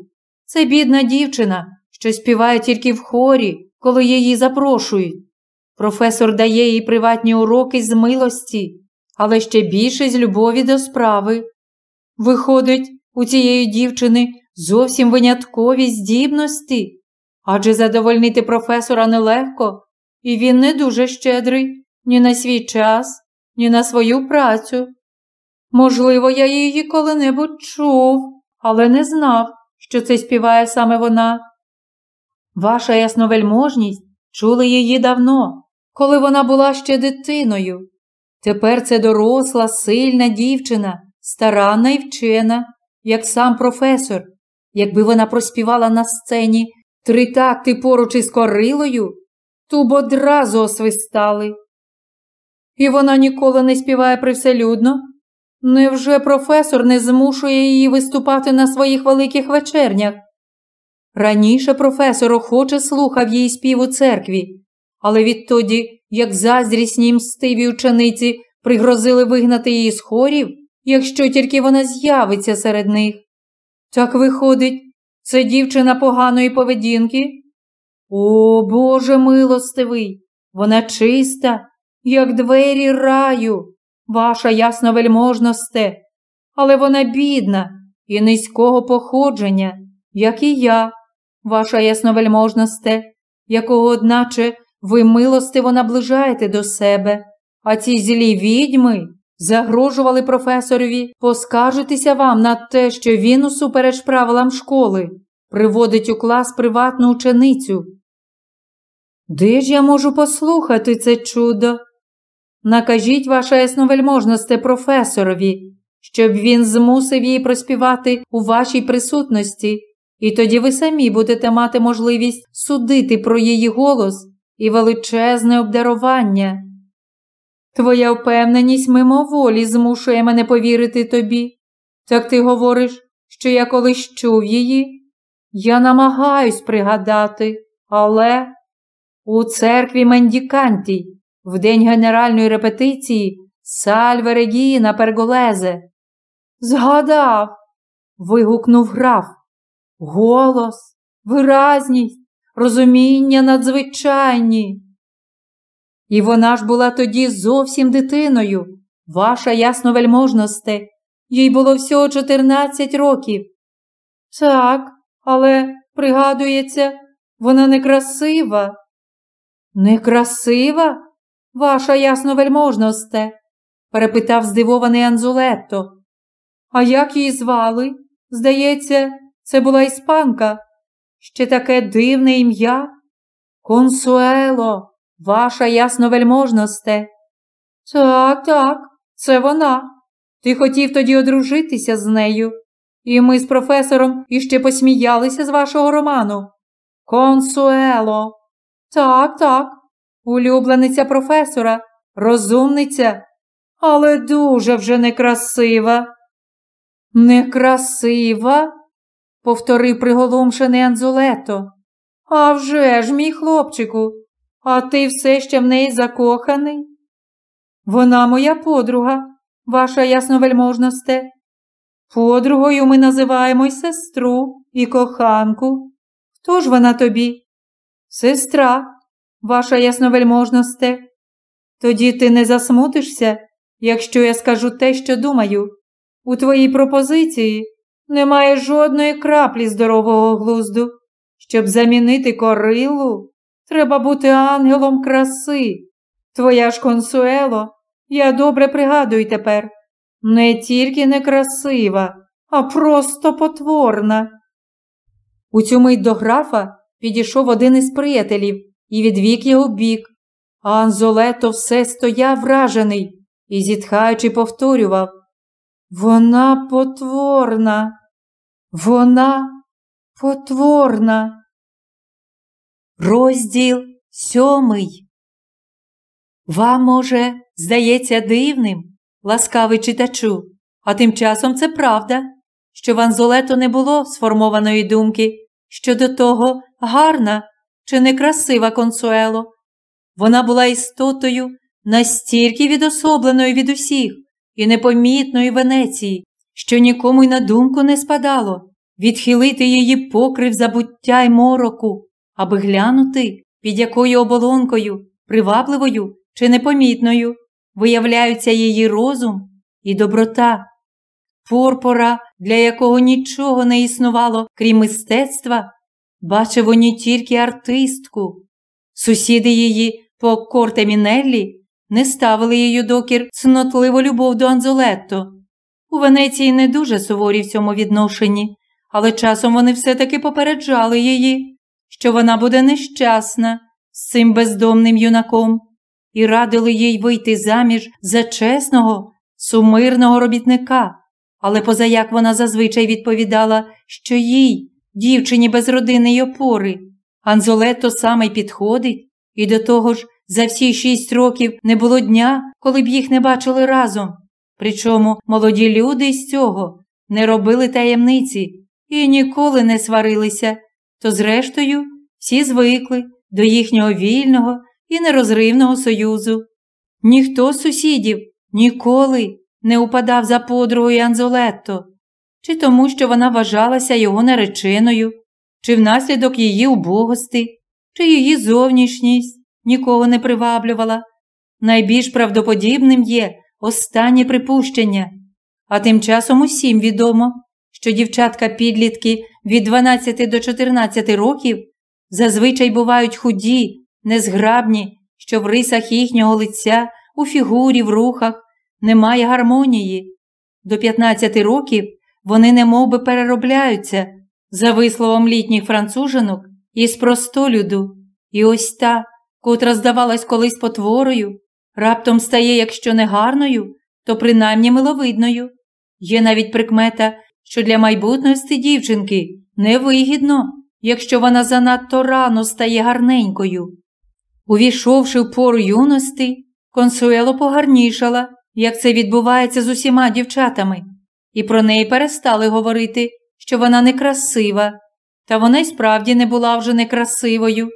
Це бідна дівчина, що співає тільки в хорі, коли її запрошують. Професор дає їй приватні уроки з милості, але ще більше з любові до справи. Виходить, у цієї дівчини зовсім виняткові здібності, адже задовольнити професора нелегко, і він не дуже щедрий ні на свій час, ні на свою працю. Можливо, я її коли-небудь чув, але не знав, що це співає саме вона. Ваша ясновельможність чули її давно, коли вона була ще дитиною. Тепер це доросла, сильна дівчина, старанна і вчена, як сам професор. Якби вона проспівала на сцені три такти поруч із корилою, ту б одразу освистали. І вона ніколи не співає привселюдно. Невже професор не змушує її виступати на своїх великих вечернях? Раніше професор охоче слухав її спів у церкві, але відтоді, як заздрісні мстиві учениці пригрозили вигнати її з хорів, якщо тільки вона з'явиться серед них. Так виходить, це дівчина поганої поведінки? О, Боже милостивий, вона чиста, як двері раю, ваша ясновельможносте, але вона бідна і низького походження, як і я, ваша ясновельможносте, якого, одначе, ви милостиво наближаєте до себе, а ці злі відьми загрожували професорові поскаржитися вам на те, що він, усупереч правилам школи, приводить у клас приватну ученицю. Де ж я можу послухати це чудо? Накажіть ваша ясновельможносте професорові, щоб він змусив її проспівати у вашій присутності, і тоді ви самі будете мати можливість судити про її голос і величезне обдарування. Твоя впевненість мимоволі змушує мене повірити тобі. Так ти говориш, що я колись чув її? Я намагаюсь пригадати, але у церкві Мендіканті, в день генеральної репетиції Сальве Регіна Перголезе. Згадав. вигукнув граф. Голос, виразність, розуміння надзвичайні. І вона ж була тоді зовсім дитиною, ваша ясновельможносте, їй було всього 14 років. Так, але, пригадується, вона некрасива. Некрасива, ваша ясновельможносте? перепитав здивований Анзулетто. А як її звали? Здається, це була іспанка. Ще таке дивне ім'я. Консуело, ваша ясновельможносте. Так, так, це вона. Ти хотів тоді одружитися з нею. І ми з професором іще посміялися з вашого роману. Консуело. Так, так, улюблениця професора, розумниця, але дуже вже некрасива. Некрасива? Повторив приголомшений Анзулето. «А вже ж, мій хлопчику, а ти все ще в неї закоханий? Вона моя подруга, ваша ясновельможносте. Подругою ми називаємо й сестру і коханку. Хто ж вона тобі? Сестра, ваша ясновельможносте. Тоді ти не засмутишся, якщо я скажу те, що думаю. У твоїй пропозиції немає жодної краплі здорового глузду. Щоб замінити корилу, треба бути ангелом краси. Твоя ж консуело, я добре пригадую тепер, не тільки некрасива, а просто потворна. У цю мить до графа підійшов один із приятелів і відвік його бік, а Анзолето все стояв вражений і, зітхаючи, повторював Вона потворна, вона потворна. Розділ сьомий. Вам, може, здається дивним, ласкавий читачу, а тим часом це правда, що в Анзолето не було сформованої думки щодо того гарна чи некрасива консуело. Вона була істотою настільки відособленою від усіх і непомітної Венеції, що нікому й на думку не спадало відхилити її покрив забуття й мороку, аби глянути, під якою оболонкою, привабливою чи непомітною виявляються її розум і доброта. Порпора, для якого нічого не існувало, крім мистецтва, бачив ній тільки артистку. Сусіди її по корте Мінеллі не ставили її докір цнотливу любов до Анзолетто. У Венеції не дуже суворі в цьому відношенні, але часом вони все-таки попереджали її, що вона буде нещасна з цим бездомним юнаком, і радили їй вийти заміж за чесного, сумирного робітника. Але позаяк вона зазвичай відповідала, що їй, дівчині без родини й опори, Анзолетто саме й підходить, і до того ж за всі шість років не було дня, коли б їх не бачили разом. Причому молоді люди з цього не робили таємниці і ніколи не сварилися, то, зрештою, всі звикли до їхнього вільного і нерозривного союзу. Ніхто з сусідів ніколи не упадав за подругою Анзолетто, чи тому, що вона вважалася його нареченою, чи внаслідок її убогости, чи її зовнішність нікого не приваблювала. Найбільш правдоподібним є останнє припущення, а тим часом усім відомо, що дівчатка-підлітки від 12 до 14 років зазвичай бувають худі, незграбні, що в рисах їхнього лиця, у фігурі, в рухах немає гармонії. До 15 років вони немов би переробляються, за висловом літніх францужинок, із простолюду. І ось та, котра здавалась колись потворою, раптом стає, якщо не гарною, то принаймні миловидною. Є навіть прикмета, що для майбутності дівчинки невигідно, якщо вона занадто рано стає гарненькою. Увійшовши в пору юності, консуело погарнішала, як це відбувається з усіма дівчатами, і про неї перестали говорити, що вона некрасива, та вона й справді не була вже некрасивою.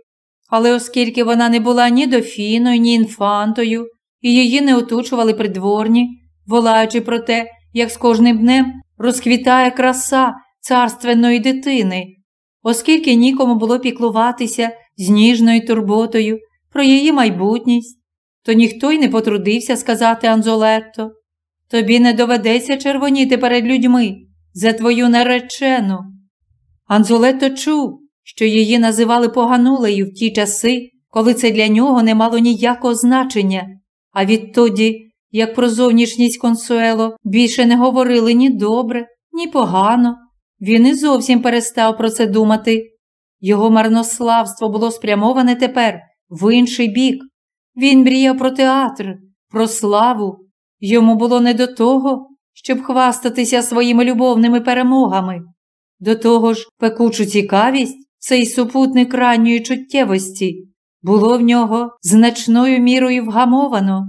Але оскільки вона не була ні дофіною, ні інфантою, і її не отучували придворні, волаючи про те, як з кожним днем розквітає краса царственної дитини, оскільки нікому було піклуватися з ніжною турботою про її майбутність, то ніхто й не потрудився сказати Анзолетто, тобі не доведеться червоніти перед людьми за твою наречену. Анзолетто чув, що її називали поганулею в ті часи, коли це для нього не мало ніякого значення, а відтоді як про зовнішність консуело більше не говорили ні добре, ні погано. Він і зовсім перестав про це думати. Його марнославство було спрямоване тепер в інший бік, Він мріяв про театр, про славу. Йому було не до того, щоб хвастатися своїми любовними перемогами. До того ж, пекучу цікавість, цей супутник ранньої чуттєвості, було в нього значною мірою вгамовано.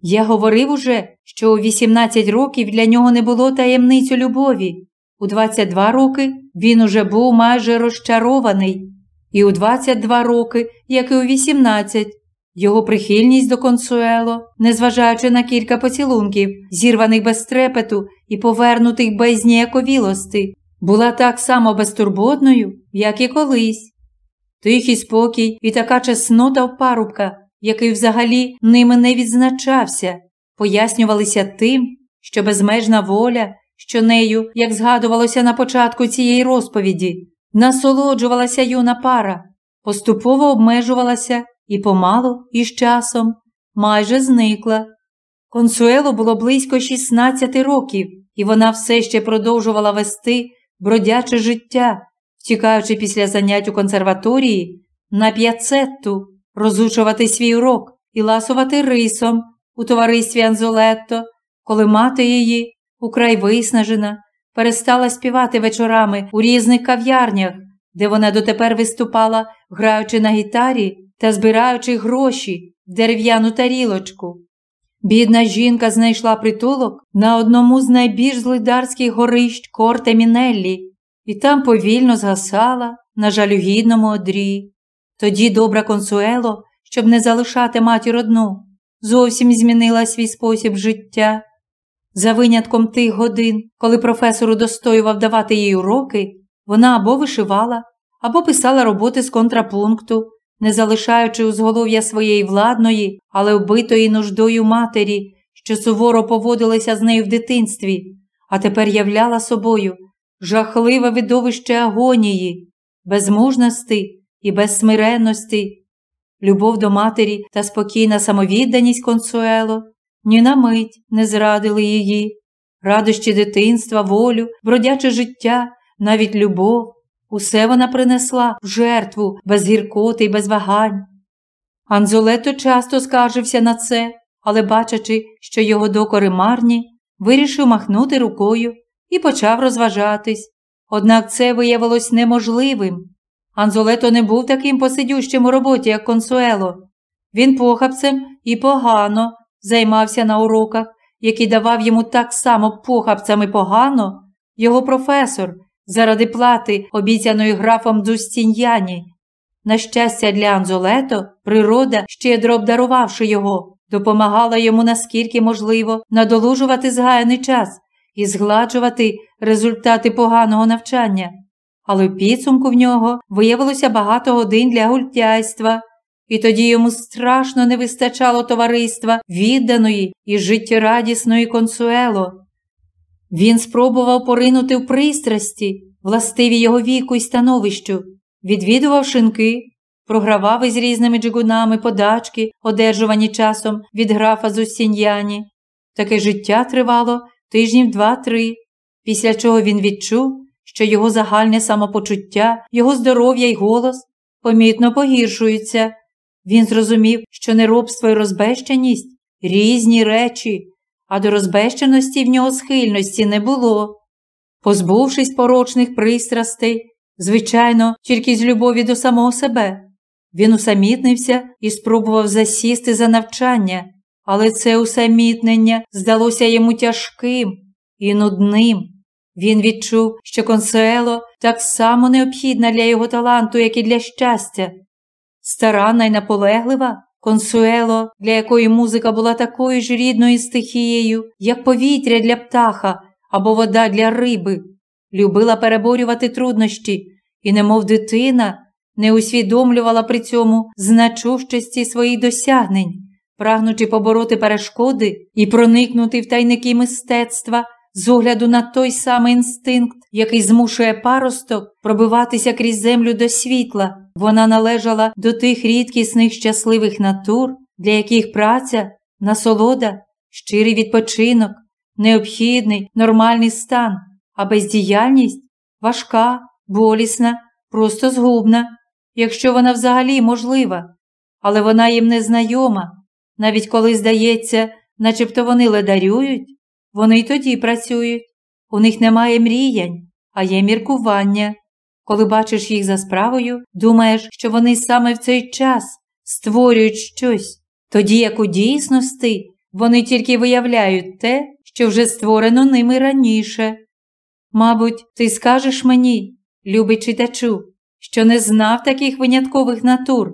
Я говорив уже, що у 18 років для нього не було таємницю любові. У 22 роки він уже був майже розчарований, і у 22 роки, як і у 18, його прихильність до консуело, незважаючи на кілька поцілунків, зірваних без трепету і повернутих без ніяковілости, була так само безтурботною, як і колись. Тихий спокій і така чеснота в парубка, який взагалі ними не відзначався, пояснювалися тим, що безмежна воля, що нею, як згадувалося на початку цієї розповіді, насолоджувалася юна пара, поступово обмежувалася і помалу, і з часом майже зникла. Консуело було близько 16 років, і вона все ще продовжувала вести бродяче життя, втікаючи після занять у консерваторії на п'яцетту, розучувати свій урок і ласувати рисом у товаристві Анзолетто, коли мати її, украй виснажена, перестала співати вечорами у різних кав'ярнях, де вона дотепер виступала, граючи на гітарі та збираючи гроші в дерев'яну тарілочку. Бідна жінка знайшла притулок на одному з найбільш злидарських горищ Корте Мінеллі і там повільно згасала на жалюгідному одрі. Тоді добра консуело, щоб не залишати матір одну, зовсім змінила свій спосіб життя. За винятком тих годин, коли професору достоював давати їй уроки, вона або вишивала, або писала роботи з контрапункту, не залишаючи узголов'я своєї владної, але вбитої нуждою матері, що суворо поводилася з нею в дитинстві, а тепер являла собою жахливе видовище агонії, безмужності і безсмиренності, любов до матері та спокійна самовідданість консуело ні на мить не зрадили її, радощі дитинства, волю, бродяче життя, навіть любов. Усе вона принесла в жертву без гіркоти й без вагань. Анзолето часто скаржився на це, але, бачачи, що його докори марні, вирішив махнути рукою і почав розважатись. Однак це виявилось неможливим. Анзолето не був таким посидющим у роботі, як консуело. Він похапцем і погано займався на уроках, які давав йому так само похапцям і погано його професор заради плати, обіцяної графом Дустіньяні. На щастя, для Анзолето, природа, щедро обдарувавши його, допомагала йому наскільки можливо надолужувати згаяний час і згладжувати результати поганого навчання. Але в підсумку в нього виявилося багато годин для гультяйства, і тоді йому страшно не вистачало товариства відданої і життєрадісної консуело. Він спробував поринути в пристрасті, властиві його віку і становищу, відвідував шинки, програвав із різними джигунами подачки, одержувані часом від графа Зустіньяні. Таке життя тривало тижнів два-три, після чого він відчув, що його загальне самопочуття, його здоров'я й голос помітно погіршуються. Він зрозумів, що неробство і розбещеність різні речі, а до розбещеності в нього схильності не було. Позбувшись порочних пристрастей, звичайно, тільки з любові до самого себе, він усамітнився і спробував засісти за навчання, але це усамітнення здалося йому тяжким і нудним. Він відчув, що консуело так само необхідна для його таланту, як і для щастя. Старанна й наполеглива, консуело, для якої музика була такою ж рідною стихією, як повітря для птаха або вода для риби, любила переборювати труднощі і, немов дитина, не усвідомлювала при цьому значущості своїх досягнень, прагнучи побороти перешкоди і проникнути в тайники мистецтва з огляду на той самий інстинкт, який змушує паросток пробиватися крізь землю до світла. Вона належала до тих рідкісних щасливих натур, для яких праця, насолода, щирий відпочинок, необхідний, нормальний стан, а бездіяльність важка, болісна, просто згубна, якщо вона взагалі можлива. але вона їм не знайома. Навіть коли здається, начебто вони ледарюють, вони й тоді працюють. У них немає мріянь, а є міркування. Коли бачиш їх за справою, думаєш, що вони саме в цей час створюють щось, тоді як у дійсності вони тільки виявляють те, що вже створено ними раніше. Мабуть, ти скажеш мені, любий читачу, що не знав таких виняткових натур.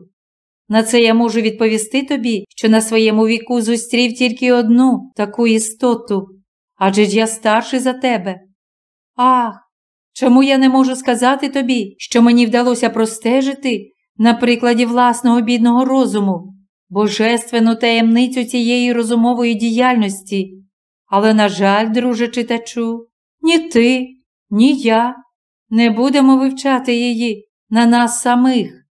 На це я можу відповісти тобі, що на своєму віку зустрів тільки одну таку істоту, адже ж я старший за тебе. Ах, чому я не можу сказати тобі, що мені вдалося простежити на прикладі власного бідного розуму, божественну таємницю цієї розумової діяльності? Але, на жаль, друже читачу, ні ти, ні я не будемо вивчати її на нас самих.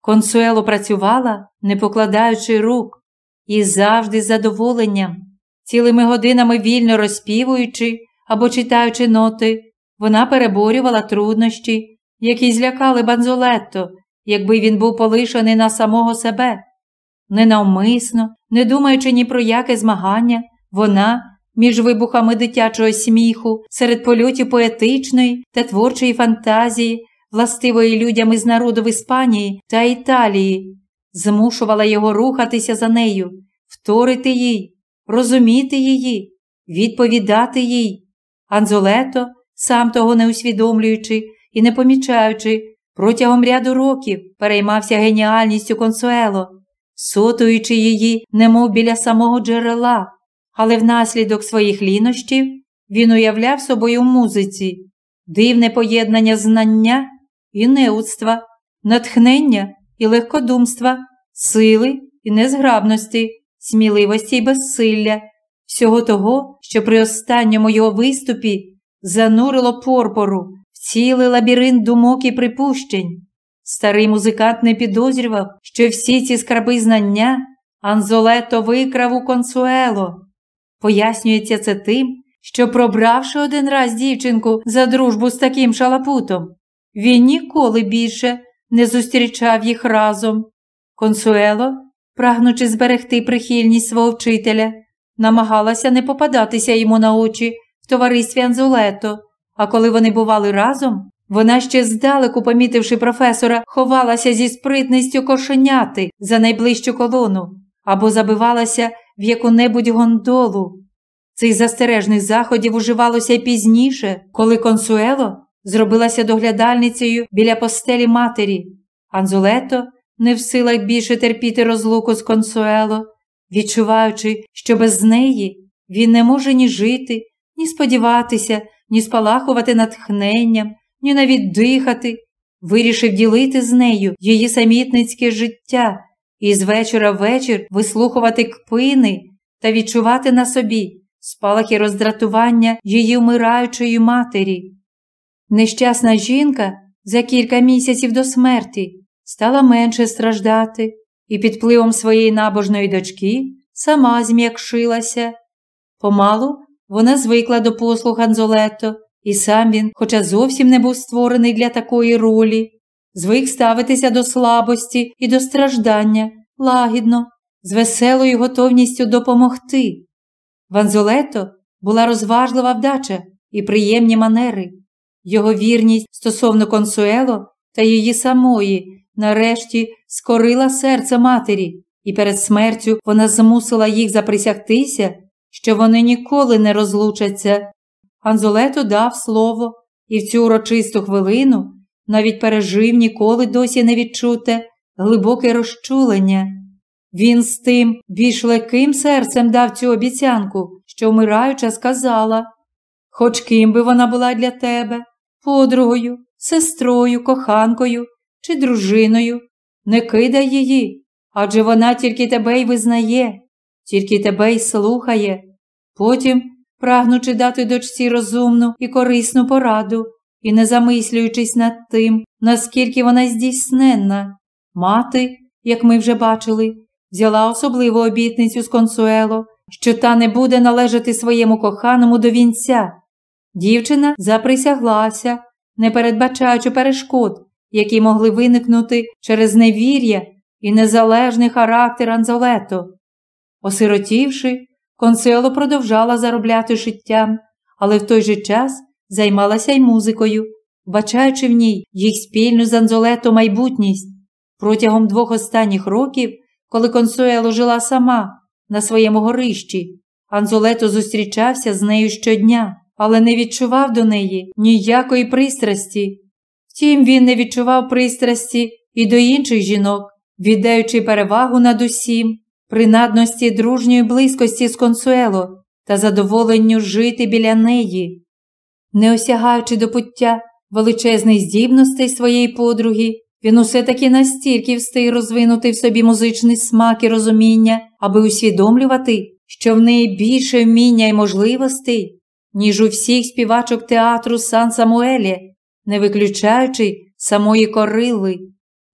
Консуело працювала, не покладаючи рук, і завжди з задоволенням, цілими годинами вільно розпівуючи або читаючи ноти, вона переборювала труднощі, які злякали Банзолетто, якби він був полишений на самого себе. Ненавмисно, не думаючи ні про яке змагання, вона, між вибухами дитячого сміху, серед польотів поетичної та творчої фантазії, властивої людям із народу в Іспанії та Італії, змушувала його рухатися за нею, вторити їй, розуміти її, відповідати їй. Анзолето, сам того не усвідомлюючи і не помічаючи, протягом ряду років переймався геніальністю консуело, сотуючи її, немов біля самого джерела, але внаслідок своїх лінощів він уявляв собою в музиці, дивне поєднання знання і неудства, натхнення і легкодумства, сили і незграбності, сміливості й безсилля, всього того, що при останньому його виступі занурило порпору в цілий лабіринт думок і припущень. Старий музикант не підозрював, що всі ці скарби знання Анзолето викрав у консуело. Пояснюється це тим, що, пробравши один раз дівчинку за дружбу з таким шалапутом, він ніколи більше не зустрічав їх разом. Консуело, прагнучи зберегти прихильність свого вчителя, намагалася не попадатися йому на очі в товаристві Анзолето, а коли вони бували разом, вона ще здалеку, помітивши професора, ховалася зі спритністю кошеняти за найближчу колону або забивалася в яку-небудь гондолу. Цих застережних заходів уживалося й пізніше, коли консуело зробилася доглядальницею біля постелі матері. Анзулето, не в силах більше терпіти розлуку з консуело, відчуваючи, що без неї він не може ні жити, ні сподіватися, ні спалахувати натхненням, ні навіть дихати, вирішив ділити з нею її самітницьке життя і з вечора в вечір вислухувати кпини та відчувати на собі спалахи роздратування її вмираючої матері. Нещасна жінка за кілька місяців до смерті стала менше страждати і під впливом своєї набожної дочки сама зм'якшилася. Помалу вона звикла до послуг Анзолетто, і сам він, хоча зовсім не був створений для такої ролі, звик ставитися до слабості і до страждання лагідно, з веселою готовністю допомогти. В Анзолетто була розважлива вдача і приємні манери. Його вірність стосовно консуело та її самої, нарешті, скорила серце матері, і перед смертю вона змусила їх заприсягтися, що вони ніколи не розлучаться. Анзолето дав слово, і в цю урочисту хвилину навіть пережив ніколи досі не відчуте глибоке розчулення. Він з тим більш легким серцем дав цю обіцянку, що вмираюча сказала хоч ким би вона була для тебе, подругою, сестрою, коханкою чи дружиною, не кидай її, адже вона тільки тебе й визнає, тільки тебе й слухає. Потім, прагнучи дати дочці розумну і корисну пораду, і не замислюючись над тим, наскільки вона здійсненна, мати, як ми вже бачили, взяла особливу обітницю з консуело, що та не буде належати своєму коханому до вінця. Дівчина заприсяглася, не передбачаючи перешкод, які могли виникнути через невір'я і незалежний характер Анзолето. Осиротівши, консуело продовжала заробляти життям, але в той же час займалася й музикою, бачаючи в ній їх спільну з Анзолето майбутність. Протягом двох останніх років, коли консуело жила сама на своєму горищі, Анзолето зустрічався з нею щодня, але не відчував до неї ніякої пристрасті. Втім, він не відчував пристрасті і до інших жінок, віддаючи перевагу над усім, принадності дружньої близькості з консуело та задоволенню жити біля неї. Не осягаючи до пуття величезних здібностей своєї подруги, він усе таки настільки встиг розвинути в собі музичний смак і розуміння, аби усвідомлювати, що в неї більше вміння і можливостей, ніж у всіх співачок театру Сан Самуелі, не виключаючи самої корили.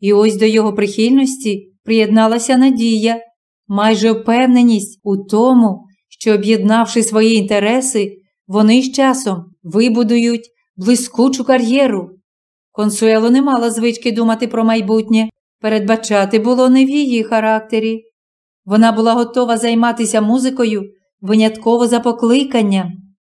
І ось до його прихильності приєдналася надія, майже впевненість у тому, що, об'єднавши свої інтереси, вони з часом вибудують блискучу кар'єру. Консуело не мала звички думати про майбутнє, передбачати було не в її характері. Вона була готова займатися музикою винятково за покликанням,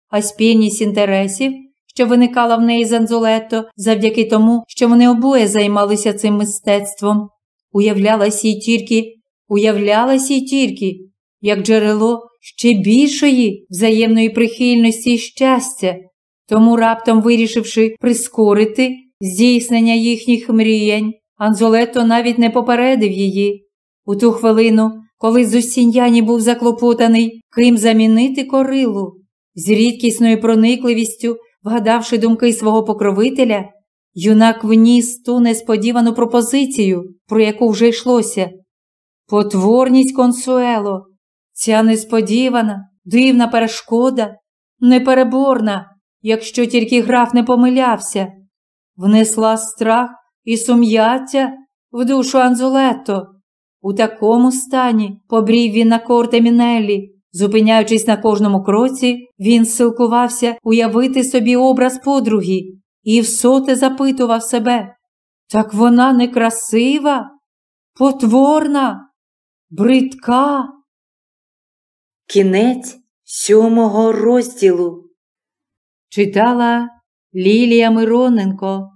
а спільність інтересів, що виникала в неї з Анзолетто завдяки тому, що вони обоє займалися цим мистецтвом, уявлялася й тільки, уявлялася й тільки, як джерело ще більшої взаємної прихильності і щастя, тому раптом вирішивши прискорити здійснення їхніх мріянь, Анзолетто навіть не попередив її. У ту хвилину, коли Зусіньяні був заклопотаний, ким замінити корилу, з рідкісною проникливістю, вгадавши думки свого покровителя, юнак вніс ту несподівану пропозицію, про яку вже йшлося. Потворність консуело, ця несподівана, дивна перешкода, непереборна, якщо тільки граф не помилявся, внесла страх і сум'яття в душу Анзулетто. У такому стані побрів він на корте Мінеллі. Зупиняючись на кожному кроці, він силкувався уявити собі образ подруги і всоте запитував себе так вона некрасива, потворна, бридка. Кінець сьомого розділу. Читала Лілія Мироненко